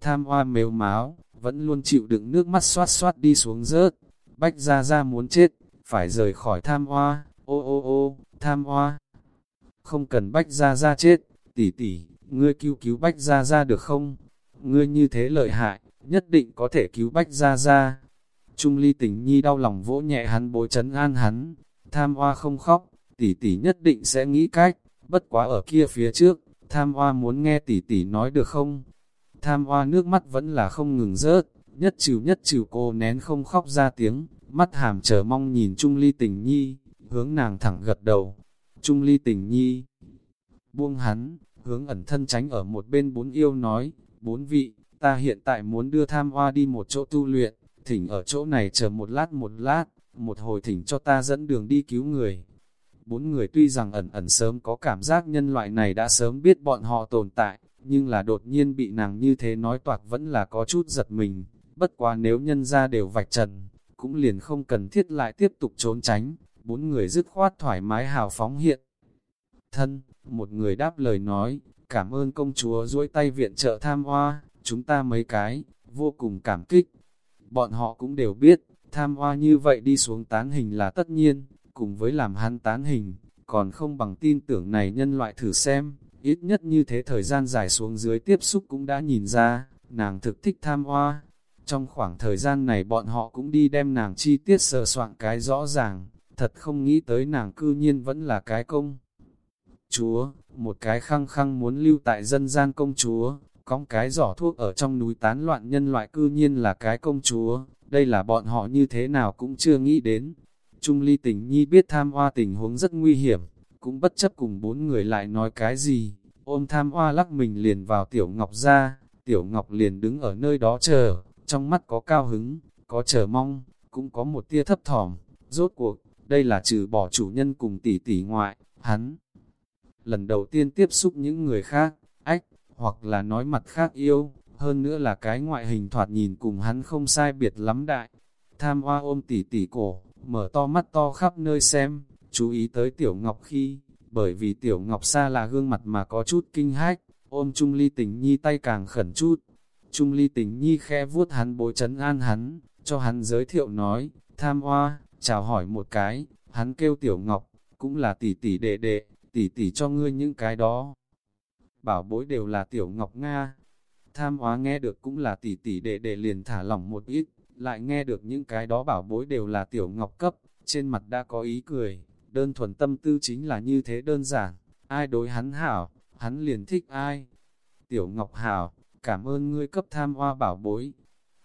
Tham hoa mếu máu, vẫn luôn chịu đựng nước mắt xoát xoát đi xuống rớt. Bách ra ra muốn chết, phải rời khỏi tham hoa, ô ô ô, tham hoa. Không cần bách ra ra chết, tỷ tỷ, ngươi cứu cứu bách ra ra được không? Ngươi như thế lợi hại, nhất định có thể cứu bách ra ra. Trung ly tình nhi đau lòng vỗ nhẹ hắn bối chấn an hắn, tham hoa không khóc, tỷ tỷ nhất định sẽ nghĩ cách, bất quá ở kia phía trước, tham hoa muốn nghe tỷ tỷ nói được không? Tham hoa nước mắt vẫn là không ngừng rớt, nhất trừ nhất trừ cô nén không khóc ra tiếng, mắt hàm chờ mong nhìn Trung ly tình nhi, hướng nàng thẳng gật đầu. Trung ly tình nhi buông hắn, hướng ẩn thân tránh ở một bên bốn yêu nói, bốn vị, ta hiện tại muốn đưa tham hoa đi một chỗ tu luyện, thỉnh ở chỗ này chờ một lát một lát, một hồi thỉnh cho ta dẫn đường đi cứu người. Bốn người tuy rằng ẩn ẩn sớm có cảm giác nhân loại này đã sớm biết bọn họ tồn tại, nhưng là đột nhiên bị nàng như thế nói toạc vẫn là có chút giật mình, bất quá nếu nhân ra đều vạch trần, cũng liền không cần thiết lại tiếp tục trốn tránh, bốn người dứt khoát thoải mái hào phóng hiện. Thân, một người đáp lời nói, cảm ơn công chúa duỗi tay viện trợ tham hoa, chúng ta mấy cái, vô cùng cảm kích. Bọn họ cũng đều biết, tham hoa như vậy đi xuống tán hình là tất nhiên, cùng với làm hắn tán hình, còn không bằng tin tưởng này nhân loại thử xem, ít nhất như thế thời gian dài xuống dưới tiếp xúc cũng đã nhìn ra, nàng thực thích tham hoa. Trong khoảng thời gian này bọn họ cũng đi đem nàng chi tiết sờ soạn cái rõ ràng, thật không nghĩ tới nàng cư nhiên vẫn là cái công. Chúa, một cái khăng khăng muốn lưu tại dân gian công chúa, có cái giỏ thuốc ở trong núi tán loạn nhân loại cư nhiên là cái công chúa, đây là bọn họ như thế nào cũng chưa nghĩ đến. Trung ly tình nhi biết tham hoa tình huống rất nguy hiểm, cũng bất chấp cùng bốn người lại nói cái gì, ôm tham hoa lắc mình liền vào tiểu ngọc ra, tiểu ngọc liền đứng ở nơi đó chờ, trong mắt có cao hứng, có chờ mong, cũng có một tia thấp thỏm, rốt cuộc, đây là trừ bỏ chủ nhân cùng tỷ tỷ ngoại, hắn. Lần đầu tiên tiếp xúc những người khác, ách, hoặc là nói mặt khác yêu, hơn nữa là cái ngoại hình thoạt nhìn cùng hắn không sai biệt lắm đại. Tham hoa ôm tỷ tỷ cổ, mở to mắt to khắp nơi xem, chú ý tới Tiểu Ngọc khi, bởi vì Tiểu Ngọc xa là gương mặt mà có chút kinh hách, ôm chung Ly Tình Nhi tay càng khẩn chút. Trung Ly Tình Nhi khe vuốt hắn bối chấn an hắn, cho hắn giới thiệu nói, tham hoa, chào hỏi một cái, hắn kêu Tiểu Ngọc, cũng là tỷ tỷ đệ đệ, tỷ tỷ cho ngươi những cái đó bảo bối đều là tiểu ngọc Nga. Tham hóa nghe được cũng là tỷ tỷ đệ đệ liền thả lỏng một ít, lại nghe được những cái đó bảo bối đều là tiểu ngọc cấp, trên mặt đã có ý cười, đơn thuần tâm tư chính là như thế đơn giản, ai đối hắn hảo, hắn liền thích ai. Tiểu ngọc hảo, cảm ơn ngươi cấp tham hoa bảo bối.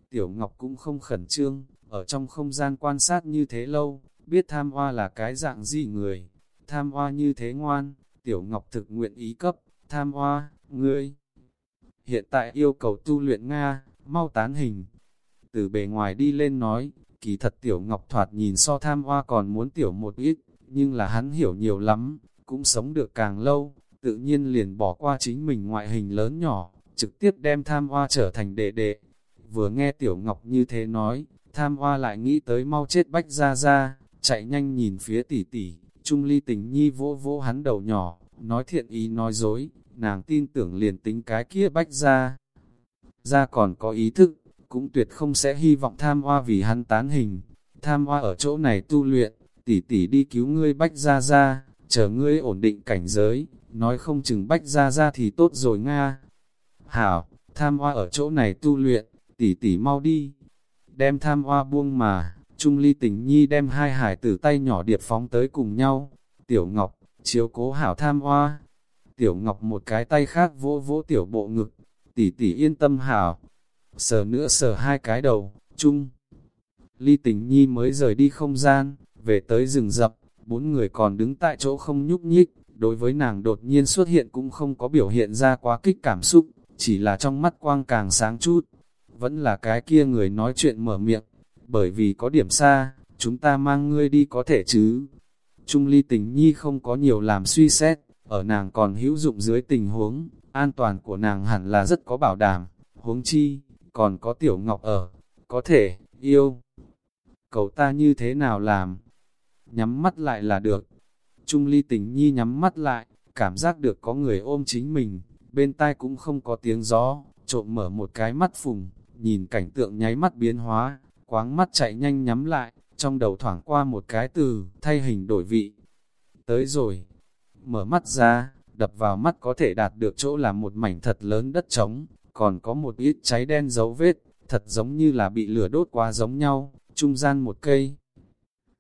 Tiểu ngọc cũng không khẩn trương, ở trong không gian quan sát như thế lâu, biết tham hoa là cái dạng gì người. Tham hoa như thế ngoan, tiểu ngọc thực nguyện ý cấp, tham hoa, ngươi. Hiện tại yêu cầu tu luyện Nga, mau tán hình. Từ bề ngoài đi lên nói, kỳ thật tiểu ngọc thoạt nhìn so tham hoa còn muốn tiểu một ít, nhưng là hắn hiểu nhiều lắm, cũng sống được càng lâu, tự nhiên liền bỏ qua chính mình ngoại hình lớn nhỏ, trực tiếp đem tham hoa trở thành đệ đệ. Vừa nghe tiểu ngọc như thế nói, tham hoa lại nghĩ tới mau chết bách ra ra, chạy nhanh nhìn phía tỷ tỷ, trung ly tình nhi vỗ vỗ hắn đầu nhỏ, nói thiện ý nói dối, nàng tin tưởng liền tính cái kia bách ra. Ra còn có ý thức, cũng tuyệt không sẽ hy vọng tham hoa vì hắn tán hình. Tham hoa ở chỗ này tu luyện, tỷ tỷ đi cứu ngươi bách ra ra, chờ ngươi ổn định cảnh giới, nói không chừng bách ra ra thì tốt rồi Nga. Hảo, tham hoa ở chỗ này tu luyện, tỷ tỷ mau đi. Đem tham hoa buông mà, Trung ly tình nhi đem hai hải tử tay nhỏ điệp phóng tới cùng nhau. Tiểu Ngọc, chiếu cố hảo tham hoa, Tiểu Ngọc một cái tay khác vỗ vỗ tiểu bộ ngực, tỷ tỷ yên tâm hảo. Sờ nữa sờ hai cái đầu, Trung Ly tình nhi mới rời đi không gian, về tới rừng rập, bốn người còn đứng tại chỗ không nhúc nhích, đối với nàng đột nhiên xuất hiện cũng không có biểu hiện ra quá kích cảm xúc, chỉ là trong mắt quang càng sáng chút. vẫn là cái kia người nói chuyện mở miệng, bởi vì có điểm xa, chúng ta mang ngươi đi có thể chứ. Trung ly tình nhi không có nhiều làm suy xét, ở nàng còn hữu dụng dưới tình huống, an toàn của nàng hẳn là rất có bảo đảm, huống chi, còn có tiểu ngọc ở, có thể, yêu. cậu ta như thế nào làm? Nhắm mắt lại là được. Trung ly tình nhi nhắm mắt lại, cảm giác được có người ôm chính mình, bên tai cũng không có tiếng gió, trộm mở một cái mắt phùng, nhìn cảnh tượng nháy mắt biến hóa, quáng mắt chạy nhanh nhắm lại, trong đầu thoảng qua một cái từ, thay hình đổi vị. Tới rồi, mở mắt ra, đập vào mắt có thể đạt được chỗ là một mảnh thật lớn đất trống, còn có một ít cháy đen dấu vết, thật giống như là bị lửa đốt quá giống nhau, trung gian một cây.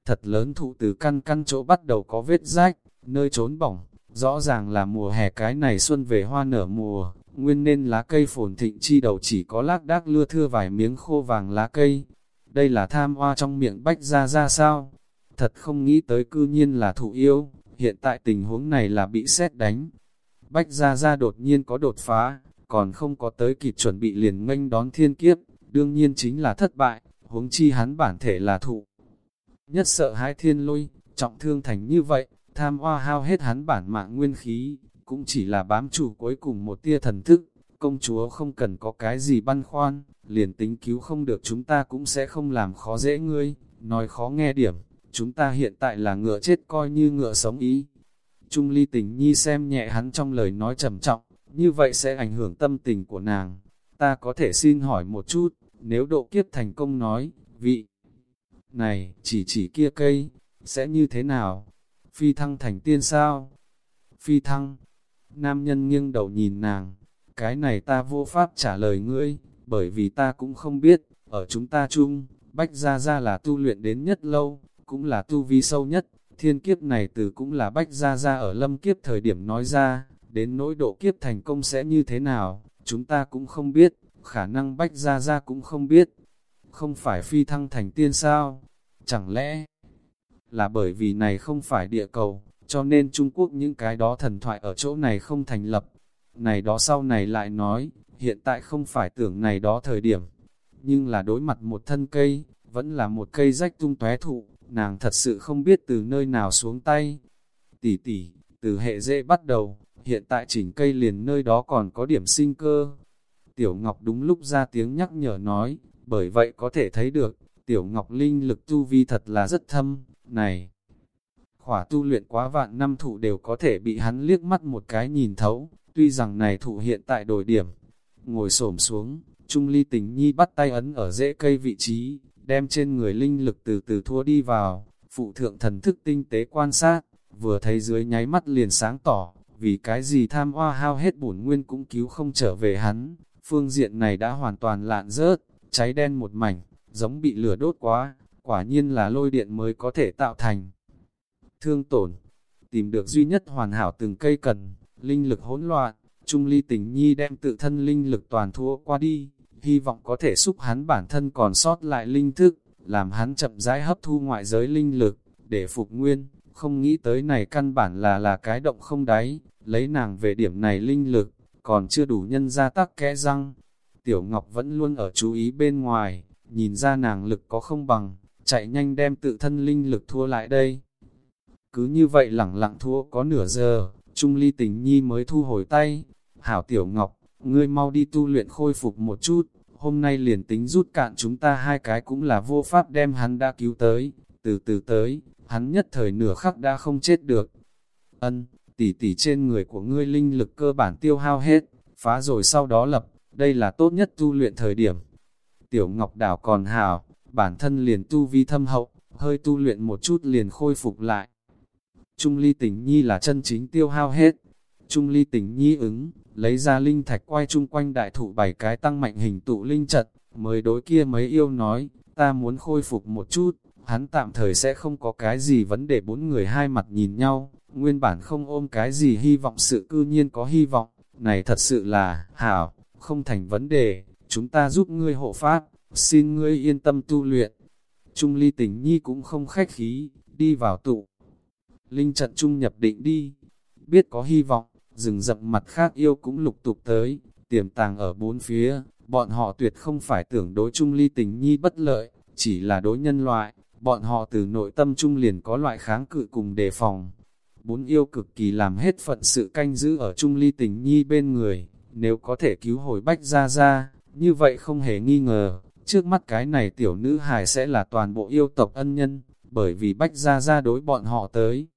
Thật lớn thụ từ căn căn chỗ bắt đầu có vết rách, nơi trốn bỏng, rõ ràng là mùa hè cái này xuân về hoa nở mùa, nguyên nên lá cây phồn thịnh chi đầu chỉ có lác đác lưa thưa vài miếng khô vàng lá cây. Đây là tham hoa trong miệng bách ra ra sao? Thật không nghĩ tới cư nhiên là thụ yêu, hiện tại tình huống này là bị xét đánh. Bách ra ra đột nhiên có đột phá, còn không có tới kịp chuẩn bị liền nghênh đón thiên kiếp, đương nhiên chính là thất bại, huống chi hắn bản thể là thụ. Nhất sợ hai thiên lôi, trọng thương thành như vậy, tham hoa hao hết hắn bản mạng nguyên khí, cũng chỉ là bám chủ cuối cùng một tia thần thức, công chúa không cần có cái gì băn khoăn, liền tính cứu không được chúng ta cũng sẽ không làm khó dễ ngươi, nói khó nghe điểm, chúng ta hiện tại là ngựa chết coi như ngựa sống ý. Trung ly tình nhi xem nhẹ hắn trong lời nói trầm trọng, như vậy sẽ ảnh hưởng tâm tình của nàng. Ta có thể xin hỏi một chút, nếu độ kiếp thành công nói, vị này, chỉ chỉ kia cây, sẽ như thế nào? Phi thăng thành tiên sao? Phi thăng, Nam nhân nghiêng đầu nhìn nàng, cái này ta vô pháp trả lời ngươi, bởi vì ta cũng không biết, ở chúng ta chung, Bách Gia Gia là tu luyện đến nhất lâu, cũng là tu vi sâu nhất, thiên kiếp này từ cũng là Bách Gia Gia ở lâm kiếp thời điểm nói ra, đến nỗi độ kiếp thành công sẽ như thế nào, chúng ta cũng không biết, khả năng Bách Gia Gia cũng không biết, không phải phi thăng thành tiên sao, chẳng lẽ là bởi vì này không phải địa cầu, cho nên Trung Quốc những cái đó thần thoại ở chỗ này không thành lập. Này đó sau này lại nói, hiện tại không phải tưởng này đó thời điểm, nhưng là đối mặt một thân cây, vẫn là một cây rách tung tóe thụ, nàng thật sự không biết từ nơi nào xuống tay. Tỷ tỷ, từ hệ dễ bắt đầu, hiện tại chỉnh cây liền nơi đó còn có điểm sinh cơ. Tiểu Ngọc đúng lúc ra tiếng nhắc nhở nói, bởi vậy có thể thấy được, Tiểu Ngọc linh lực tu vi thật là rất thâm, này khỏa tu luyện quá vạn năm thụ đều có thể bị hắn liếc mắt một cái nhìn thấu, tuy rằng này thụ hiện tại đổi điểm. Ngồi xổm xuống, Trung Ly tình nhi bắt tay ấn ở rễ cây vị trí, đem trên người linh lực từ từ thua đi vào, phụ thượng thần thức tinh tế quan sát, vừa thấy dưới nháy mắt liền sáng tỏ, vì cái gì tham hoa hao hết bổn nguyên cũng cứu không trở về hắn, phương diện này đã hoàn toàn lạn rớt, cháy đen một mảnh, giống bị lửa đốt quá, quả nhiên là lôi điện mới có thể tạo thành thương tổn. Tìm được duy nhất hoàn hảo từng cây cần, linh lực hỗn loạn, Trung Ly Tình Nhi đem tự thân linh lực toàn thua qua đi, hy vọng có thể giúp hắn bản thân còn sót lại linh thức, làm hắn chậm rãi hấp thu ngoại giới linh lực, để phục nguyên, không nghĩ tới này căn bản là là cái động không đáy, lấy nàng về điểm này linh lực, còn chưa đủ nhân ra tắc kẽ răng. Tiểu Ngọc vẫn luôn ở chú ý bên ngoài, nhìn ra nàng lực có không bằng, chạy nhanh đem tự thân linh lực thua lại đây. Cứ như vậy lẳng lặng thua có nửa giờ, Trung Ly tình nhi mới thu hồi tay. Hảo Tiểu Ngọc, ngươi mau đi tu luyện khôi phục một chút, hôm nay liền tính rút cạn chúng ta hai cái cũng là vô pháp đem hắn đã cứu tới, từ từ tới, hắn nhất thời nửa khắc đã không chết được. Ân, tỷ tỷ trên người của ngươi linh lực cơ bản tiêu hao hết, phá rồi sau đó lập, đây là tốt nhất tu luyện thời điểm. Tiểu Ngọc Đảo còn hảo, bản thân liền tu vi thâm hậu, hơi tu luyện một chút liền khôi phục lại, Trung ly tình nhi là chân chính tiêu hao hết. Trung ly tình nhi ứng, lấy ra linh thạch quay chung quanh đại thụ bảy cái tăng mạnh hình tụ linh trận, mới đối kia mấy yêu nói, ta muốn khôi phục một chút, hắn tạm thời sẽ không có cái gì vấn đề. Bốn người hai mặt nhìn nhau, nguyên bản không ôm cái gì hy vọng sự cư nhiên có hy vọng, này thật sự là, hảo, không thành vấn đề, chúng ta giúp ngươi hộ pháp, xin ngươi yên tâm tu luyện. Trung ly tình nhi cũng không khách khí, đi vào tụ linh trận trung nhập định đi. Biết có hy vọng, rừng rậm mặt khác yêu cũng lục tục tới, tiềm tàng ở bốn phía, bọn họ tuyệt không phải tưởng đối Trung ly tình nhi bất lợi, chỉ là đối nhân loại, bọn họ từ nội tâm trung liền có loại kháng cự cùng đề phòng. Bốn yêu cực kỳ làm hết phận sự canh giữ ở trung ly tình nhi bên người, nếu có thể cứu hồi bách ra ra, như vậy không hề nghi ngờ, trước mắt cái này tiểu nữ hài sẽ là toàn bộ yêu tộc ân nhân, bởi vì bách ra ra đối bọn họ tới.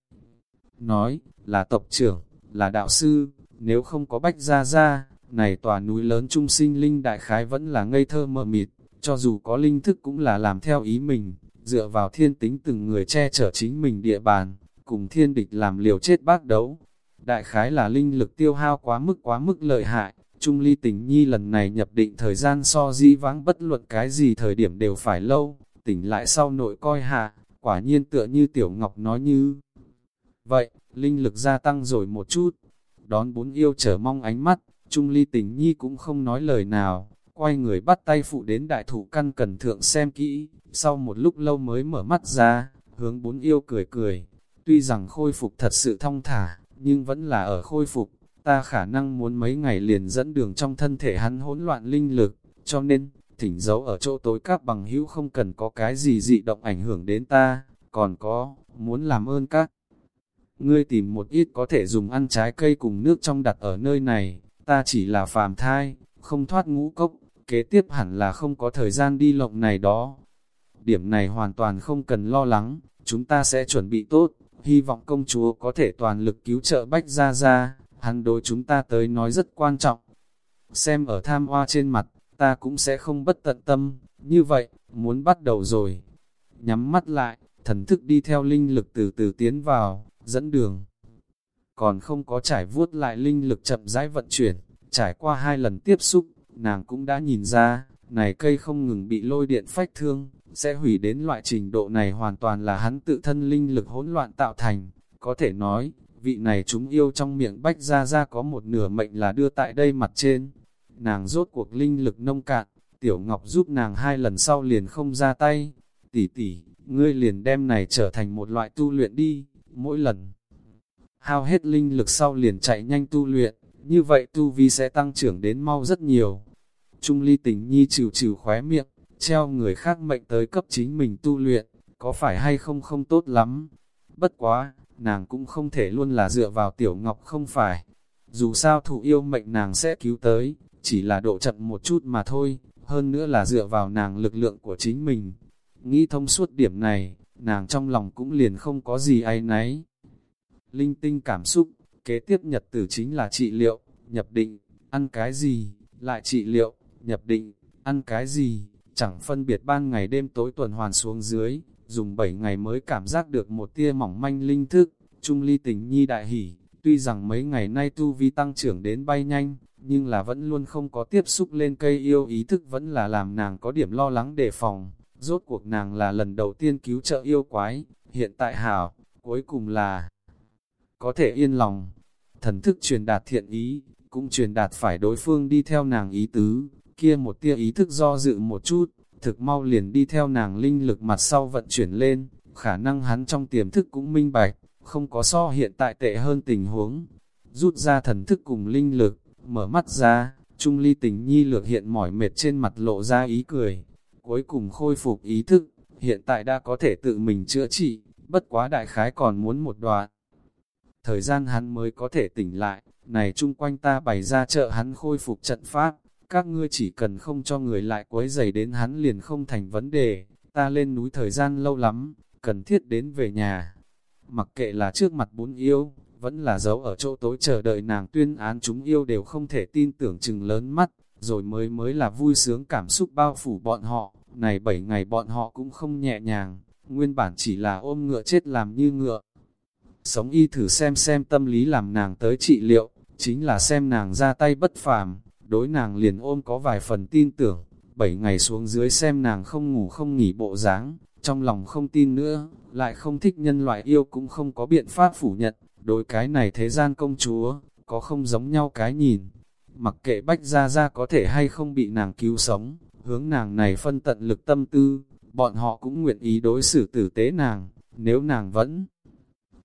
Nói, là tộc trưởng, là đạo sư, nếu không có bách ra ra, này tòa núi lớn trung sinh linh đại khái vẫn là ngây thơ mờ mịt, cho dù có linh thức cũng là làm theo ý mình, dựa vào thiên tính từng người che chở chính mình địa bàn, cùng thiên địch làm liều chết bác đấu. Đại khái là linh lực tiêu hao quá mức quá mức lợi hại, Trung ly tình nhi lần này nhập định thời gian so di vãng bất luận cái gì thời điểm đều phải lâu, tỉnh lại sau nội coi hạ, quả nhiên tựa như Tiểu Ngọc nói như. Vậy, linh lực gia tăng rồi một chút, đón bốn yêu chờ mong ánh mắt, Trung ly tình nhi cũng không nói lời nào, quay người bắt tay phụ đến đại thủ căn cẩn thượng xem kỹ, sau một lúc lâu mới mở mắt ra, hướng bốn yêu cười cười, tuy rằng khôi phục thật sự thong thả, nhưng vẫn là ở khôi phục, ta khả năng muốn mấy ngày liền dẫn đường trong thân thể hắn hỗn loạn linh lực, cho nên, thỉnh dấu ở chỗ tối các bằng hữu không cần có cái gì dị động ảnh hưởng đến ta, còn có, muốn làm ơn các. Ngươi tìm một ít có thể dùng ăn trái cây cùng nước trong đặt ở nơi này, ta chỉ là phàm thai, không thoát ngũ cốc, kế tiếp hẳn là không có thời gian đi lộng này đó. Điểm này hoàn toàn không cần lo lắng, chúng ta sẽ chuẩn bị tốt, hy vọng công chúa có thể toàn lực cứu trợ Bách Gia Gia, hắn đối chúng ta tới nói rất quan trọng. Xem ở tham hoa trên mặt, ta cũng sẽ không bất tận tâm, như vậy, muốn bắt đầu rồi. Nhắm mắt lại, thần thức đi theo linh lực từ từ tiến vào, dẫn đường. Còn không có trải vuốt lại linh lực chậm rãi vận chuyển, trải qua hai lần tiếp xúc, nàng cũng đã nhìn ra, này cây không ngừng bị lôi điện phách thương, sẽ hủy đến loại trình độ này hoàn toàn là hắn tự thân linh lực hỗn loạn tạo thành. Có thể nói, vị này chúng yêu trong miệng bách ra ra có một nửa mệnh là đưa tại đây mặt trên. Nàng rốt cuộc linh lực nông cạn, tiểu ngọc giúp nàng hai lần sau liền không ra tay. Tỷ tỷ, ngươi liền đem này trở thành một loại tu luyện đi, mỗi lần. Hao hết linh lực sau liền chạy nhanh tu luyện, như vậy tu vi sẽ tăng trưởng đến mau rất nhiều. Trung ly tình nhi trừ trừ khóe miệng, treo người khác mệnh tới cấp chính mình tu luyện, có phải hay không không tốt lắm. Bất quá, nàng cũng không thể luôn là dựa vào tiểu ngọc không phải. Dù sao thủ yêu mệnh nàng sẽ cứu tới, chỉ là độ chậm một chút mà thôi, hơn nữa là dựa vào nàng lực lượng của chính mình. Nghĩ thông suốt điểm này, nàng trong lòng cũng liền không có gì ai nấy. Linh tinh cảm xúc, kế tiếp nhật tử chính là trị liệu, nhập định, ăn cái gì, lại trị liệu, nhập định, ăn cái gì, chẳng phân biệt ban ngày đêm tối tuần hoàn xuống dưới, dùng 7 ngày mới cảm giác được một tia mỏng manh linh thức, trung ly tình nhi đại hỉ, tuy rằng mấy ngày nay tu vi tăng trưởng đến bay nhanh, nhưng là vẫn luôn không có tiếp xúc lên cây yêu ý thức vẫn là làm nàng có điểm lo lắng đề phòng, rốt cuộc nàng là lần đầu tiên cứu trợ yêu quái, hiện tại hảo, cuối cùng là có thể yên lòng, thần thức truyền đạt thiện ý, cũng truyền đạt phải đối phương đi theo nàng ý tứ, kia một tia ý thức do dự một chút, thực mau liền đi theo nàng linh lực mặt sau vận chuyển lên, khả năng hắn trong tiềm thức cũng minh bạch, không có so hiện tại tệ hơn tình huống. Rút ra thần thức cùng linh lực, mở mắt ra, trung ly tình nhi lược hiện mỏi mệt trên mặt lộ ra ý cười, cuối cùng khôi phục ý thức, hiện tại đã có thể tự mình chữa trị, bất quá đại khái còn muốn một đoạn. Thời gian hắn mới có thể tỉnh lại, này chung quanh ta bày ra chợ hắn khôi phục trận pháp, các ngươi chỉ cần không cho người lại quấy rầy đến hắn liền không thành vấn đề, ta lên núi thời gian lâu lắm, cần thiết đến về nhà. Mặc kệ là trước mặt bốn yêu, vẫn là giấu ở chỗ tối chờ đợi nàng tuyên án chúng yêu đều không thể tin tưởng chừng lớn mắt, rồi mới mới là vui sướng cảm xúc bao phủ bọn họ, này bảy ngày bọn họ cũng không nhẹ nhàng, nguyên bản chỉ là ôm ngựa chết làm như ngựa. Sống y thử xem xem tâm lý làm nàng tới trị liệu, chính là xem nàng ra tay bất phàm, đối nàng liền ôm có vài phần tin tưởng, bảy ngày xuống dưới xem nàng không ngủ không nghỉ bộ dáng, trong lòng không tin nữa, lại không thích nhân loại yêu cũng không có biện pháp phủ nhận, đối cái này thế gian công chúa, có không giống nhau cái nhìn, mặc kệ bách ra ra có thể hay không bị nàng cứu sống, hướng nàng này phân tận lực tâm tư, bọn họ cũng nguyện ý đối xử tử tế nàng, nếu nàng vẫn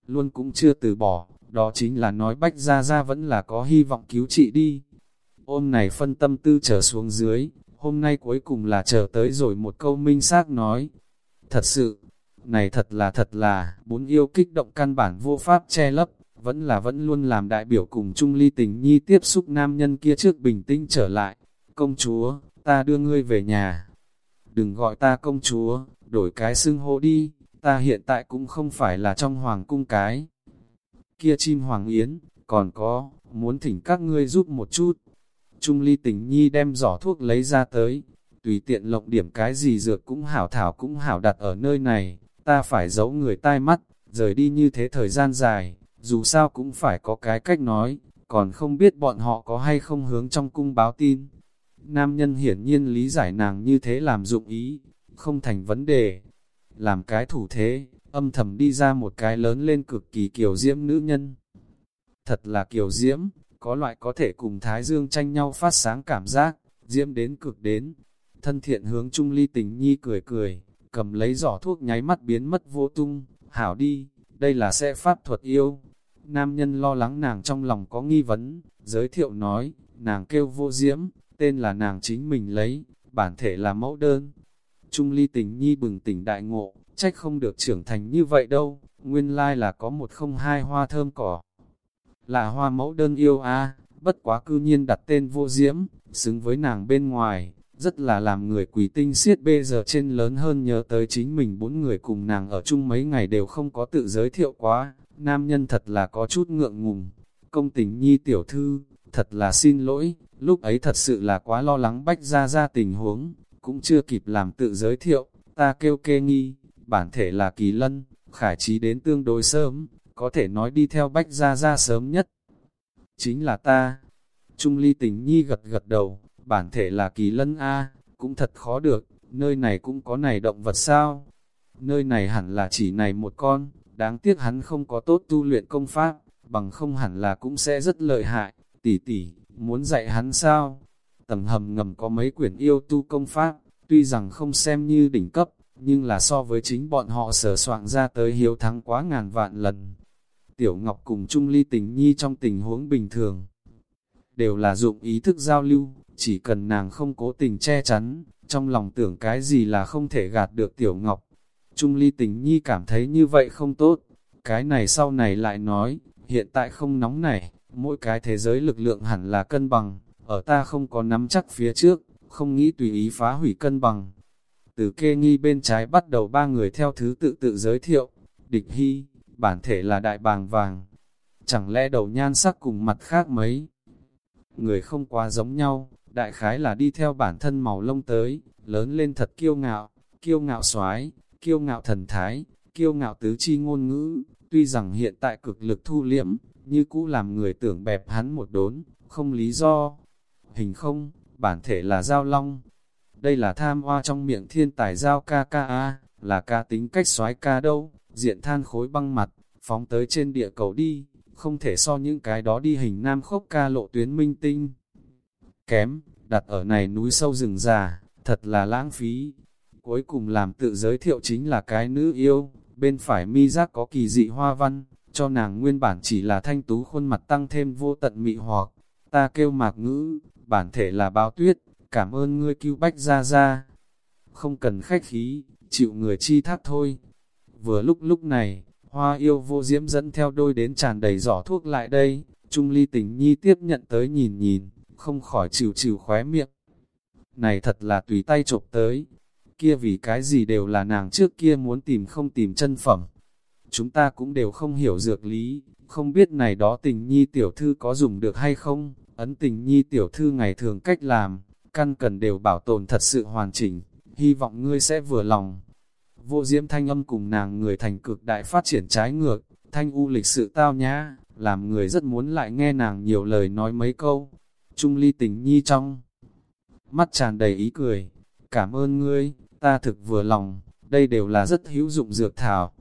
luôn cũng chưa từ bỏ, đó chính là nói bách ra ra vẫn là có hy vọng cứu trị đi ôm này phân tâm tư trở xuống dưới, hôm nay cuối cùng là chờ tới rồi một câu minh xác nói. Thật sự, này thật là thật là, bốn yêu kích động căn bản vô pháp che lấp, vẫn là vẫn luôn làm đại biểu cùng chung Ly tình nhi tiếp xúc nam nhân kia trước bình tĩnh trở lại. Công chúa, ta đưa ngươi về nhà. Đừng gọi ta công chúa, đổi cái xưng hô đi, ta hiện tại cũng không phải là trong hoàng cung cái. Kia chim hoàng yến, còn có, muốn thỉnh các ngươi giúp một chút. Trung ly tình nhi đem giỏ thuốc lấy ra tới, tùy tiện lộng điểm cái gì dược cũng hảo thảo cũng hảo đặt ở nơi này, ta phải giấu người tai mắt, rời đi như thế thời gian dài, dù sao cũng phải có cái cách nói, còn không biết bọn họ có hay không hướng trong cung báo tin. Nam nhân hiển nhiên lý giải nàng như thế làm dụng ý, không thành vấn đề. Làm cái thủ thế, âm thầm đi ra một cái lớn lên cực kỳ kiều diễm nữ nhân. Thật là kiều diễm, có loại có thể cùng Thái Dương tranh nhau phát sáng cảm giác, diễm đến cực đến. Thân thiện hướng Trung Ly tình nhi cười cười, cầm lấy giỏ thuốc nháy mắt biến mất vô tung, hảo đi, đây là sẽ pháp thuật yêu. Nam nhân lo lắng nàng trong lòng có nghi vấn, giới thiệu nói, nàng kêu vô diễm, tên là nàng chính mình lấy, bản thể là mẫu đơn. Trung ly tình nhi bừng tỉnh đại ngộ, trách không được trưởng thành như vậy đâu, nguyên lai là có một không hai hoa thơm cỏ. Là hoa mẫu đơn yêu a bất quá cư nhiên đặt tên vô diễm, xứng với nàng bên ngoài, rất là làm người quỷ tinh siết bây giờ trên lớn hơn nhớ tới chính mình bốn người cùng nàng ở chung mấy ngày đều không có tự giới thiệu quá, nam nhân thật là có chút ngượng ngùng. Công tình nhi tiểu thư, thật là xin lỗi, lúc ấy thật sự là quá lo lắng bách ra ra tình huống, cũng chưa kịp làm tự giới thiệu, ta kêu kê nghi, bản thể là kỳ lân, khải trí đến tương đối sớm, có thể nói đi theo bách ra ra sớm nhất. Chính là ta. Trung ly tình nhi gật gật đầu, bản thể là kỳ lân A, cũng thật khó được, nơi này cũng có này động vật sao? Nơi này hẳn là chỉ này một con, đáng tiếc hắn không có tốt tu luyện công pháp, bằng không hẳn là cũng sẽ rất lợi hại, tỷ tỷ, muốn dạy hắn sao? Tầng hầm ngầm có mấy quyển yêu tu công pháp, tuy rằng không xem như đỉnh cấp, nhưng là so với chính bọn họ sở soạn ra tới hiếu thắng quá ngàn vạn lần. Tiểu Ngọc cùng Trung Ly tình nhi trong tình huống bình thường, đều là dụng ý thức giao lưu, chỉ cần nàng không cố tình che chắn, trong lòng tưởng cái gì là không thể gạt được Tiểu Ngọc. Trung Ly tình nhi cảm thấy như vậy không tốt, cái này sau này lại nói, hiện tại không nóng này, mỗi cái thế giới lực lượng hẳn là cân bằng, ở ta không có nắm chắc phía trước, không nghĩ tùy ý phá hủy cân bằng. Từ kê nghi bên trái bắt đầu ba người theo thứ tự tự giới thiệu, địch hy, bản thể là đại bàng vàng. Chẳng lẽ đầu nhan sắc cùng mặt khác mấy? Người không quá giống nhau, đại khái là đi theo bản thân màu lông tới, lớn lên thật kiêu ngạo, kiêu ngạo xoái, kiêu ngạo thần thái, kiêu ngạo tứ chi ngôn ngữ, tuy rằng hiện tại cực lực thu liễm, như cũ làm người tưởng bẹp hắn một đốn, không lý do. Hình không, bản thể là giao long. Đây là tham hoa trong miệng thiên tài giao ca ca a, là ca tính cách xoái ca đâu, diện than khối băng mặt, phóng tới trên địa cầu đi, không thể so những cái đó đi hình nam khốc ca lộ tuyến minh tinh. Kém, đặt ở này núi sâu rừng già, thật là lãng phí. Cuối cùng làm tự giới thiệu chính là cái nữ yêu, bên phải mi giác có kỳ dị hoa văn, cho nàng nguyên bản chỉ là thanh tú khuôn mặt tăng thêm vô tận mị hoặc. Ta kêu mạc ngữ, bản thể là bao tuyết, cảm ơn ngươi cứu bách ra ra. Không cần khách khí, chịu người chi thác thôi. Vừa lúc lúc này, hoa yêu vô diễm dẫn theo đôi đến tràn đầy giỏ thuốc lại đây, Trung ly tình nhi tiếp nhận tới nhìn nhìn, không khỏi chịu chịu khóe miệng. Này thật là tùy tay chộp tới, kia vì cái gì đều là nàng trước kia muốn tìm không tìm chân phẩm. Chúng ta cũng đều không hiểu dược lý, không biết này đó tình nhi tiểu thư có dùng được hay không, ấn tình nhi tiểu thư ngày thường cách làm, căn cần đều bảo tồn thật sự hoàn chỉnh, hy vọng ngươi sẽ vừa lòng. Vô diễm thanh âm cùng nàng người thành cực đại phát triển trái ngược, thanh u lịch sự tao nhã, làm người rất muốn lại nghe nàng nhiều lời nói mấy câu. Trung ly tình nhi trong, mắt tràn đầy ý cười, cảm ơn ngươi, ta thực vừa lòng, đây đều là rất hữu dụng dược thảo.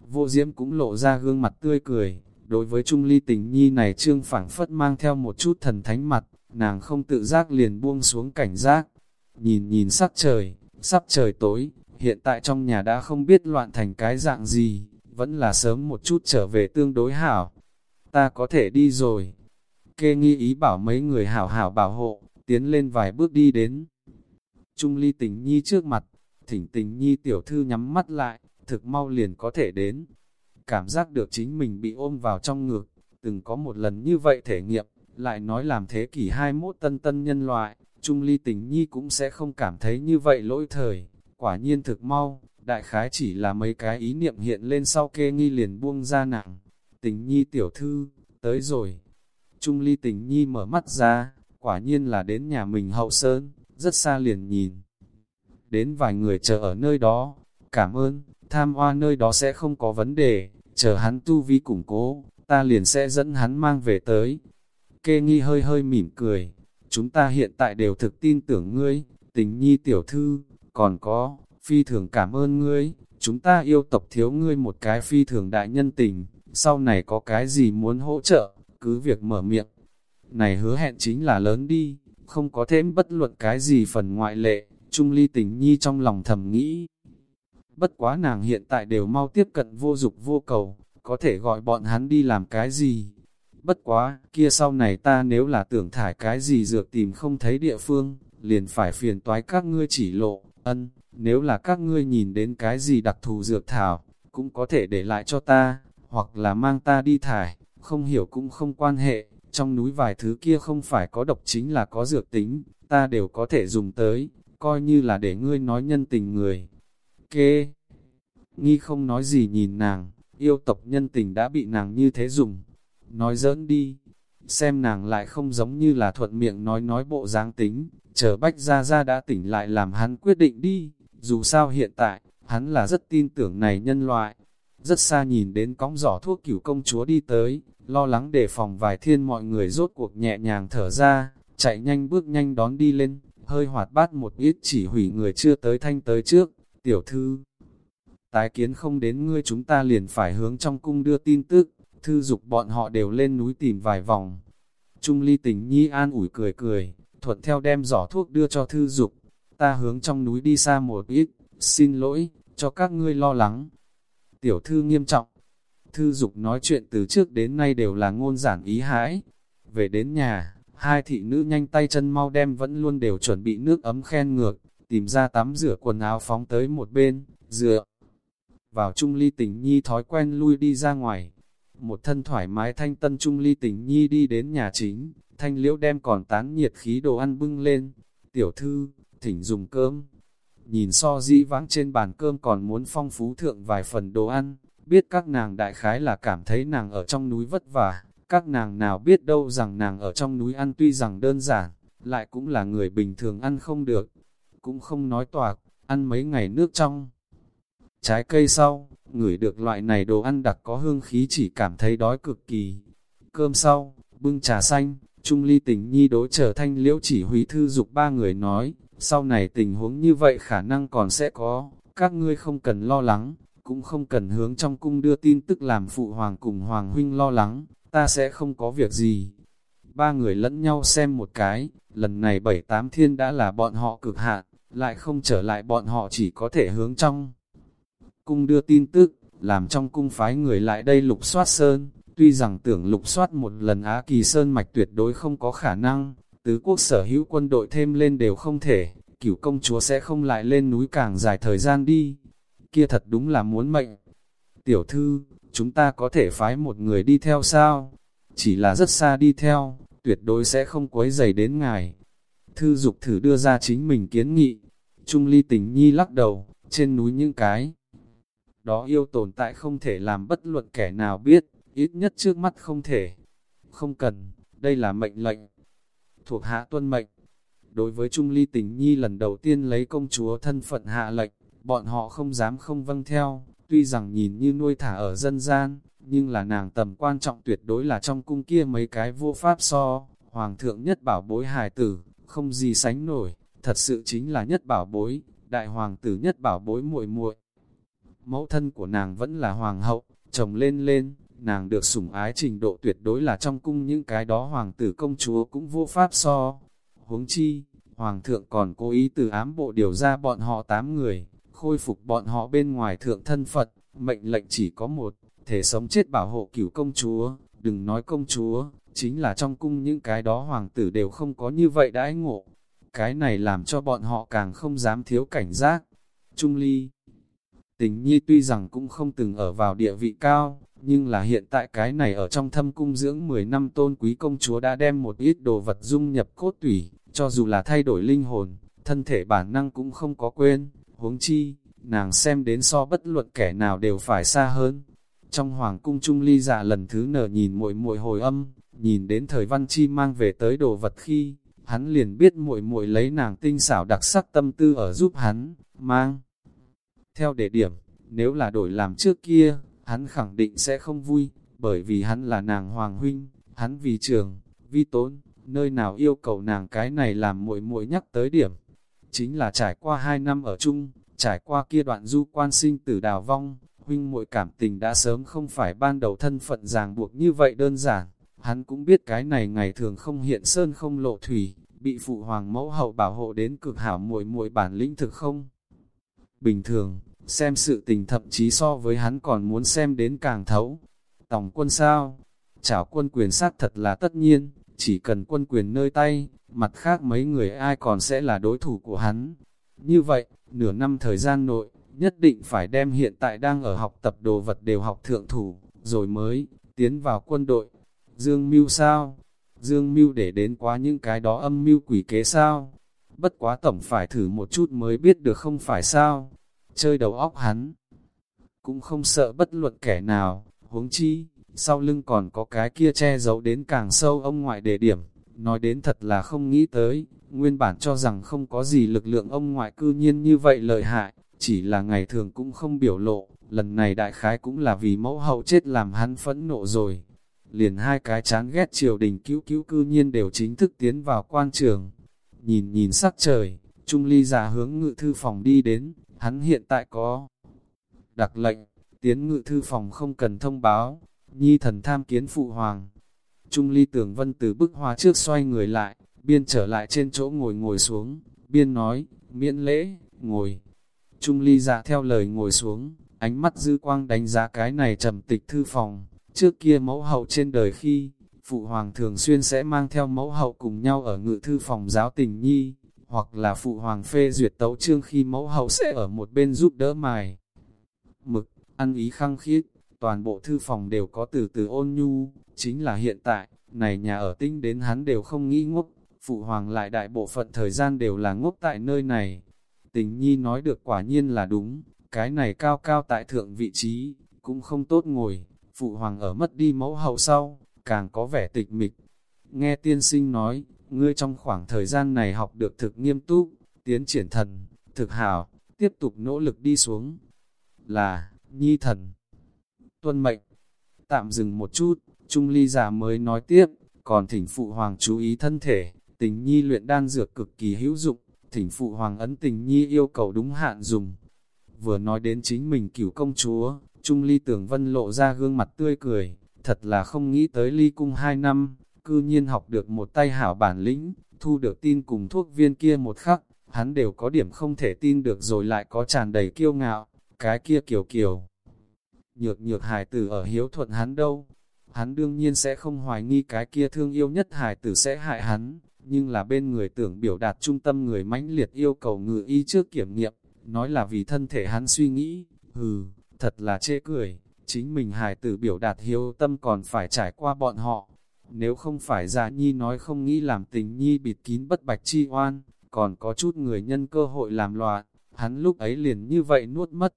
Vô diễm cũng lộ ra gương mặt tươi cười, đối với Trung ly tình nhi này trương phảng phất mang theo một chút thần thánh mặt, nàng không tự giác liền buông xuống cảnh giác, nhìn nhìn sắc trời, sắp trời tối, hiện tại trong nhà đã không biết loạn thành cái dạng gì, vẫn là sớm một chút trở về tương đối hảo. Ta có thể đi rồi. kê nghi ý bảo mấy người hảo hảo bảo hộ, tiến lên vài bước đi đến. Trung ly tình nhi trước mặt, thỉnh tình nhi tiểu thư nhắm mắt lại, thực mau liền có thể đến. Cảm giác được chính mình bị ôm vào trong ngực, từng có một lần như vậy thể nghiệm, lại nói làm thế kỷ 21 tân tân nhân loại, Trung ly tình nhi cũng sẽ không cảm thấy như vậy lỗi thời, quả nhiên thực mau, đại khái chỉ là mấy cái ý niệm hiện lên sau kê nghi liền buông ra nặng. Tình nhi tiểu thư, tới rồi. Trung ly tình nhi mở mắt ra, quả nhiên là đến nhà mình hậu sơn, rất xa liền nhìn. Đến vài người chờ ở nơi đó, cảm ơn, tham hoa nơi đó sẽ không có vấn đề, chờ hắn tu vi củng cố, ta liền sẽ dẫn hắn mang về tới. Kê nghi hơi hơi mỉm cười, chúng ta hiện tại đều thực tin tưởng ngươi, tình nhi tiểu thư, còn có, phi thường cảm ơn ngươi, chúng ta yêu tộc thiếu ngươi một cái phi thường đại nhân tình, sau này có cái gì muốn hỗ trợ, cứ việc mở miệng. Này hứa hẹn chính là lớn đi, không có thêm bất luận cái gì phần ngoại lệ, Trung Ly tình nhi trong lòng thầm nghĩ. Bất quá nàng hiện tại đều mau tiếp cận vô dục vô cầu, có thể gọi bọn hắn đi làm cái gì. Bất quá, kia sau này ta nếu là tưởng thải cái gì dược tìm không thấy địa phương, liền phải phiền toái các ngươi chỉ lộ, ân, nếu là các ngươi nhìn đến cái gì đặc thù dược thảo, cũng có thể để lại cho ta, hoặc là mang ta đi thải, không hiểu cũng không quan hệ, trong núi vài thứ kia không phải có độc chính là có dược tính, ta đều có thể dùng tới, coi như là để ngươi nói nhân tình người. Kê, nghi không nói gì nhìn nàng, yêu tộc nhân tình đã bị nàng như thế dùng, nói giỡn đi, xem nàng lại không giống như là thuận miệng nói nói bộ dáng tính, chờ bách ra ra đã tỉnh lại làm hắn quyết định đi, dù sao hiện tại, hắn là rất tin tưởng này nhân loại. Rất xa nhìn đến cóng giỏ thuốc cửu công chúa đi tới, lo lắng đề phòng vài thiên mọi người rốt cuộc nhẹ nhàng thở ra, chạy nhanh bước nhanh đón đi lên, hơi hoạt bát một ít chỉ hủy người chưa tới thanh tới trước, tiểu thư. Tái kiến không đến ngươi chúng ta liền phải hướng trong cung đưa tin tức, thư dục bọn họ đều lên núi tìm vài vòng. Trung ly tình nhi an ủi cười cười, thuận theo đem giỏ thuốc đưa cho thư dục, ta hướng trong núi đi xa một ít, xin lỗi, cho các ngươi lo lắng. Tiểu thư nghiêm trọng, thư dục nói chuyện từ trước đến nay đều là ngôn giản ý hãi. Về đến nhà, hai thị nữ nhanh tay chân mau đem vẫn luôn đều chuẩn bị nước ấm khen ngược, tìm ra tắm rửa quần áo phóng tới một bên, dựa. Vào trung ly tình nhi thói quen lui đi ra ngoài. Một thân thoải mái thanh tân trung ly tình nhi đi đến nhà chính, thanh liễu đem còn tán nhiệt khí đồ ăn bưng lên. Tiểu thư, thỉnh dùng cơm. Nhìn so dĩ vãng trên bàn cơm còn muốn phong phú thượng vài phần đồ ăn, biết các nàng đại khái là cảm thấy nàng ở trong núi vất vả, các nàng nào biết đâu rằng nàng ở trong núi ăn tuy rằng đơn giản, lại cũng là người bình thường ăn không được, cũng không nói toạc, ăn mấy ngày nước trong. Trái cây sau, ngửi được loại này đồ ăn đặc có hương khí chỉ cảm thấy đói cực kỳ. Cơm sau, bưng trà xanh, Trung ly tình nhi đối trở thanh liễu chỉ huy thư dục ba người nói, sau này tình huống như vậy khả năng còn sẽ có, các ngươi không cần lo lắng, cũng không cần hướng trong cung đưa tin tức làm phụ hoàng cùng hoàng huynh lo lắng, ta sẽ không có việc gì. Ba người lẫn nhau xem một cái, lần này bảy tám thiên đã là bọn họ cực hạn, lại không trở lại bọn họ chỉ có thể hướng trong. Cung đưa tin tức, làm trong cung phái người lại đây lục soát sơn, tuy rằng tưởng lục soát một lần Á Kỳ Sơn mạch tuyệt đối không có khả năng, tứ quốc sở hữu quân đội thêm lên đều không thể, cửu công chúa sẽ không lại lên núi càng dài thời gian đi. Kia thật đúng là muốn mệnh. Tiểu thư, chúng ta có thể phái một người đi theo sao? Chỉ là rất xa đi theo, tuyệt đối sẽ không quấy dày đến ngài. Thư dục thử đưa ra chính mình kiến nghị. Trung ly tình nhi lắc đầu, trên núi những cái. Đó yêu tồn tại không thể làm bất luận kẻ nào biết, ít nhất trước mắt không thể. Không cần, đây là mệnh lệnh thuộc hạ tuân mệnh. Đối với Trung Ly Tình Nhi lần đầu tiên lấy công chúa thân phận hạ lệnh, bọn họ không dám không vâng theo, tuy rằng nhìn như nuôi thả ở dân gian, nhưng là nàng tầm quan trọng tuyệt đối là trong cung kia mấy cái vô pháp so, hoàng thượng nhất bảo bối hài tử, không gì sánh nổi, thật sự chính là nhất bảo bối, đại hoàng tử nhất bảo bối muội muội. Mẫu thân của nàng vẫn là hoàng hậu, chồng lên lên, nàng được sủng ái trình độ tuyệt đối là trong cung những cái đó hoàng tử công chúa cũng vô pháp so. Huống chi, hoàng thượng còn cố ý từ ám bộ điều ra bọn họ tám người, khôi phục bọn họ bên ngoài thượng thân Phật, mệnh lệnh chỉ có một, thể sống chết bảo hộ cửu công chúa, đừng nói công chúa, chính là trong cung những cái đó hoàng tử đều không có như vậy đãi ngộ. Cái này làm cho bọn họ càng không dám thiếu cảnh giác. Trung ly Tình nhi tuy rằng cũng không từng ở vào địa vị cao, nhưng là hiện tại cái này ở trong thâm cung dưỡng 10 năm tôn quý công chúa đã đem một ít đồ vật dung nhập cốt tủy, cho dù là thay đổi linh hồn, thân thể bản năng cũng không có quên, huống chi, nàng xem đến so bất luận kẻ nào đều phải xa hơn. Trong hoàng cung trung ly dạ lần thứ nở nhìn muội muội hồi âm, nhìn đến thời văn chi mang về tới đồ vật khi, hắn liền biết muội muội lấy nàng tinh xảo đặc sắc tâm tư ở giúp hắn, mang. Theo đề điểm, nếu là đổi làm trước kia, hắn khẳng định sẽ không vui, bởi vì hắn là nàng hoàng huynh, hắn vì trường, vi tốn, nơi nào yêu cầu nàng cái này làm muội muội nhắc tới điểm. Chính là trải qua hai năm ở chung, trải qua kia đoạn du quan sinh tử đào vong, huynh muội cảm tình đã sớm không phải ban đầu thân phận ràng buộc như vậy đơn giản. Hắn cũng biết cái này ngày thường không hiện sơn không lộ thủy, bị phụ hoàng mẫu hậu bảo hộ đến cực hảo muội muội bản lĩnh thực không. Bình thường, xem sự tình thậm chí so với hắn còn muốn xem đến càng thấu. Tổng quân sao? Chảo quân quyền sát thật là tất nhiên, chỉ cần quân quyền nơi tay, mặt khác mấy người ai còn sẽ là đối thủ của hắn. Như vậy, nửa năm thời gian nội, nhất định phải đem hiện tại đang ở học tập đồ vật đều học thượng thủ, rồi mới tiến vào quân đội. Dương Mưu sao? Dương Mưu để đến quá những cái đó âm mưu quỷ kế sao? Bất quá tổng phải thử một chút mới biết được không phải sao? Chơi đầu óc hắn. Cũng không sợ bất luận kẻ nào, huống chi, sau lưng còn có cái kia che giấu đến càng sâu ông ngoại đề điểm. Nói đến thật là không nghĩ tới, nguyên bản cho rằng không có gì lực lượng ông ngoại cư nhiên như vậy lợi hại, chỉ là ngày thường cũng không biểu lộ, lần này đại khái cũng là vì mẫu hậu chết làm hắn phẫn nộ rồi. Liền hai cái chán ghét triều đình cứu cứu cư nhiên đều chính thức tiến vào quan trường. Nhìn nhìn sắc trời, Trung Ly giả hướng ngự thư phòng đi đến, hắn hiện tại có đặc lệnh, tiến ngự thư phòng không cần thông báo, nhi thần tham kiến phụ hoàng. Trung Ly tưởng vân từ bức hoa trước xoay người lại, biên trở lại trên chỗ ngồi ngồi xuống, biên nói, miễn lễ, ngồi. Trung ly giả theo lời ngồi xuống, ánh mắt dư quang đánh giá cái này trầm tịch thư phòng. Trước kia mẫu hậu trên đời khi, phụ hoàng thường xuyên sẽ mang theo mẫu hậu cùng nhau ở ngự thư phòng giáo tình nhi, hoặc là phụ hoàng phê duyệt tấu trương khi mẫu hậu sẽ ở một bên giúp đỡ mài. Mực, ăn ý khăng khiết, toàn bộ thư phòng đều có từ từ ôn nhu, chính là hiện tại, này nhà ở tinh đến hắn đều không nghĩ ngốc, phụ hoàng lại đại bộ phận thời gian đều là ngốc tại nơi này. Tình nhi nói được quả nhiên là đúng, cái này cao cao tại thượng vị trí, cũng không tốt ngồi, phụ hoàng ở mất đi mẫu hậu sau, càng có vẻ tịch mịch. Nghe tiên sinh nói, ngươi trong khoảng thời gian này học được thực nghiêm túc, tiến triển thần, thực hảo, tiếp tục nỗ lực đi xuống. Là, nhi thần. Tuân mệnh, tạm dừng một chút, Trung ly giả mới nói tiếp, còn thỉnh phụ hoàng chú ý thân thể, tình nhi luyện đan dược cực kỳ hữu dụng, thỉnh phụ hoàng ấn tình nhi yêu cầu đúng hạn dùng. Vừa nói đến chính mình cửu công chúa, Trung ly tưởng vân lộ ra gương mặt tươi cười, thật là không nghĩ tới ly cung hai năm, cư nhiên học được một tay hảo bản lĩnh, thu được tin cùng thuốc viên kia một khắc, hắn đều có điểm không thể tin được rồi lại có tràn đầy kiêu ngạo, cái kia kiều kiều. Nhược nhược hài tử ở hiếu thuận hắn đâu, hắn đương nhiên sẽ không hoài nghi cái kia thương yêu nhất hài tử sẽ hại hắn, nhưng là bên người tưởng biểu đạt trung tâm người mãnh liệt yêu cầu ngự y trước kiểm nghiệm, nói là vì thân thể hắn suy nghĩ, hừ, thật là chê cười, chính mình hài tử biểu đạt hiếu tâm còn phải trải qua bọn họ. Nếu không phải giả nhi nói không nghĩ làm tình nhi bịt kín bất bạch chi oan, còn có chút người nhân cơ hội làm loạn, hắn lúc ấy liền như vậy nuốt mất.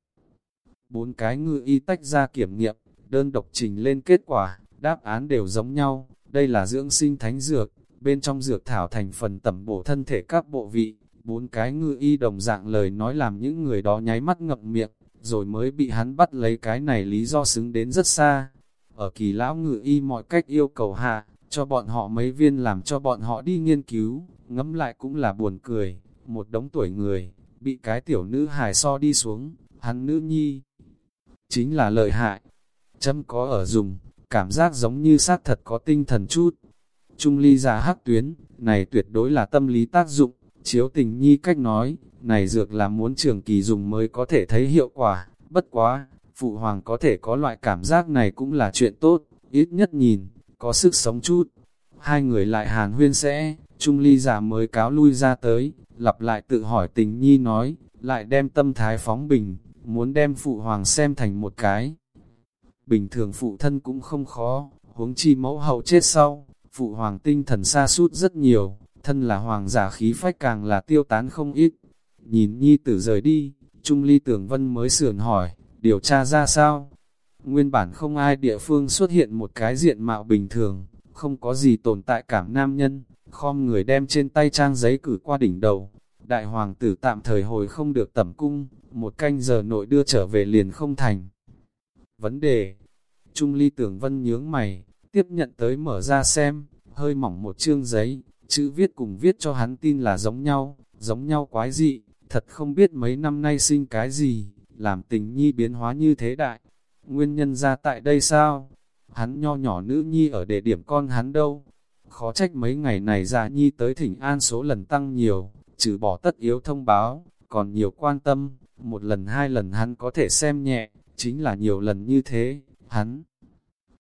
Bốn cái ngư y tách ra kiểm nghiệm, đơn độc trình lên kết quả, đáp án đều giống nhau, đây là dưỡng sinh thánh dược, bên trong dược thảo thành phần tẩm bổ thân thể các bộ vị, bốn cái ngư y đồng dạng lời nói làm những người đó nháy mắt ngậm miệng, rồi mới bị hắn bắt lấy cái này lý do xứng đến rất xa. Ở kỳ lão ngự y mọi cách yêu cầu hạ, cho bọn họ mấy viên làm cho bọn họ đi nghiên cứu, ngẫm lại cũng là buồn cười, một đống tuổi người, bị cái tiểu nữ hài so đi xuống, hắn nữ nhi. Chính là lợi hại, châm có ở dùng, cảm giác giống như xác thật có tinh thần chút. Trung ly giả hắc tuyến, này tuyệt đối là tâm lý tác dụng, chiếu tình nhi cách nói, này dược là muốn trường kỳ dùng mới có thể thấy hiệu quả, bất quá, phụ hoàng có thể có loại cảm giác này cũng là chuyện tốt, ít nhất nhìn, có sức sống chút. Hai người lại hàn huyên sẽ, Trung ly giả mới cáo lui ra tới, lặp lại tự hỏi tình nhi nói, lại đem tâm thái phóng bình, muốn đem phụ hoàng xem thành một cái. Bình thường phụ thân cũng không khó, huống chi mẫu hậu chết sau, phụ hoàng tinh thần xa suốt rất nhiều, thân là hoàng giả khí phách càng là tiêu tán không ít. Nhìn nhi tử rời đi, Trung ly tưởng vân mới sườn hỏi, điều tra ra sao? Nguyên bản không ai địa phương xuất hiện một cái diện mạo bình thường, không có gì tồn tại cảm nam nhân, khom người đem trên tay trang giấy cử qua đỉnh đầu. Đại hoàng tử tạm thời hồi không được tẩm cung, một canh giờ nội đưa trở về liền không thành. Vấn đề Trung ly tưởng vân nhướng mày, tiếp nhận tới mở ra xem, hơi mỏng một chương giấy, chữ viết cùng viết cho hắn tin là giống nhau, giống nhau quái dị, thật không biết mấy năm nay sinh cái gì, làm tình nhi biến hóa như thế đại. Nguyên nhân ra tại đây sao? Hắn nho nhỏ nữ nhi ở địa điểm con hắn đâu? Khó trách mấy ngày này già nhi tới thỉnh an số lần tăng nhiều, trừ bỏ tất yếu thông báo, còn nhiều quan tâm, một lần hai lần hắn có thể xem nhẹ, chính là nhiều lần như thế, hắn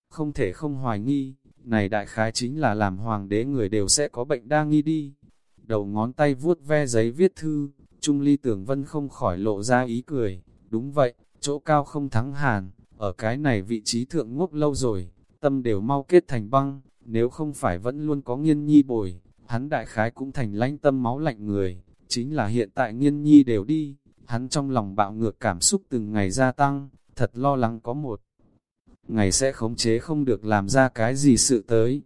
không thể không hoài nghi, này đại khái chính là làm hoàng đế người đều sẽ có bệnh đa nghi đi. Đầu ngón tay vuốt ve giấy viết thư, Trung Ly Tưởng Vân không khỏi lộ ra ý cười, đúng vậy, chỗ cao không thắng hàn, ở cái này vị trí thượng ngốc lâu rồi, tâm đều mau kết thành băng, nếu không phải vẫn luôn có nghiên nhi bồi, hắn đại khái cũng thành lãnh tâm máu lạnh người, chính là hiện tại nghiên nhi đều đi, hắn trong lòng bạo ngược cảm xúc từng ngày gia tăng, thật lo lắng có một ngày sẽ khống chế không được làm ra cái gì sự tới.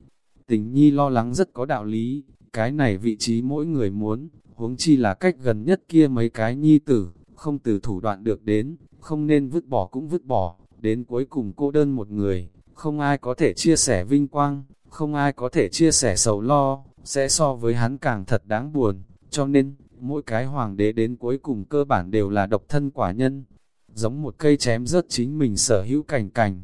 Tình nhi lo lắng rất có đạo lý, cái này vị trí mỗi người muốn, huống chi là cách gần nhất kia mấy cái nhi tử, không từ thủ đoạn được đến, không nên vứt bỏ cũng vứt bỏ, đến cuối cùng cô đơn một người, không ai có thể chia sẻ vinh quang, không ai có thể chia sẻ sầu lo, sẽ so với hắn càng thật đáng buồn, cho nên, mỗi cái hoàng đế đến cuối cùng cơ bản đều là độc thân quả nhân, giống một cây chém rớt chính mình sở hữu cảnh cảnh.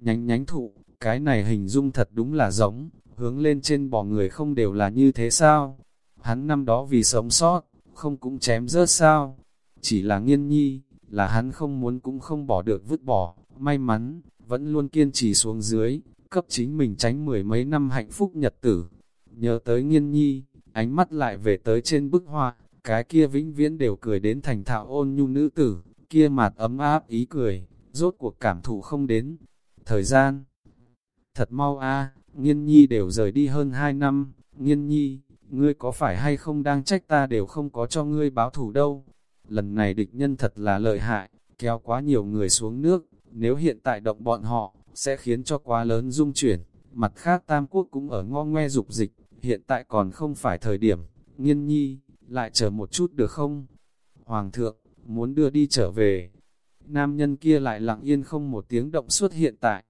Nhánh nhánh thụ, cái này hình dung thật đúng là giống, hướng lên trên bò người không đều là như thế sao? Hắn năm đó vì sống sót, không cũng chém rớt sao? Chỉ là nghiên nhi, là hắn không muốn cũng không bỏ được vứt bỏ, may mắn, vẫn luôn kiên trì xuống dưới, cấp chính mình tránh mười mấy năm hạnh phúc nhật tử. Nhớ tới nghiên nhi, ánh mắt lại về tới trên bức họa, cái kia vĩnh viễn đều cười đến thành thạo ôn nhu nữ tử, kia mặt ấm áp ý cười, rốt cuộc cảm thụ không đến. Thời gian, thật mau a nghiên nhi đều rời đi hơn hai năm, nghiên nhi, ngươi có phải hay không đang trách ta đều không có cho ngươi báo thủ đâu. Lần này địch nhân thật là lợi hại, kéo quá nhiều người xuống nước, nếu hiện tại động bọn họ, sẽ khiến cho quá lớn dung chuyển. Mặt khác Tam Quốc cũng ở ngo ngoe dục dịch, hiện tại còn không phải thời điểm, nghiên nhi, lại chờ một chút được không? Hoàng thượng, muốn đưa đi trở về. Nam nhân kia lại lặng yên không một tiếng động xuất hiện tại.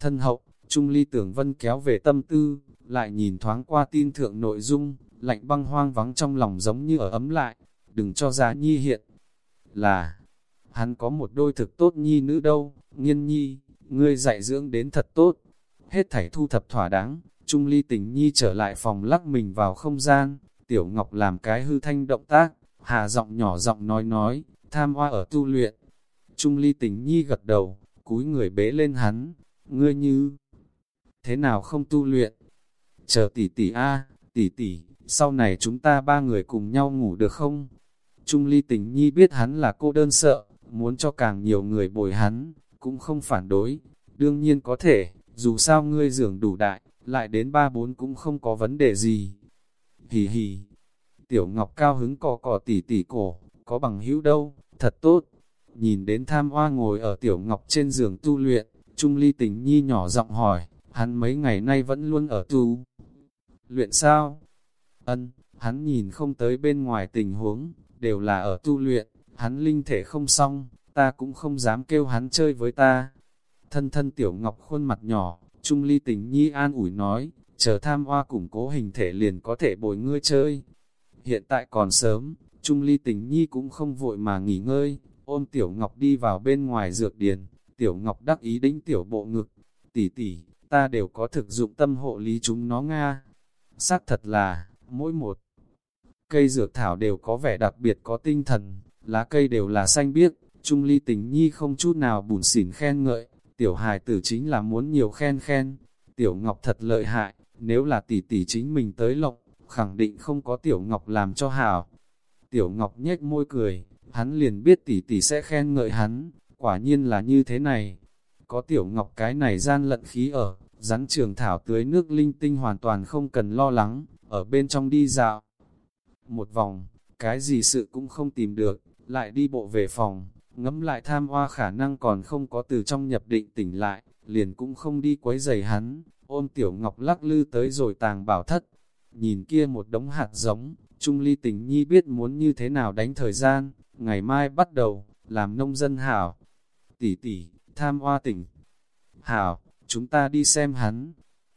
Thân hậu, Trung Ly Tưởng Vân kéo về tâm tư, lại nhìn thoáng qua tin thượng nội dung, lạnh băng hoang vắng trong lòng giống như ở ấm lại, đừng cho giá nhi hiện. Là, hắn có một đôi thực tốt nhi nữ đâu, nghiên nhi, ngươi dạy dưỡng đến thật tốt. Hết thảy thu thập thỏa đáng, Trung Ly tình nhi trở lại phòng lắc mình vào không gian, Tiểu Ngọc làm cái hư thanh động tác, hà giọng nhỏ giọng nói nói, tham hoa ở tu luyện. Trung Ly tình nhi gật đầu, cúi người bế lên hắn, ngươi như, thế nào không tu luyện? Chờ tỷ tỷ a, tỷ tỷ, sau này chúng ta ba người cùng nhau ngủ được không? Trung ly tình nhi biết hắn là cô đơn sợ, muốn cho càng nhiều người bồi hắn, cũng không phản đối. Đương nhiên có thể, dù sao ngươi giường đủ đại, lại đến ba bốn cũng không có vấn đề gì. Hì hì, tiểu ngọc cao hứng cò cò tỉ tỉ cổ, có bằng hữu đâu, thật tốt. Nhìn đến tham hoa ngồi ở tiểu ngọc trên giường tu luyện, Trung ly tình nhi nhỏ giọng hỏi, hắn mấy ngày nay vẫn luôn ở tu. Luyện sao? Ân, hắn nhìn không tới bên ngoài tình huống, đều là ở tu luyện, hắn linh thể không xong, ta cũng không dám kêu hắn chơi với ta. Thân thân tiểu ngọc khuôn mặt nhỏ, Trung ly tình nhi an ủi nói, chờ tham hoa củng cố hình thể liền có thể bồi ngươi chơi. Hiện tại còn sớm, Trung ly tình nhi cũng không vội mà nghỉ ngơi, ôm tiểu ngọc đi vào bên ngoài dược điền, tiểu ngọc đắc ý đính tiểu bộ ngực, tỷ tỷ, ta đều có thực dụng tâm hộ lý chúng nó Nga. Xác thật là, mỗi một cây dược thảo đều có vẻ đặc biệt có tinh thần, lá cây đều là xanh biếc, trung ly tình nhi không chút nào bùn xỉn khen ngợi, tiểu hài tử chính là muốn nhiều khen khen, tiểu ngọc thật lợi hại, nếu là tỷ tỷ chính mình tới lộng, khẳng định không có Tiểu Ngọc làm cho hảo. Tiểu Ngọc nhếch môi cười, hắn liền biết tỷ tỷ sẽ khen ngợi hắn, quả nhiên là như thế này. Có Tiểu Ngọc cái này gian lận khí ở, rắn trường thảo tưới nước linh tinh hoàn toàn không cần lo lắng, ở bên trong đi dạo. Một vòng, cái gì sự cũng không tìm được, lại đi bộ về phòng, ngẫm lại tham hoa khả năng còn không có từ trong nhập định tỉnh lại, liền cũng không đi quấy giày hắn, ôm tiểu ngọc lắc lư tới rồi tàng bảo thất. Nhìn kia một đống hạt giống, Trung Ly tình nhi biết muốn như thế nào đánh thời gian, ngày mai bắt đầu, làm nông dân hảo. Tỷ tỷ, tham hoa tỉnh. Hảo, chúng ta đi xem hắn.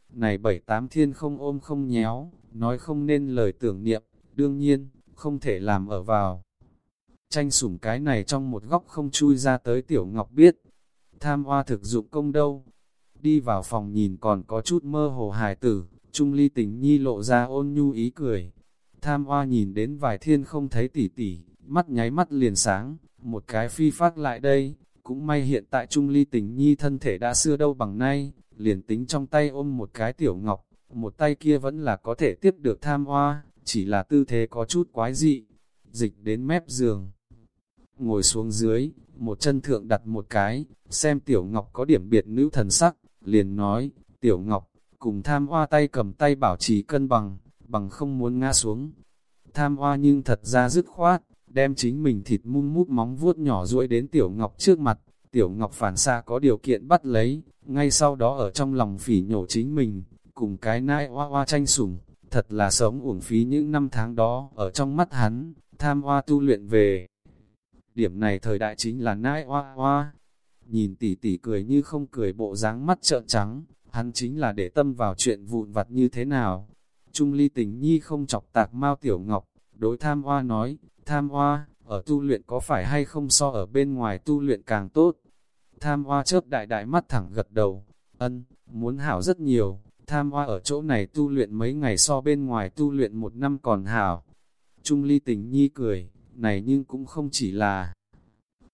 Này bảy tám thiên không ôm không nhéo, nói không nên lời tưởng niệm, đương nhiên, không thể làm ở vào. Tranh sủng cái này trong một góc không chui ra tới tiểu ngọc biết. Tham hoa thực dụng công đâu. Đi vào phòng nhìn còn có chút mơ hồ hài tử, Trung ly tình nhi lộ ra ôn nhu ý cười. Tham hoa nhìn đến vài thiên không thấy tỉ tỉ, mắt nháy mắt liền sáng, một cái phi phát lại đây, cũng may hiện tại Trung ly tình nhi thân thể đã xưa đâu bằng nay, liền tính trong tay ôm một cái tiểu ngọc, một tay kia vẫn là có thể tiếp được tham hoa, chỉ là tư thế có chút quái dị, dịch đến mép giường. Ngồi xuống dưới, một chân thượng đặt một cái, xem tiểu ngọc có điểm biệt nữ thần sắc, liền nói, tiểu ngọc, cùng tham hoa tay cầm tay bảo trì cân bằng, bằng không muốn ngã xuống. Tham hoa nhưng thật ra dứt khoát, đem chính mình thịt mum mút móng vuốt nhỏ duỗi đến tiểu ngọc trước mặt, tiểu ngọc phản xa có điều kiện bắt lấy, ngay sau đó ở trong lòng phỉ nhổ chính mình, cùng cái nai hoa hoa tranh sủng, thật là sống uổng phí những năm tháng đó, ở trong mắt hắn, tham hoa tu luyện về. Điểm này thời đại chính là nai hoa hoa, nhìn tỷ tỷ cười như không cười bộ dáng mắt trợn trắng, hắn chính là để tâm vào chuyện vụn vặt như thế nào. Trung ly tình nhi không chọc tạc mau Tiểu Ngọc, đối tham hoa nói, tham hoa, ở tu luyện có phải hay không so ở bên ngoài tu luyện càng tốt. Tham hoa chớp đại đại mắt thẳng gật đầu, ân, muốn hảo rất nhiều, tham hoa ở chỗ này tu luyện mấy ngày so bên ngoài tu luyện một năm còn hảo. Trung ly tình nhi cười, này nhưng cũng không chỉ là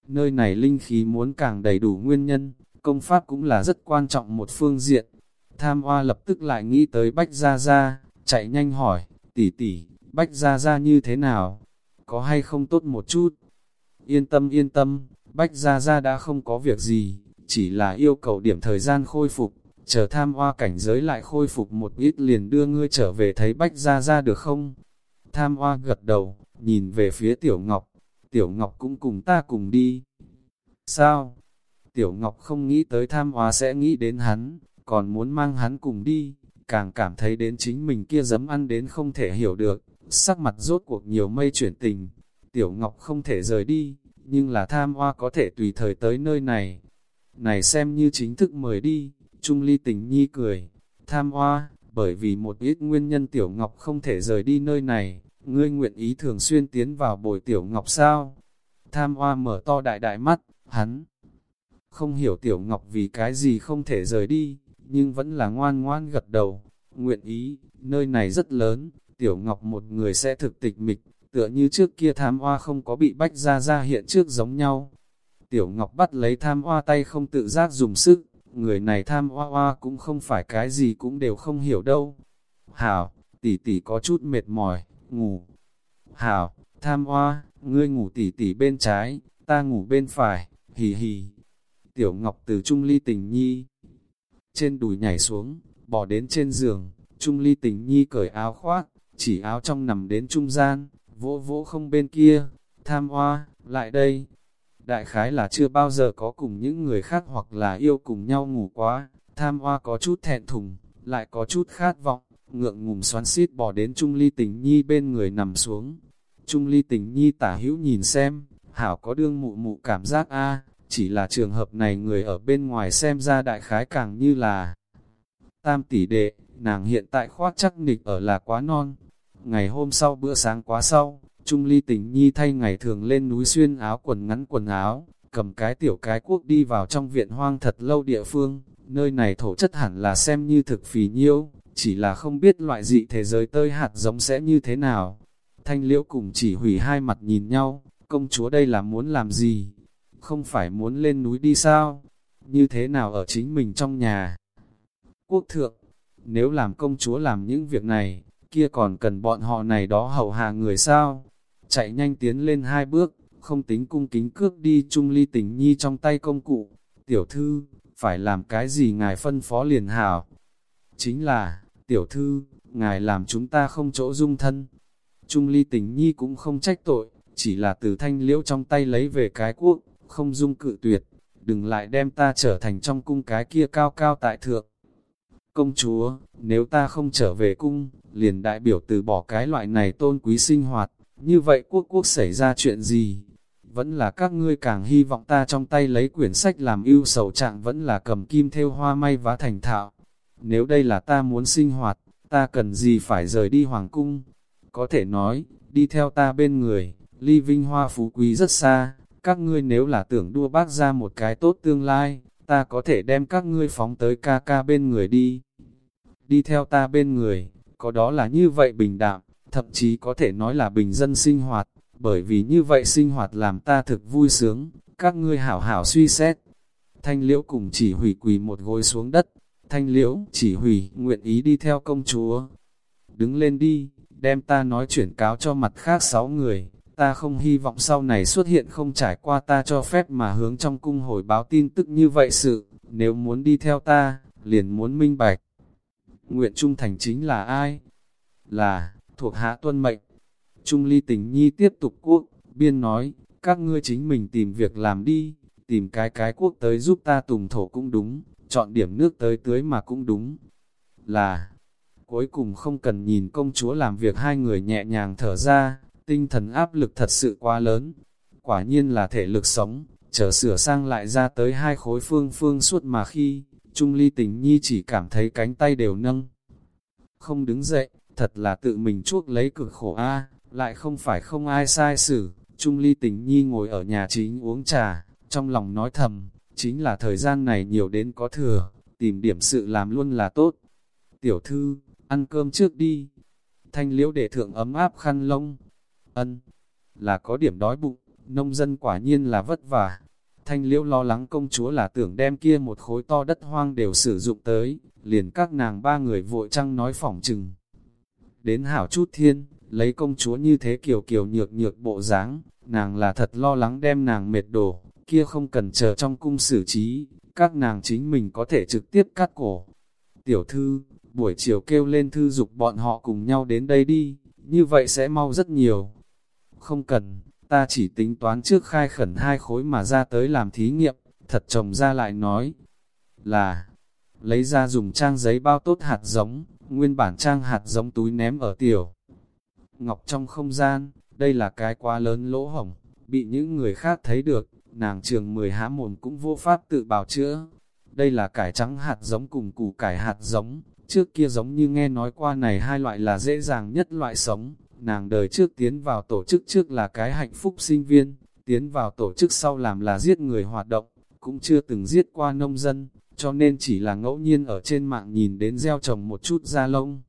nơi này linh khí muốn càng đầy đủ nguyên nhân, công pháp cũng là rất quan trọng một phương diện. Tham hoa lập tức lại nghĩ tới Bách Gia Gia, chạy nhanh hỏi, tỷ tỷ, Bách Gia Gia như thế nào? Có hay không tốt một chút? Yên tâm yên tâm, Bách Gia Gia đã không có việc gì, chỉ là yêu cầu điểm thời gian khôi phục, chờ tham hoa cảnh giới lại khôi phục một ít liền đưa ngươi trở về thấy Bách Gia Gia được không? Tham hoa gật đầu, nhìn về phía Tiểu Ngọc, Tiểu Ngọc cũng cùng ta cùng đi. Sao? Tiểu Ngọc không nghĩ tới tham Hoa sẽ nghĩ đến hắn, còn muốn mang hắn cùng đi, càng cảm thấy đến chính mình kia dấm ăn đến không thể hiểu được, sắc mặt rốt cuộc nhiều mây chuyển tình. Tiểu Ngọc không thể rời đi, nhưng là tham hoa có thể tùy thời tới nơi này. Này xem như chính thức mời đi, Trung Ly tình nhi cười. Tham hoa, bởi vì một ít nguyên nhân Tiểu Ngọc không thể rời đi nơi này, ngươi nguyện ý thường xuyên tiến vào bồi Tiểu Ngọc sao? Tham hoa mở to đại đại mắt, hắn không hiểu Tiểu Ngọc vì cái gì không thể rời đi, nhưng vẫn là ngoan ngoan gật đầu. Nguyện ý, nơi này rất lớn, Tiểu Ngọc một người sẽ thực tịch mịch, tựa như trước kia tham hoa không có bị bách ra ra hiện trước giống nhau. Tiểu Ngọc bắt lấy tham hoa tay không tự giác dùng sức, người này tham hoa hoa cũng không phải cái gì cũng đều không hiểu đâu. Hảo, tỷ tỷ có chút mệt mỏi, ngủ. Hảo, tham hoa, ngươi ngủ tỷ tỷ bên trái, ta ngủ bên phải, hì hì. Tiểu Ngọc từ Trung Ly Tình Nhi trên đùi nhảy xuống, bỏ đến trên giường, Trung Ly Tình Nhi cởi áo khoác, chỉ áo trong nằm đến trung gian, vỗ vỗ không bên kia, tham hoa, lại đây. Đại khái là chưa bao giờ có cùng những người khác hoặc là yêu cùng nhau ngủ quá, tham hoa có chút thẹn thùng, lại có chút khát vọng, ngượng ngùng xoắn xít bỏ đến Trung Ly Tình Nhi bên người nằm xuống. Trung Ly Tình Nhi tả hữu nhìn xem, hảo có đương mụ mụ cảm giác a chỉ là trường hợp này người ở bên ngoài xem ra đại khái càng như là tam tỷ đệ, nàng hiện tại khoác chắc nịch ở là quá non. Ngày hôm sau bữa sáng quá sau, Trung Ly Tình Nhi thay ngày thường lên núi xuyên áo quần ngắn quần áo, cầm cái tiểu cái cuốc đi vào trong viện hoang thật lâu địa phương, nơi này thổ chất hẳn là xem như thực phì nhiêu, chỉ là không biết loại dị thế giới tơi hạt giống sẽ như thế nào. Thanh liễu cùng chỉ hủy hai mặt nhìn nhau, công chúa đây là muốn làm gì? Không phải muốn lên núi đi sao? Như thế nào ở chính mình trong nhà? Quốc thượng, nếu làm công chúa làm những việc này, kia còn cần bọn họ này đó hầu hạ người sao? Chạy nhanh tiến lên hai bước, không tính cung kính cước đi chung ly tình nhi trong tay công cụ. Tiểu thư, phải làm cái gì ngài phân phó liền hảo? Chính là, tiểu thư, ngài làm chúng ta không chỗ dung thân. Trung ly tình nhi cũng không trách tội, chỉ là từ thanh liễu trong tay lấy về cái cuốc không dung cự tuyệt, đừng lại đem ta trở thành trong cung cái kia cao cao tại thượng. Công chúa, nếu ta không trở về cung, liền đại biểu từ bỏ cái loại này tôn quý sinh hoạt, như vậy quốc quốc xảy ra chuyện gì? Vẫn là các ngươi càng hy vọng ta trong tay lấy quyển sách làm ưu sầu trạng vẫn là cầm kim theo hoa may vá thành thạo. Nếu đây là ta muốn sinh hoạt, ta cần gì phải rời đi hoàng cung? Có thể nói, đi theo ta bên người, ly vinh hoa phú quý rất xa, các ngươi nếu là tưởng đua bác ra một cái tốt tương lai, ta có thể đem các ngươi phóng tới ca ca bên người đi. Đi theo ta bên người, có đó là như vậy bình đạm, thậm chí có thể nói là bình dân sinh hoạt, bởi vì như vậy sinh hoạt làm ta thực vui sướng, các ngươi hảo hảo suy xét. Thanh liễu cùng chỉ hủy quỳ một gối xuống đất, thanh liễu chỉ hủy nguyện ý đi theo công chúa. Đứng lên đi, đem ta nói chuyển cáo cho mặt khác sáu người, ta không hy vọng sau này xuất hiện không trải qua ta cho phép mà hướng trong cung hồi báo tin tức như vậy sự, nếu muốn đi theo ta, liền muốn minh bạch. Nguyện trung thành chính là ai? Là, thuộc hạ tuân mệnh. Trung ly tình nhi tiếp tục quốc, biên nói, các ngươi chính mình tìm việc làm đi, tìm cái cái quốc tới giúp ta tùng thổ cũng đúng, chọn điểm nước tới tưới mà cũng đúng. Là, cuối cùng không cần nhìn công chúa làm việc hai người nhẹ nhàng thở ra, tinh thần áp lực thật sự quá lớn. Quả nhiên là thể lực sống, chờ sửa sang lại ra tới hai khối phương phương suốt mà khi, Trung Ly tình nhi chỉ cảm thấy cánh tay đều nâng. Không đứng dậy, thật là tự mình chuốc lấy cực khổ a lại không phải không ai sai xử. Trung Ly tình nhi ngồi ở nhà chính uống trà, trong lòng nói thầm, chính là thời gian này nhiều đến có thừa, tìm điểm sự làm luôn là tốt. Tiểu thư, ăn cơm trước đi. Thanh liễu để thượng ấm áp khăn lông, Ân, là có điểm đói bụng, nông dân quả nhiên là vất vả. Thanh liễu lo lắng công chúa là tưởng đem kia một khối to đất hoang đều sử dụng tới, liền các nàng ba người vội trăng nói phỏng chừng. Đến hảo chút thiên, lấy công chúa như thế kiều kiều nhược nhược bộ dáng, nàng là thật lo lắng đem nàng mệt đổ, kia không cần chờ trong cung xử trí, các nàng chính mình có thể trực tiếp cắt cổ. Tiểu thư, buổi chiều kêu lên thư dục bọn họ cùng nhau đến đây đi, như vậy sẽ mau rất nhiều không cần, ta chỉ tính toán trước khai khẩn hai khối mà ra tới làm thí nghiệm, thật chồng ra lại nói, là, lấy ra dùng trang giấy bao tốt hạt giống, nguyên bản trang hạt giống túi ném ở tiểu. Ngọc trong không gian, đây là cái quá lớn lỗ hổng, bị những người khác thấy được, nàng trường mười há mồm cũng vô pháp tự bào chữa. Đây là cải trắng hạt giống cùng củ cải hạt giống, trước kia giống như nghe nói qua này hai loại là dễ dàng nhất loại sống, Nàng đời trước tiến vào tổ chức trước là cái hạnh phúc sinh viên, tiến vào tổ chức sau làm là giết người hoạt động, cũng chưa từng giết qua nông dân, cho nên chỉ là ngẫu nhiên ở trên mạng nhìn đến gieo trồng một chút da lông.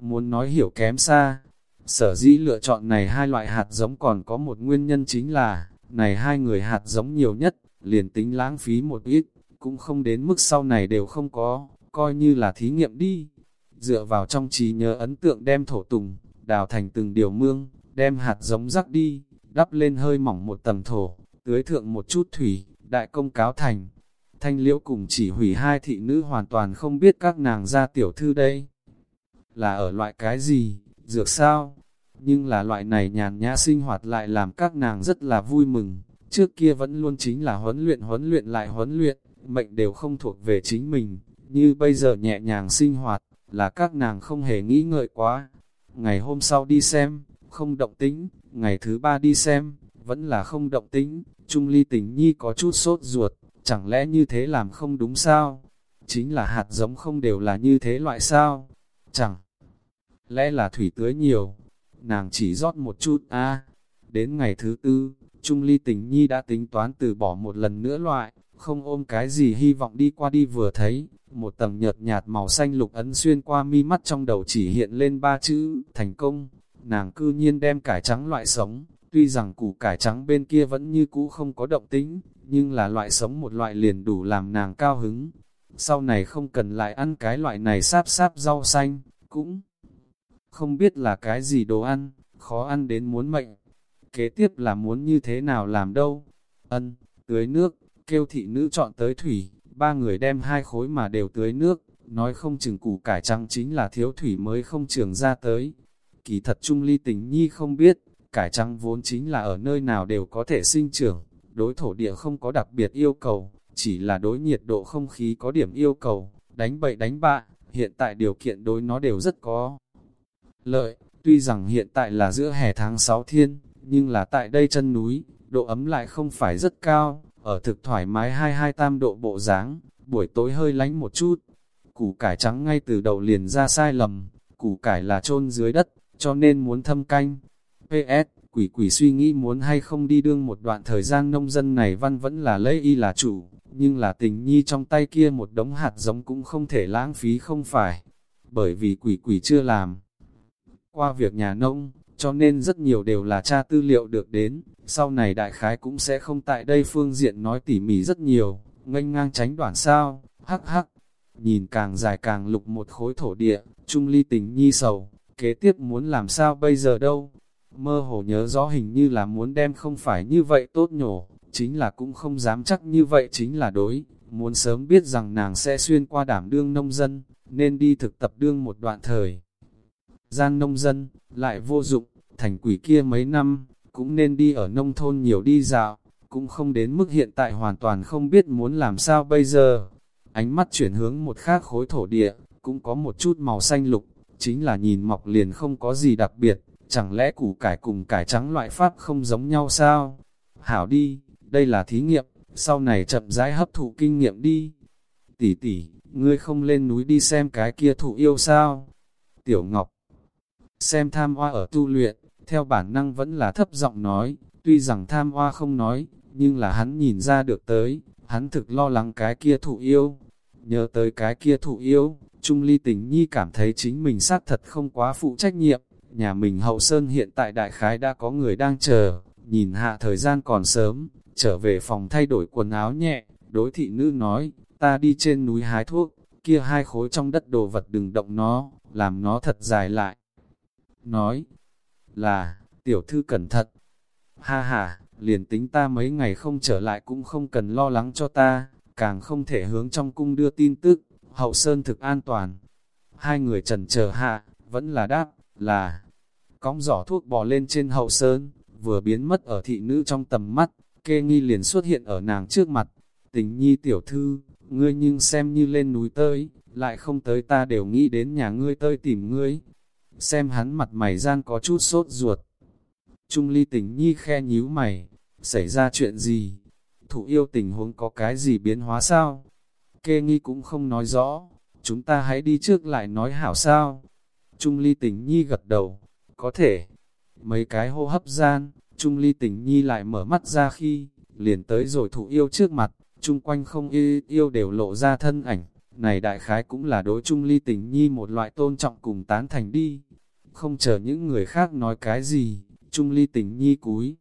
Muốn nói hiểu kém xa, sở dĩ lựa chọn này hai loại hạt giống còn có một nguyên nhân chính là, này hai người hạt giống nhiều nhất, liền tính lãng phí một ít, cũng không đến mức sau này đều không có, coi như là thí nghiệm đi. Dựa vào trong trí nhớ ấn tượng đem thổ tùng, đào thành từng điều mương, đem hạt giống rắc đi, đắp lên hơi mỏng một tầng thổ, tưới thượng một chút thủy, đại công cáo thành. Thanh liễu cùng chỉ hủy hai thị nữ hoàn toàn không biết các nàng ra tiểu thư đây. Là ở loại cái gì, dược sao? Nhưng là loại này nhàn nhã sinh hoạt lại làm các nàng rất là vui mừng. Trước kia vẫn luôn chính là huấn luyện huấn luyện lại huấn luyện, mệnh đều không thuộc về chính mình. Như bây giờ nhẹ nhàng sinh hoạt, là các nàng không hề nghĩ ngợi quá, Ngày hôm sau đi xem, không động tính, ngày thứ ba đi xem, vẫn là không động tính, Trung Ly tình nhi có chút sốt ruột, chẳng lẽ như thế làm không đúng sao? Chính là hạt giống không đều là như thế loại sao? Chẳng lẽ là thủy tưới nhiều, nàng chỉ rót một chút a. Đến ngày thứ tư, Trung Ly tình nhi đã tính toán từ bỏ một lần nữa loại, không ôm cái gì hy vọng đi qua đi vừa thấy, một tầng nhợt nhạt màu xanh lục ấn xuyên qua mi mắt trong đầu chỉ hiện lên ba chữ, thành công. Nàng cư nhiên đem cải trắng loại sống, tuy rằng củ cải trắng bên kia vẫn như cũ không có động tính, nhưng là loại sống một loại liền đủ làm nàng cao hứng. sau này không cần lại ăn cái loại này sáp sáp rau xanh, cũng không biết là cái gì đồ ăn, khó ăn đến muốn mệnh. Kế tiếp là muốn như thế nào làm đâu. Ân, tưới nước, kêu thị nữ chọn tới thủy, ba người đem hai khối mà đều tưới nước, nói không chừng củ cải trắng chính là thiếu thủy mới không trường ra tới. Kỳ thật Trung Ly tình nhi không biết, cải trắng vốn chính là ở nơi nào đều có thể sinh trưởng, đối thổ địa không có đặc biệt yêu cầu, chỉ là đối nhiệt độ không khí có điểm yêu cầu, đánh bậy đánh bạ, hiện tại điều kiện đối nó đều rất có lợi, tuy rằng hiện tại là giữa hè tháng 6 thiên, nhưng là tại đây chân núi, độ ấm lại không phải rất cao, ở thực thoải mái 22 tam độ bộ dáng buổi tối hơi lánh một chút. Củ cải trắng ngay từ đầu liền ra sai lầm, củ cải là chôn dưới đất, cho nên muốn thâm canh. PS, quỷ quỷ suy nghĩ muốn hay không đi đương một đoạn thời gian nông dân này văn vẫn là lấy y là chủ, nhưng là tình nhi trong tay kia một đống hạt giống cũng không thể lãng phí không phải, bởi vì quỷ quỷ chưa làm. Qua việc nhà nông, cho nên rất nhiều đều là tra tư liệu được đến, sau này đại khái cũng sẽ không tại đây phương diện nói tỉ mỉ rất nhiều, nganh ngang tránh đoạn sao, hắc hắc, nhìn càng dài càng lục một khối thổ địa, trung ly tình nhi sầu, kế tiếp muốn làm sao bây giờ đâu, mơ hồ nhớ rõ hình như là muốn đem không phải như vậy tốt nhổ, chính là cũng không dám chắc như vậy chính là đối, muốn sớm biết rằng nàng sẽ xuyên qua đảm đương nông dân, nên đi thực tập đương một đoạn thời. Gian nông dân, lại vô dụng, thành quỷ kia mấy năm, cũng nên đi ở nông thôn nhiều đi dạo, cũng không đến mức hiện tại hoàn toàn không biết muốn làm sao bây giờ. Ánh mắt chuyển hướng một khác khối thổ địa, cũng có một chút màu xanh lục, chính là nhìn mọc liền không có gì đặc biệt, chẳng lẽ củ cải cùng cải trắng loại pháp không giống nhau sao? Hảo đi, đây là thí nghiệm, sau này chậm rãi hấp thụ kinh nghiệm đi. Tỷ tỷ, ngươi không lên núi đi xem cái kia thụ yêu sao? Tiểu Ngọc, xem tham hoa ở tu luyện, theo bản năng vẫn là thấp giọng nói, tuy rằng tham hoa không nói, nhưng là hắn nhìn ra được tới, hắn thực lo lắng cái kia thụ yêu. Nhớ tới cái kia thụ yêu, Trung Ly Tình Nhi cảm thấy chính mình xác thật không quá phụ trách nhiệm, nhà mình hậu sơn hiện tại đại khái đã có người đang chờ, nhìn hạ thời gian còn sớm, trở về phòng thay đổi quần áo nhẹ, đối thị nữ nói, ta đi trên núi hái thuốc, kia hai khối trong đất đồ vật đừng động nó, làm nó thật dài lại. Nói, là, tiểu thư cẩn thận. Ha ha, liền tính ta mấy ngày không trở lại cũng không cần lo lắng cho ta, càng không thể hướng trong cung đưa tin tức, hậu sơn thực an toàn. Hai người trần chờ hạ, vẫn là đáp, là cõng giỏ thuốc bò lên trên hậu sơn, vừa biến mất ở thị nữ trong tầm mắt, kê nghi liền xuất hiện ở nàng trước mặt. Tình nhi tiểu thư, ngươi nhưng xem như lên núi tới, lại không tới ta đều nghĩ đến nhà ngươi tới tìm ngươi. Xem hắn mặt mày gian có chút sốt ruột. Trung ly tình nhi khe nhíu mày, xảy ra chuyện gì? Thủ yêu tình huống có cái gì biến hóa sao? Kê nghi cũng không nói rõ, chúng ta hãy đi trước lại nói hảo sao? Trung ly tình nhi gật đầu, có thể. Mấy cái hô hấp gian, Trung ly tình nhi lại mở mắt ra khi, liền tới rồi thủ yêu trước mặt, chung quanh không yêu, yêu đều lộ ra thân ảnh. Này đại khái cũng là đối Trung ly tình nhi một loại tôn trọng cùng tán thành đi. Không chờ những người khác nói cái gì, Trung ly tình nhi cúi.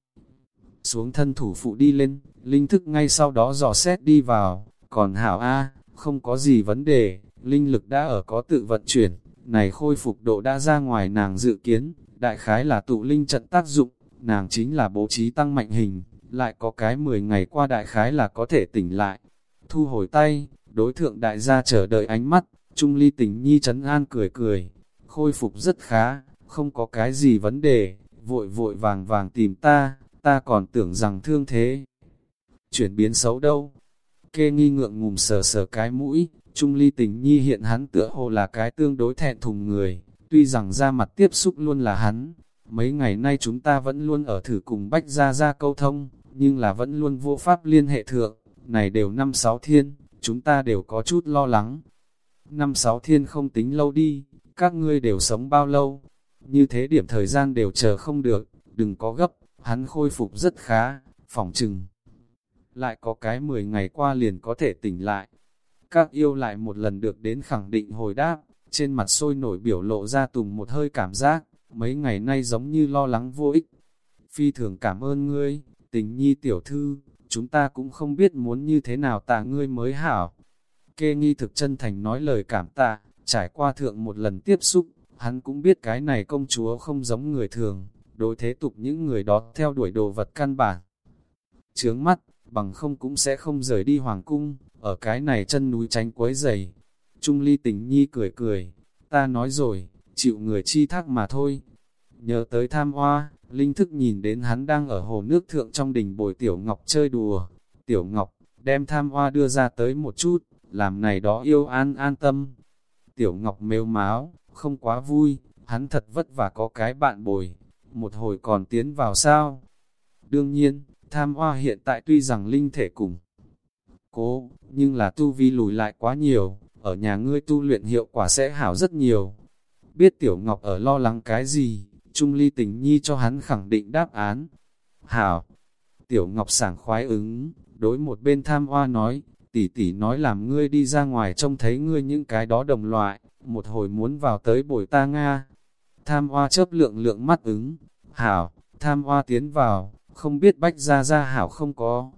Xuống thân thủ phụ đi lên, linh thức ngay sau đó dò xét đi vào, còn hảo A, không có gì vấn đề, linh lực đã ở có tự vận chuyển, này khôi phục độ đã ra ngoài nàng dự kiến, đại khái là tụ linh trận tác dụng, nàng chính là bố trí tăng mạnh hình, lại có cái 10 ngày qua đại khái là có thể tỉnh lại. Thu hồi tay, đối thượng đại gia chờ đợi ánh mắt, Trung Ly tình nhi trấn an cười cười, khôi phục rất khá, không có cái gì vấn đề, vội vội vàng vàng tìm ta, ta còn tưởng rằng thương thế. Chuyển biến xấu đâu? Kê nghi ngượng ngùm sờ sờ cái mũi, Trung ly tình nhi hiện hắn tựa hồ là cái tương đối thẹn thùng người, tuy rằng ra mặt tiếp xúc luôn là hắn. Mấy ngày nay chúng ta vẫn luôn ở thử cùng bách ra ra câu thông, nhưng là vẫn luôn vô pháp liên hệ thượng, này đều năm sáu thiên, chúng ta đều có chút lo lắng. Năm sáu thiên không tính lâu đi, các ngươi đều sống bao lâu, như thế điểm thời gian đều chờ không được, đừng có gấp, hắn khôi phục rất khá, phỏng chừng. Lại có cái 10 ngày qua liền có thể tỉnh lại, các yêu lại một lần được đến khẳng định hồi đáp, trên mặt sôi nổi biểu lộ ra tùng một hơi cảm giác, mấy ngày nay giống như lo lắng vô ích. Phi thường cảm ơn ngươi, tình nhi tiểu thư, chúng ta cũng không biết muốn như thế nào tạ ngươi mới hảo. Kê nghi thực chân thành nói lời cảm tạ, trải qua thượng một lần tiếp xúc, hắn cũng biết cái này công chúa không giống người thường, đối thế tục những người đó theo đuổi đồ vật căn bản. Trướng mắt, bằng không cũng sẽ không rời đi hoàng cung, ở cái này chân núi tránh quấy dày. Trung ly tình nhi cười cười, ta nói rồi, chịu người chi thác mà thôi. Nhớ tới tham hoa, linh thức nhìn đến hắn đang ở hồ nước thượng trong đình bồi Tiểu Ngọc chơi đùa. Tiểu Ngọc, đem tham hoa đưa ra tới một chút, làm này đó yêu an an tâm. Tiểu Ngọc mếu máu, không quá vui, hắn thật vất vả có cái bạn bồi, một hồi còn tiến vào sao. Đương nhiên, tham hoa hiện tại tuy rằng linh thể cùng cố, nhưng là tu vi lùi lại quá nhiều, ở nhà ngươi tu luyện hiệu quả sẽ hảo rất nhiều. Biết Tiểu Ngọc ở lo lắng cái gì, Trung Ly tình nhi cho hắn khẳng định đáp án. Hảo! Tiểu Ngọc sảng khoái ứng, đối một bên tham hoa nói, tỷ tỷ nói làm ngươi đi ra ngoài trông thấy ngươi những cái đó đồng loại, một hồi muốn vào tới bồi ta Nga. Tham hoa chớp lượng lượng mắt ứng, hảo, tham hoa tiến vào, không biết bách ra ra hảo không có.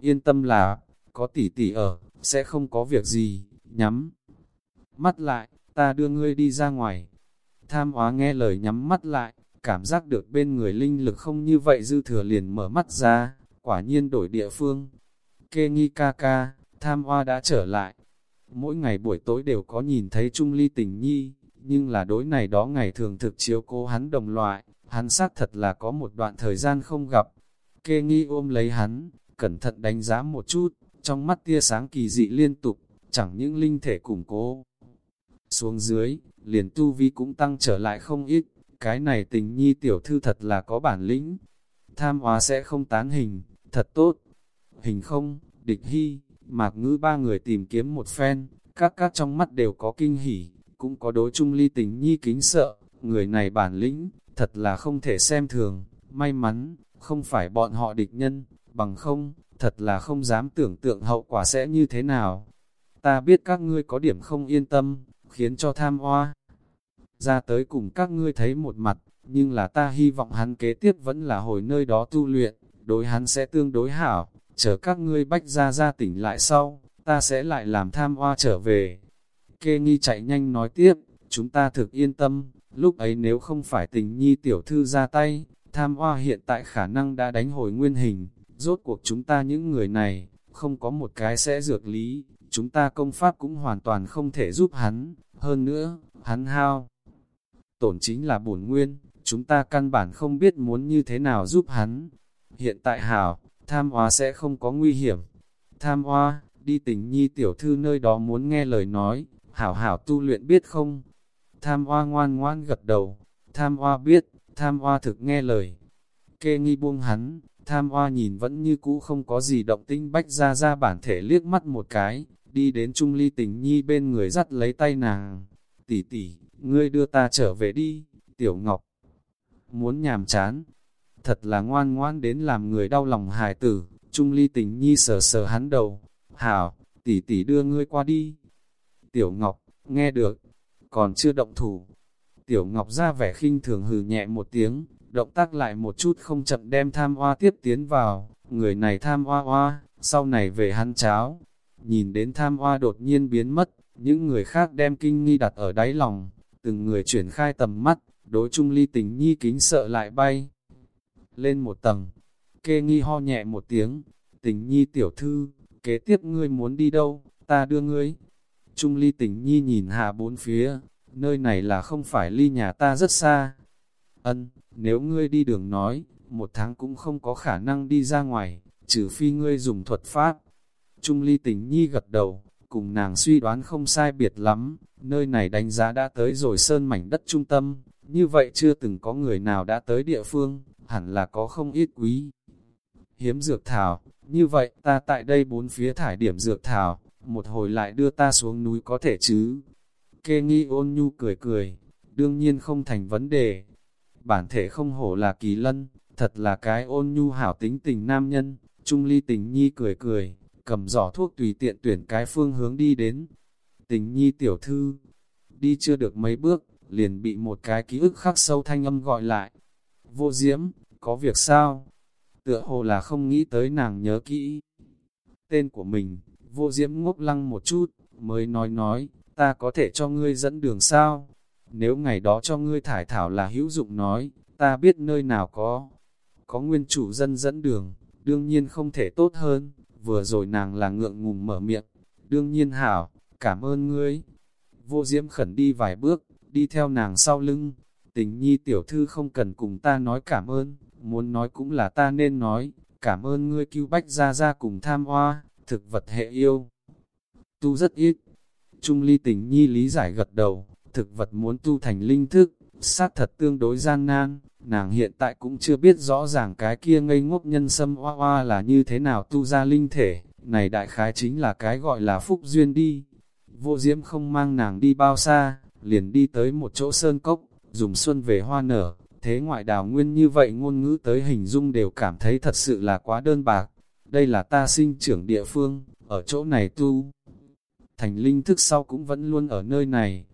Yên tâm là, có tỷ tỷ ở, sẽ không có việc gì, nhắm. Mắt lại, ta đưa ngươi đi ra ngoài. Tham hóa nghe lời nhắm mắt lại, cảm giác được bên người linh lực không như vậy dư thừa liền mở mắt ra, quả nhiên đổi địa phương. Kê nghi ca ca, tham hoa đã trở lại. Mỗi ngày buổi tối đều có nhìn thấy Trung Ly tình nhi, nhưng là đối này đó ngày thường thực chiếu cố hắn đồng loại, hắn xác thật là có một đoạn thời gian không gặp. Kê nghi ôm lấy hắn, cẩn thận đánh giá một chút, trong mắt tia sáng kỳ dị liên tục, chẳng những linh thể củng cố. Xuống dưới, liền tu vi cũng tăng trở lại không ít, cái này tình nhi tiểu thư thật là có bản lĩnh. Tham hóa sẽ không tán hình, thật tốt. Hình không, địch hy, mạc ngữ ba người tìm kiếm một phen, các các trong mắt đều có kinh hỉ, cũng có đối chung ly tình nhi kính sợ, người này bản lĩnh, thật là không thể xem thường, may mắn, không phải bọn họ địch nhân, bằng không, thật là không dám tưởng tượng hậu quả sẽ như thế nào. Ta biết các ngươi có điểm không yên tâm, khiến cho tham hoa. Ra tới cùng các ngươi thấy một mặt, nhưng là ta hy vọng hắn kế tiếp vẫn là hồi nơi đó tu luyện, đối hắn sẽ tương đối hảo, chờ các ngươi bách ra ra tỉnh lại sau, ta sẽ lại làm tham hoa trở về. Kê nghi chạy nhanh nói tiếp, chúng ta thực yên tâm, lúc ấy nếu không phải tình nhi tiểu thư ra tay, tham hoa hiện tại khả năng đã đánh hồi nguyên hình, rốt cuộc chúng ta những người này, không có một cái sẽ dược lý, chúng ta công pháp cũng hoàn toàn không thể giúp hắn, hơn nữa, hắn hao. Tổn chính là bổn nguyên, chúng ta căn bản không biết muốn như thế nào giúp hắn. Hiện tại hảo, tham hoa sẽ không có nguy hiểm. Tham hoa, đi tình nhi tiểu thư nơi đó muốn nghe lời nói, hảo hảo tu luyện biết không? Tham hoa ngoan ngoan gật đầu, tham hoa biết, tham hoa thực nghe lời. Kê nghi buông hắn, tham hoa nhìn vẫn như cũ không có gì động tinh bách ra ra bản thể liếc mắt một cái, đi đến Trung Ly tình nhi bên người dắt lấy tay nàng. Tỷ tỷ, ngươi đưa ta trở về đi, Tiểu Ngọc. Muốn nhàm chán, thật là ngoan ngoan đến làm người đau lòng hài tử, Trung Ly tình nhi sờ sờ hắn đầu. Hảo, tỷ tỷ đưa ngươi qua đi. Tiểu Ngọc, nghe được, còn chưa động thủ. Tiểu Ngọc ra vẻ khinh thường hừ nhẹ một tiếng, động tác lại một chút không chậm đem tham hoa tiếp tiến vào, người này tham hoa hoa, sau này về hắn cháo, Nhìn đến tham hoa đột nhiên biến mất, những người khác đem kinh nghi đặt ở đáy lòng, từng người chuyển khai tầm mắt, đối trung ly tình nhi kính sợ lại bay. Lên một tầng, kê nghi ho nhẹ một tiếng, tình nhi tiểu thư, kế tiếp ngươi muốn đi đâu, ta đưa ngươi. Trung ly tình nhi nhìn hạ bốn phía, nơi này là không phải ly nhà ta rất xa. Ân, nếu ngươi đi đường nói, một tháng cũng không có khả năng đi ra ngoài, trừ phi ngươi dùng thuật pháp, Trung ly tình nhi gật đầu, cùng nàng suy đoán không sai biệt lắm, nơi này đánh giá đã tới rồi sơn mảnh đất trung tâm, như vậy chưa từng có người nào đã tới địa phương, hẳn là có không ít quý. Hiếm dược thảo, như vậy ta tại đây bốn phía thải điểm dược thảo, một hồi lại đưa ta xuống núi có thể chứ. Kê nghi ôn nhu cười cười, đương nhiên không thành vấn đề. Bản thể không hổ là kỳ lân, thật là cái ôn nhu hảo tính tình nam nhân, trung ly tình nhi cười cười, cầm giỏ thuốc tùy tiện tuyển cái phương hướng đi đến. Tình nhi tiểu thư, đi chưa được mấy bước, liền bị một cái ký ức khắc sâu thanh âm gọi lại. Vô diễm, có việc sao? Tựa hồ là không nghĩ tới nàng nhớ kỹ. Tên của mình, vô diễm ngốc lăng một chút, mới nói nói, ta có thể cho ngươi dẫn đường sao? Nếu ngày đó cho ngươi thải thảo là hữu dụng nói, ta biết nơi nào có. Có nguyên chủ dân dẫn đường, đương nhiên không thể tốt hơn, vừa rồi nàng là ngượng ngùng mở miệng, đương nhiên hảo, cảm ơn ngươi. Vô diễm khẩn đi vài bước, đi theo nàng sau lưng, tình nhi tiểu thư không cần cùng ta nói cảm ơn, muốn nói cũng là ta nên nói, cảm ơn ngươi cứu bách ra ra cùng tham hoa, thực vật hệ yêu. Tu rất ít, Trung ly tình nhi lý giải gật đầu, thực vật muốn tu thành linh thức, sát thật tương đối gian nan, nàng hiện tại cũng chưa biết rõ ràng cái kia ngây ngốc nhân sâm hoa hoa là như thế nào tu ra linh thể, này đại khái chính là cái gọi là phúc duyên đi. Vô diễm không mang nàng đi bao xa, liền đi tới một chỗ sơn cốc, dùng xuân về hoa nở, thế ngoại đào nguyên như vậy ngôn ngữ tới hình dung đều cảm thấy thật sự là quá đơn bạc. Đây là ta sinh trưởng địa phương, ở chỗ này tu. Thành linh thức sau cũng vẫn luôn ở nơi này.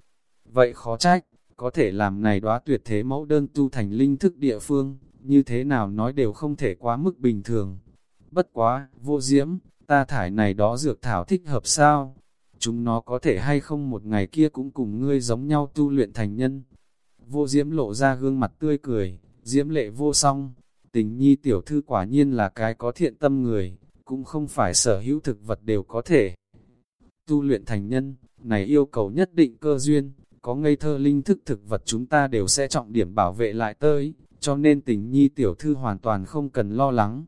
Vậy khó trách, có thể làm này đóa tuyệt thế mẫu đơn tu thành linh thức địa phương, như thế nào nói đều không thể quá mức bình thường. Bất quá, vô diễm, ta thải này đó dược thảo thích hợp sao? Chúng nó có thể hay không một ngày kia cũng cùng ngươi giống nhau tu luyện thành nhân. Vô diễm lộ ra gương mặt tươi cười, diễm lệ vô song. Tình nhi tiểu thư quả nhiên là cái có thiện tâm người, cũng không phải sở hữu thực vật đều có thể. Tu luyện thành nhân, này yêu cầu nhất định cơ duyên, có ngây thơ linh thức thực vật chúng ta đều sẽ trọng điểm bảo vệ lại tới, cho nên tình nhi tiểu thư hoàn toàn không cần lo lắng.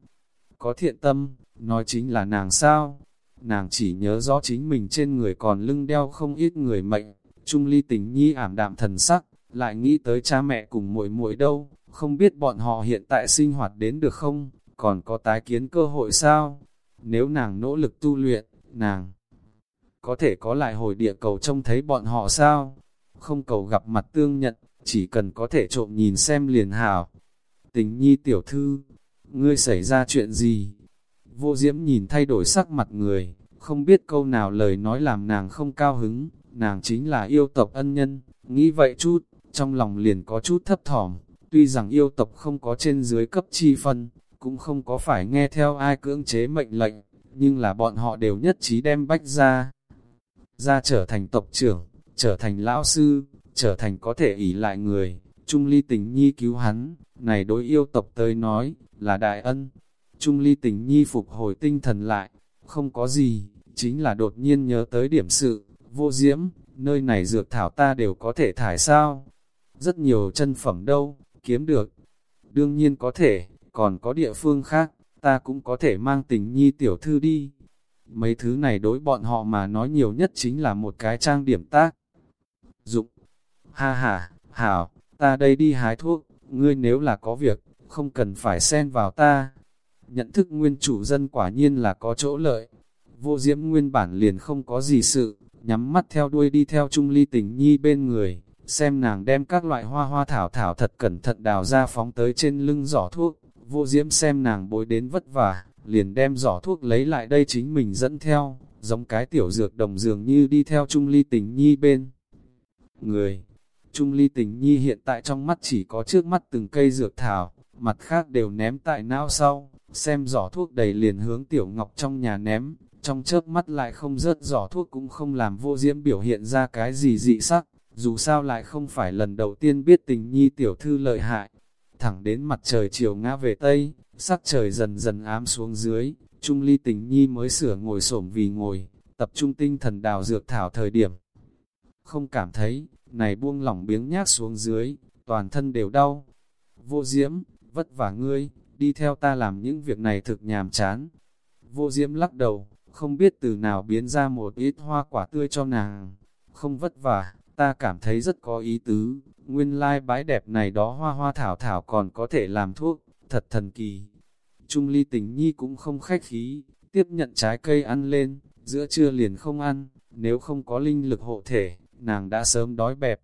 Có thiện tâm, nói chính là nàng sao? Nàng chỉ nhớ rõ chính mình trên người còn lưng đeo không ít người mệnh, trung ly tình nhi ảm đạm thần sắc, lại nghĩ tới cha mẹ cùng muội muội đâu, không biết bọn họ hiện tại sinh hoạt đến được không, còn có tái kiến cơ hội sao? Nếu nàng nỗ lực tu luyện, nàng có thể có lại hồi địa cầu trông thấy bọn họ sao? không cầu gặp mặt tương nhận, chỉ cần có thể trộm nhìn xem liền hảo. Tình nhi tiểu thư, ngươi xảy ra chuyện gì? Vô diễm nhìn thay đổi sắc mặt người, không biết câu nào lời nói làm nàng không cao hứng, nàng chính là yêu tộc ân nhân, nghĩ vậy chút, trong lòng liền có chút thấp thỏm, tuy rằng yêu tộc không có trên dưới cấp chi phân, cũng không có phải nghe theo ai cưỡng chế mệnh lệnh, nhưng là bọn họ đều nhất trí đem bách ra, ra trở thành tộc trưởng, trở thành lão sư, trở thành có thể ỷ lại người, Trung Ly tình nhi cứu hắn, này đối yêu tộc tới nói, là đại ân. Trung Ly tình nhi phục hồi tinh thần lại, không có gì, chính là đột nhiên nhớ tới điểm sự, vô diễm, nơi này dược thảo ta đều có thể thải sao. Rất nhiều chân phẩm đâu, kiếm được. Đương nhiên có thể, còn có địa phương khác, ta cũng có thể mang tình nhi tiểu thư đi. Mấy thứ này đối bọn họ mà nói nhiều nhất chính là một cái trang điểm tác dụng. Ha ha, hảo, ta đây đi hái thuốc, ngươi nếu là có việc, không cần phải xen vào ta. Nhận thức nguyên chủ dân quả nhiên là có chỗ lợi. Vô diễm nguyên bản liền không có gì sự, nhắm mắt theo đuôi đi theo Trung Ly tình nhi bên người, xem nàng đem các loại hoa hoa thảo thảo thật cẩn thận đào ra phóng tới trên lưng giỏ thuốc. Vô diễm xem nàng bối đến vất vả, liền đem giỏ thuốc lấy lại đây chính mình dẫn theo, giống cái tiểu dược đồng dường như đi theo Trung Ly tình nhi bên người. Trung ly tình nhi hiện tại trong mắt chỉ có trước mắt từng cây dược thảo, mặt khác đều ném tại não sau, xem giỏ thuốc đầy liền hướng tiểu ngọc trong nhà ném, trong chớp mắt lại không rớt giỏ thuốc cũng không làm vô diễm biểu hiện ra cái gì dị sắc, dù sao lại không phải lần đầu tiên biết tình nhi tiểu thư lợi hại. Thẳng đến mặt trời chiều ngã về Tây, sắc trời dần dần ám xuống dưới, Trung ly tình nhi mới sửa ngồi xổm vì ngồi, tập trung tinh thần đào dược thảo thời điểm không cảm thấy, này buông lỏng biếng nhác xuống dưới, toàn thân đều đau. Vô diễm, vất vả ngươi, đi theo ta làm những việc này thực nhàm chán. Vô diễm lắc đầu, không biết từ nào biến ra một ít hoa quả tươi cho nàng. Không vất vả, ta cảm thấy rất có ý tứ, nguyên lai bãi đẹp này đó hoa hoa thảo thảo còn có thể làm thuốc, thật thần kỳ. Trung ly tình nhi cũng không khách khí, tiếp nhận trái cây ăn lên, giữa trưa liền không ăn, nếu không có linh lực hộ thể, nàng đã sớm đói bẹp.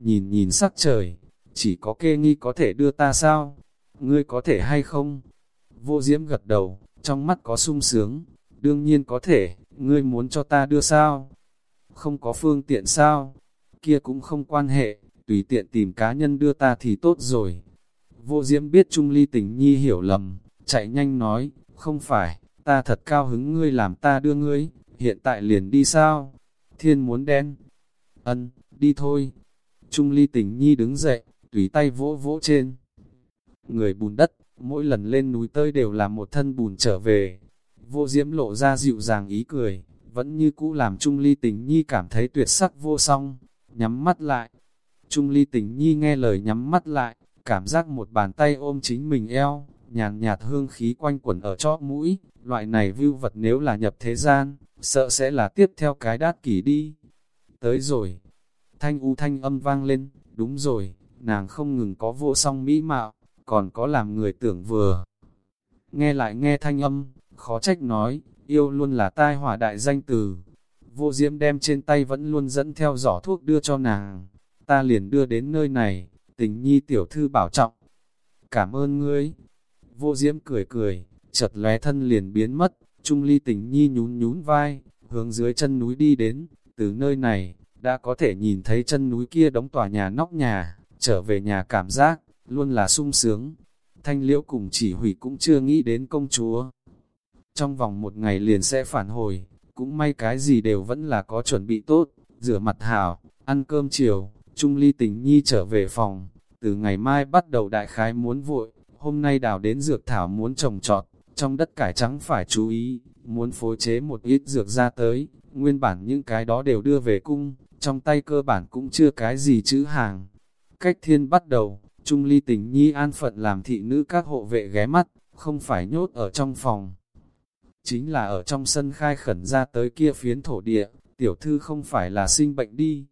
Nhìn nhìn sắc trời, chỉ có kê nghi có thể đưa ta sao? Ngươi có thể hay không? Vô diễm gật đầu, trong mắt có sung sướng. Đương nhiên có thể, ngươi muốn cho ta đưa sao? Không có phương tiện sao? Kia cũng không quan hệ, tùy tiện tìm cá nhân đưa ta thì tốt rồi. Vô diễm biết Trung Ly tình nhi hiểu lầm, chạy nhanh nói, không phải, ta thật cao hứng ngươi làm ta đưa ngươi, hiện tại liền đi sao? thiên muốn đen. Ân, đi thôi. Trung ly tình nhi đứng dậy, tùy tay vỗ vỗ trên. Người bùn đất, mỗi lần lên núi tơi đều là một thân bùn trở về. Vô diễm lộ ra dịu dàng ý cười, vẫn như cũ làm Trung ly tình nhi cảm thấy tuyệt sắc vô song, nhắm mắt lại. Trung ly tình nhi nghe lời nhắm mắt lại, cảm giác một bàn tay ôm chính mình eo, nhàn nhạt hương khí quanh quẩn ở chóp mũi, loại này vưu vật nếu là nhập thế gian, sợ sẽ là tiếp theo cái đát kỷ đi. Tới rồi, thanh u thanh âm vang lên, đúng rồi, nàng không ngừng có vô song mỹ mạo, còn có làm người tưởng vừa. Nghe lại nghe thanh âm, khó trách nói, yêu luôn là tai họa đại danh từ. Vô diễm đem trên tay vẫn luôn dẫn theo giỏ thuốc đưa cho nàng, ta liền đưa đến nơi này, tình nhi tiểu thư bảo trọng. Cảm ơn ngươi. Vô diễm cười cười, chợt lóe thân liền biến mất, trung ly tình nhi nhún nhún vai, hướng dưới chân núi đi đến, từ nơi này, đã có thể nhìn thấy chân núi kia đóng tòa nhà nóc nhà, trở về nhà cảm giác, luôn là sung sướng. Thanh liễu cùng chỉ hủy cũng chưa nghĩ đến công chúa. Trong vòng một ngày liền sẽ phản hồi, cũng may cái gì đều vẫn là có chuẩn bị tốt, rửa mặt hảo, ăn cơm chiều, Trung ly tình nhi trở về phòng, từ ngày mai bắt đầu đại khái muốn vội, hôm nay đào đến dược thảo muốn trồng trọt, trong đất cải trắng phải chú ý, muốn phối chế một ít dược ra tới, nguyên bản những cái đó đều đưa về cung, trong tay cơ bản cũng chưa cái gì chữ hàng. Cách thiên bắt đầu, Trung ly tình nhi an phận làm thị nữ các hộ vệ ghé mắt, không phải nhốt ở trong phòng. Chính là ở trong sân khai khẩn ra tới kia phiến thổ địa, tiểu thư không phải là sinh bệnh đi,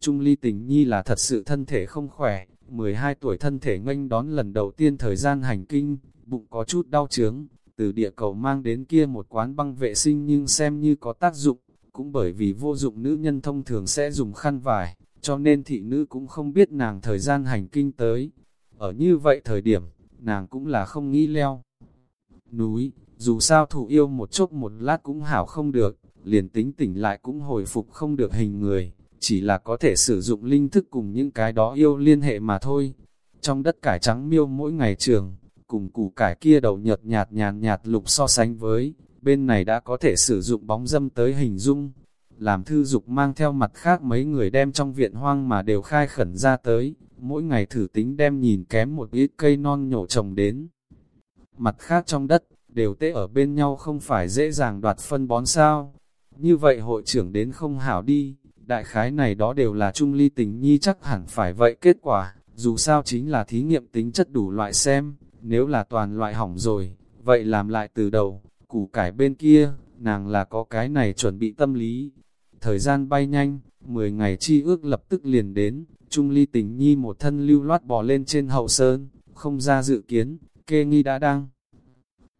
Trung ly tình nhi là thật sự thân thể không khỏe, 12 tuổi thân thể nghênh đón lần đầu tiên thời gian hành kinh, bụng có chút đau chướng, từ địa cầu mang đến kia một quán băng vệ sinh nhưng xem như có tác dụng, cũng bởi vì vô dụng nữ nhân thông thường sẽ dùng khăn vải, cho nên thị nữ cũng không biết nàng thời gian hành kinh tới. Ở như vậy thời điểm, nàng cũng là không nghĩ leo. Núi, dù sao thủ yêu một chốc một lát cũng hảo không được, liền tính tỉnh lại cũng hồi phục không được hình người chỉ là có thể sử dụng linh thức cùng những cái đó yêu liên hệ mà thôi. Trong đất cải trắng miêu mỗi ngày trường, cùng củ cải kia đầu nhợt nhạt nhàn nhạt lục so sánh với, bên này đã có thể sử dụng bóng dâm tới hình dung. Làm thư dục mang theo mặt khác mấy người đem trong viện hoang mà đều khai khẩn ra tới, mỗi ngày thử tính đem nhìn kém một ít cây non nhổ trồng đến. Mặt khác trong đất, đều tê ở bên nhau không phải dễ dàng đoạt phân bón sao. Như vậy hội trưởng đến không hảo đi, Đại khái này đó đều là trung ly tình nhi chắc hẳn phải vậy kết quả, dù sao chính là thí nghiệm tính chất đủ loại xem, nếu là toàn loại hỏng rồi, vậy làm lại từ đầu, củ cải bên kia, nàng là có cái này chuẩn bị tâm lý. Thời gian bay nhanh, 10 ngày chi ước lập tức liền đến, Trung ly tình nhi một thân lưu loát bò lên trên hậu sơn, không ra dự kiến, kê nghi đã đang.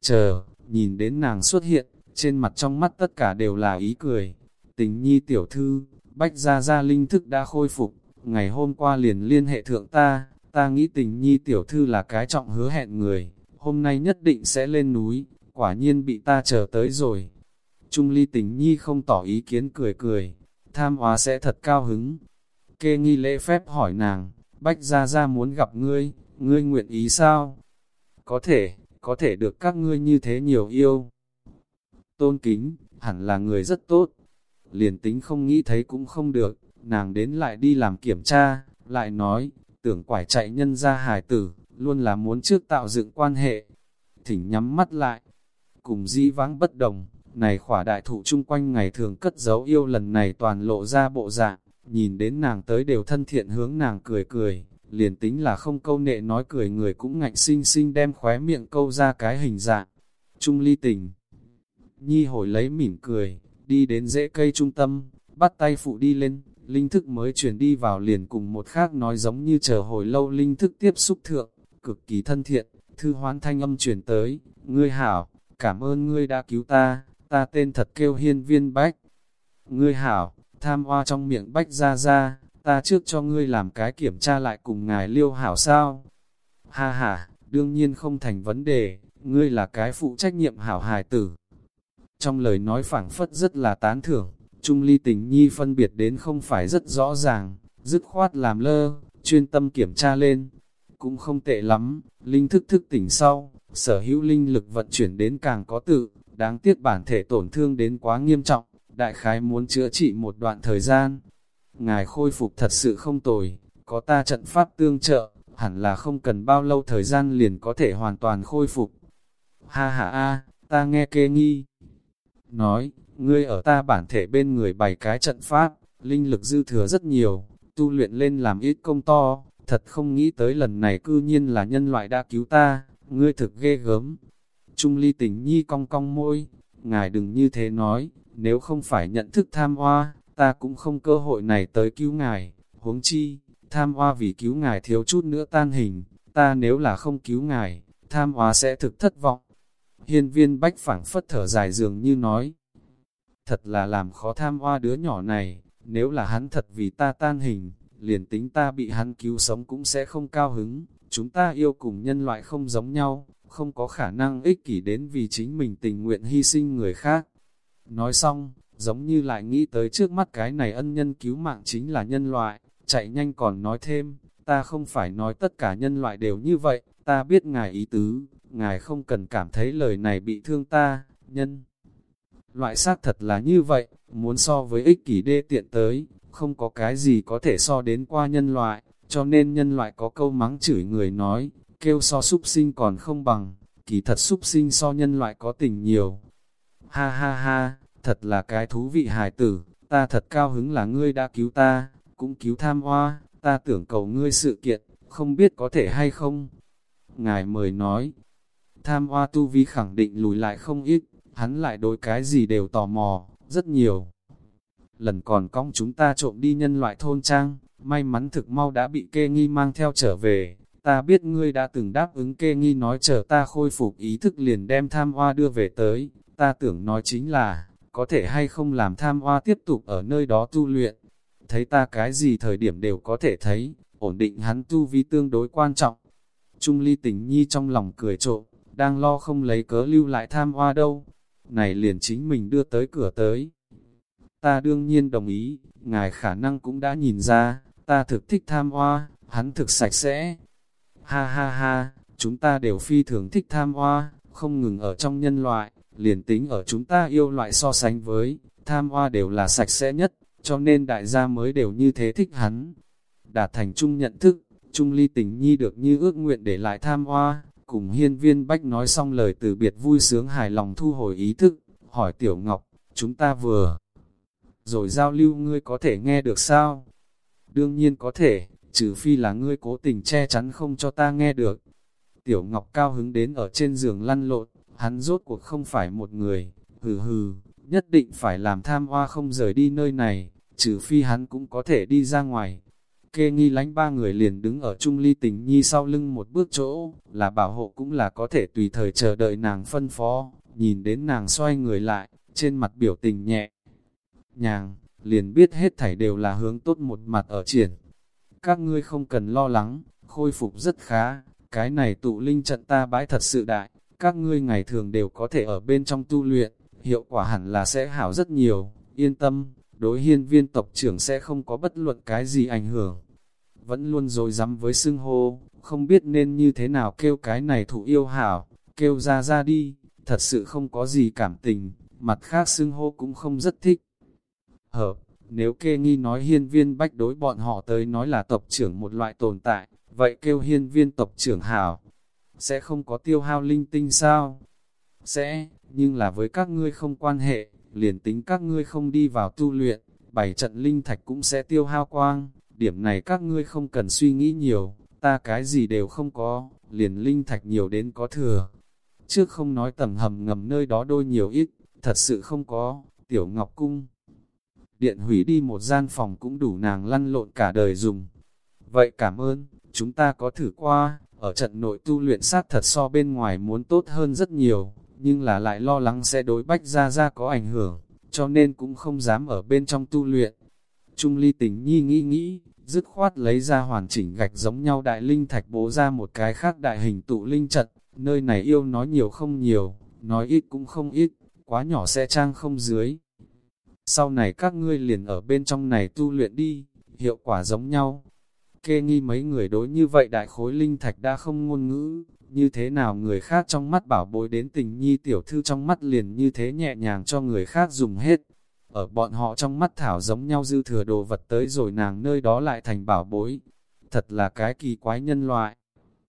Chờ, nhìn đến nàng xuất hiện, trên mặt trong mắt tất cả đều là ý cười. Tình nhi tiểu thư, Bách Gia Gia linh thức đã khôi phục, ngày hôm qua liền liên hệ thượng ta, ta nghĩ tình nhi tiểu thư là cái trọng hứa hẹn người, hôm nay nhất định sẽ lên núi, quả nhiên bị ta chờ tới rồi. Trung ly tình nhi không tỏ ý kiến cười cười, tham hóa sẽ thật cao hứng. Kê nghi lễ phép hỏi nàng, Bách Gia Gia muốn gặp ngươi, ngươi nguyện ý sao? Có thể, có thể được các ngươi như thế nhiều yêu. Tôn kính, hẳn là người rất tốt, liền tính không nghĩ thấy cũng không được, nàng đến lại đi làm kiểm tra, lại nói, tưởng quải chạy nhân ra hài tử, luôn là muốn trước tạo dựng quan hệ. Thỉnh nhắm mắt lại, cùng di vãng bất đồng, này khỏa đại thụ chung quanh ngày thường cất giấu yêu lần này toàn lộ ra bộ dạng, nhìn đến nàng tới đều thân thiện hướng nàng cười cười, liền tính là không câu nệ nói cười người cũng ngạnh sinh sinh đem khóe miệng câu ra cái hình dạng. Trung ly tình, nhi hồi lấy mỉm cười, đi đến rễ cây trung tâm, bắt tay phụ đi lên, linh thức mới chuyển đi vào liền cùng một khác nói giống như chờ hồi lâu linh thức tiếp xúc thượng, cực kỳ thân thiện, thư hoán thanh âm chuyển tới, ngươi hảo, cảm ơn ngươi đã cứu ta, ta tên thật kêu hiên viên bách. Ngươi hảo, tham hoa trong miệng bách ra ra, ta trước cho ngươi làm cái kiểm tra lại cùng ngài liêu hảo sao. Ha ha, đương nhiên không thành vấn đề, ngươi là cái phụ trách nhiệm hảo hài tử, trong lời nói phảng phất rất là tán thưởng, Trung ly tình nhi phân biệt đến không phải rất rõ ràng, dứt khoát làm lơ, chuyên tâm kiểm tra lên. Cũng không tệ lắm, linh thức thức tỉnh sau, sở hữu linh lực vận chuyển đến càng có tự, đáng tiếc bản thể tổn thương đến quá nghiêm trọng, đại khái muốn chữa trị một đoạn thời gian. Ngài khôi phục thật sự không tồi, có ta trận pháp tương trợ, hẳn là không cần bao lâu thời gian liền có thể hoàn toàn khôi phục. Ha ha a, ta nghe kê nghi. Nói, ngươi ở ta bản thể bên người bày cái trận pháp, linh lực dư thừa rất nhiều, tu luyện lên làm ít công to, thật không nghĩ tới lần này cư nhiên là nhân loại đã cứu ta, ngươi thực ghê gớm. Trung ly tình nhi cong cong môi, ngài đừng như thế nói, nếu không phải nhận thức tham hoa, ta cũng không cơ hội này tới cứu ngài, huống chi, tham hoa vì cứu ngài thiếu chút nữa tan hình, ta nếu là không cứu ngài, tham hoa sẽ thực thất vọng. Hiên viên bách phảng phất thở dài dường như nói, thật là làm khó tham hoa đứa nhỏ này, nếu là hắn thật vì ta tan hình, liền tính ta bị hắn cứu sống cũng sẽ không cao hứng, chúng ta yêu cùng nhân loại không giống nhau, không có khả năng ích kỷ đến vì chính mình tình nguyện hy sinh người khác. Nói xong, giống như lại nghĩ tới trước mắt cái này ân nhân cứu mạng chính là nhân loại, chạy nhanh còn nói thêm, ta không phải nói tất cả nhân loại đều như vậy, ta biết ngài ý tứ, ngài không cần cảm thấy lời này bị thương ta, nhân. Loại xác thật là như vậy, muốn so với ích kỷ đê tiện tới, không có cái gì có thể so đến qua nhân loại, cho nên nhân loại có câu mắng chửi người nói, kêu so súc sinh còn không bằng, kỳ thật súc sinh so nhân loại có tình nhiều. Ha ha ha, thật là cái thú vị hài tử, ta thật cao hứng là ngươi đã cứu ta, cũng cứu tham hoa, ta tưởng cầu ngươi sự kiện, không biết có thể hay không. Ngài mời nói, tham hoa tu vi khẳng định lùi lại không ít, hắn lại đối cái gì đều tò mò, rất nhiều. Lần còn cong chúng ta trộm đi nhân loại thôn trang, may mắn thực mau đã bị kê nghi mang theo trở về. Ta biết ngươi đã từng đáp ứng kê nghi nói chờ ta khôi phục ý thức liền đem tham hoa đưa về tới. Ta tưởng nói chính là, có thể hay không làm tham hoa tiếp tục ở nơi đó tu luyện. Thấy ta cái gì thời điểm đều có thể thấy, ổn định hắn tu vi tương đối quan trọng. Trung ly tình nhi trong lòng cười trộm, đang lo không lấy cớ lưu lại tham hoa đâu. Này liền chính mình đưa tới cửa tới. Ta đương nhiên đồng ý, ngài khả năng cũng đã nhìn ra, ta thực thích tham hoa, hắn thực sạch sẽ. Ha ha ha, chúng ta đều phi thường thích tham hoa, không ngừng ở trong nhân loại, liền tính ở chúng ta yêu loại so sánh với, tham hoa đều là sạch sẽ nhất, cho nên đại gia mới đều như thế thích hắn. Đạt thành chung nhận thức, chung ly tình nhi được như ước nguyện để lại tham hoa, cùng hiên viên bách nói xong lời từ biệt vui sướng hài lòng thu hồi ý thức, hỏi tiểu ngọc, chúng ta vừa rồi giao lưu ngươi có thể nghe được sao? Đương nhiên có thể, trừ phi là ngươi cố tình che chắn không cho ta nghe được. Tiểu Ngọc cao hứng đến ở trên giường lăn lộn, hắn rốt cuộc không phải một người, hừ hừ, nhất định phải làm tham hoa không rời đi nơi này, trừ phi hắn cũng có thể đi ra ngoài. Kê nghi lánh ba người liền đứng ở chung ly tình nhi sau lưng một bước chỗ, là bảo hộ cũng là có thể tùy thời chờ đợi nàng phân phó, nhìn đến nàng xoay người lại, trên mặt biểu tình nhẹ. Nhàng, liền biết hết thảy đều là hướng tốt một mặt ở triển. Các ngươi không cần lo lắng, khôi phục rất khá, cái này tụ linh trận ta bãi thật sự đại, các ngươi ngày thường đều có thể ở bên trong tu luyện, hiệu quả hẳn là sẽ hảo rất nhiều, yên tâm, đối hiên viên tộc trưởng sẽ không có bất luận cái gì ảnh hưởng. Vẫn luôn rồi dám với xưng hô, không biết nên như thế nào kêu cái này thủ yêu hảo, kêu ra ra đi, thật sự không có gì cảm tình, mặt khác xưng hô cũng không rất thích. Hợp, nếu kê nghi nói hiên viên bách đối bọn họ tới nói là tộc trưởng một loại tồn tại, vậy kêu hiên viên tộc trưởng hảo, sẽ không có tiêu hao linh tinh sao? Sẽ, nhưng là với các ngươi không quan hệ, liền tính các ngươi không đi vào tu luyện, bảy trận linh thạch cũng sẽ tiêu hao quang, điểm này các ngươi không cần suy nghĩ nhiều, ta cái gì đều không có, liền linh thạch nhiều đến có thừa. Trước không nói tầng hầm ngầm nơi đó đôi nhiều ít, thật sự không có, tiểu ngọc cung. Điện hủy đi một gian phòng cũng đủ nàng lăn lộn cả đời dùng. Vậy cảm ơn, chúng ta có thử qua, ở trận nội tu luyện sát thật so bên ngoài muốn tốt hơn rất nhiều, nhưng là lại lo lắng sẽ đối bách ra ra có ảnh hưởng, cho nên cũng không dám ở bên trong tu luyện. Trung ly tình nhi nghĩ nghĩ, dứt khoát lấy ra hoàn chỉnh gạch giống nhau đại linh thạch bố ra một cái khác đại hình tụ linh trận, nơi này yêu nói nhiều không nhiều, nói ít cũng không ít, quá nhỏ sẽ trang không dưới. Sau này các ngươi liền ở bên trong này tu luyện đi, hiệu quả giống nhau, Kê nghi mấy người đối như vậy đại khối linh thạch đã không ngôn ngữ, như thế nào người khác trong mắt bảo bối đến tình nhi tiểu thư trong mắt liền như thế nhẹ nhàng cho người khác dùng hết. ở bọn họ trong mắt thảo giống nhau dư thừa đồ vật tới rồi nàng nơi đó lại thành bảo bối. Thật là cái kỳ quái nhân loại.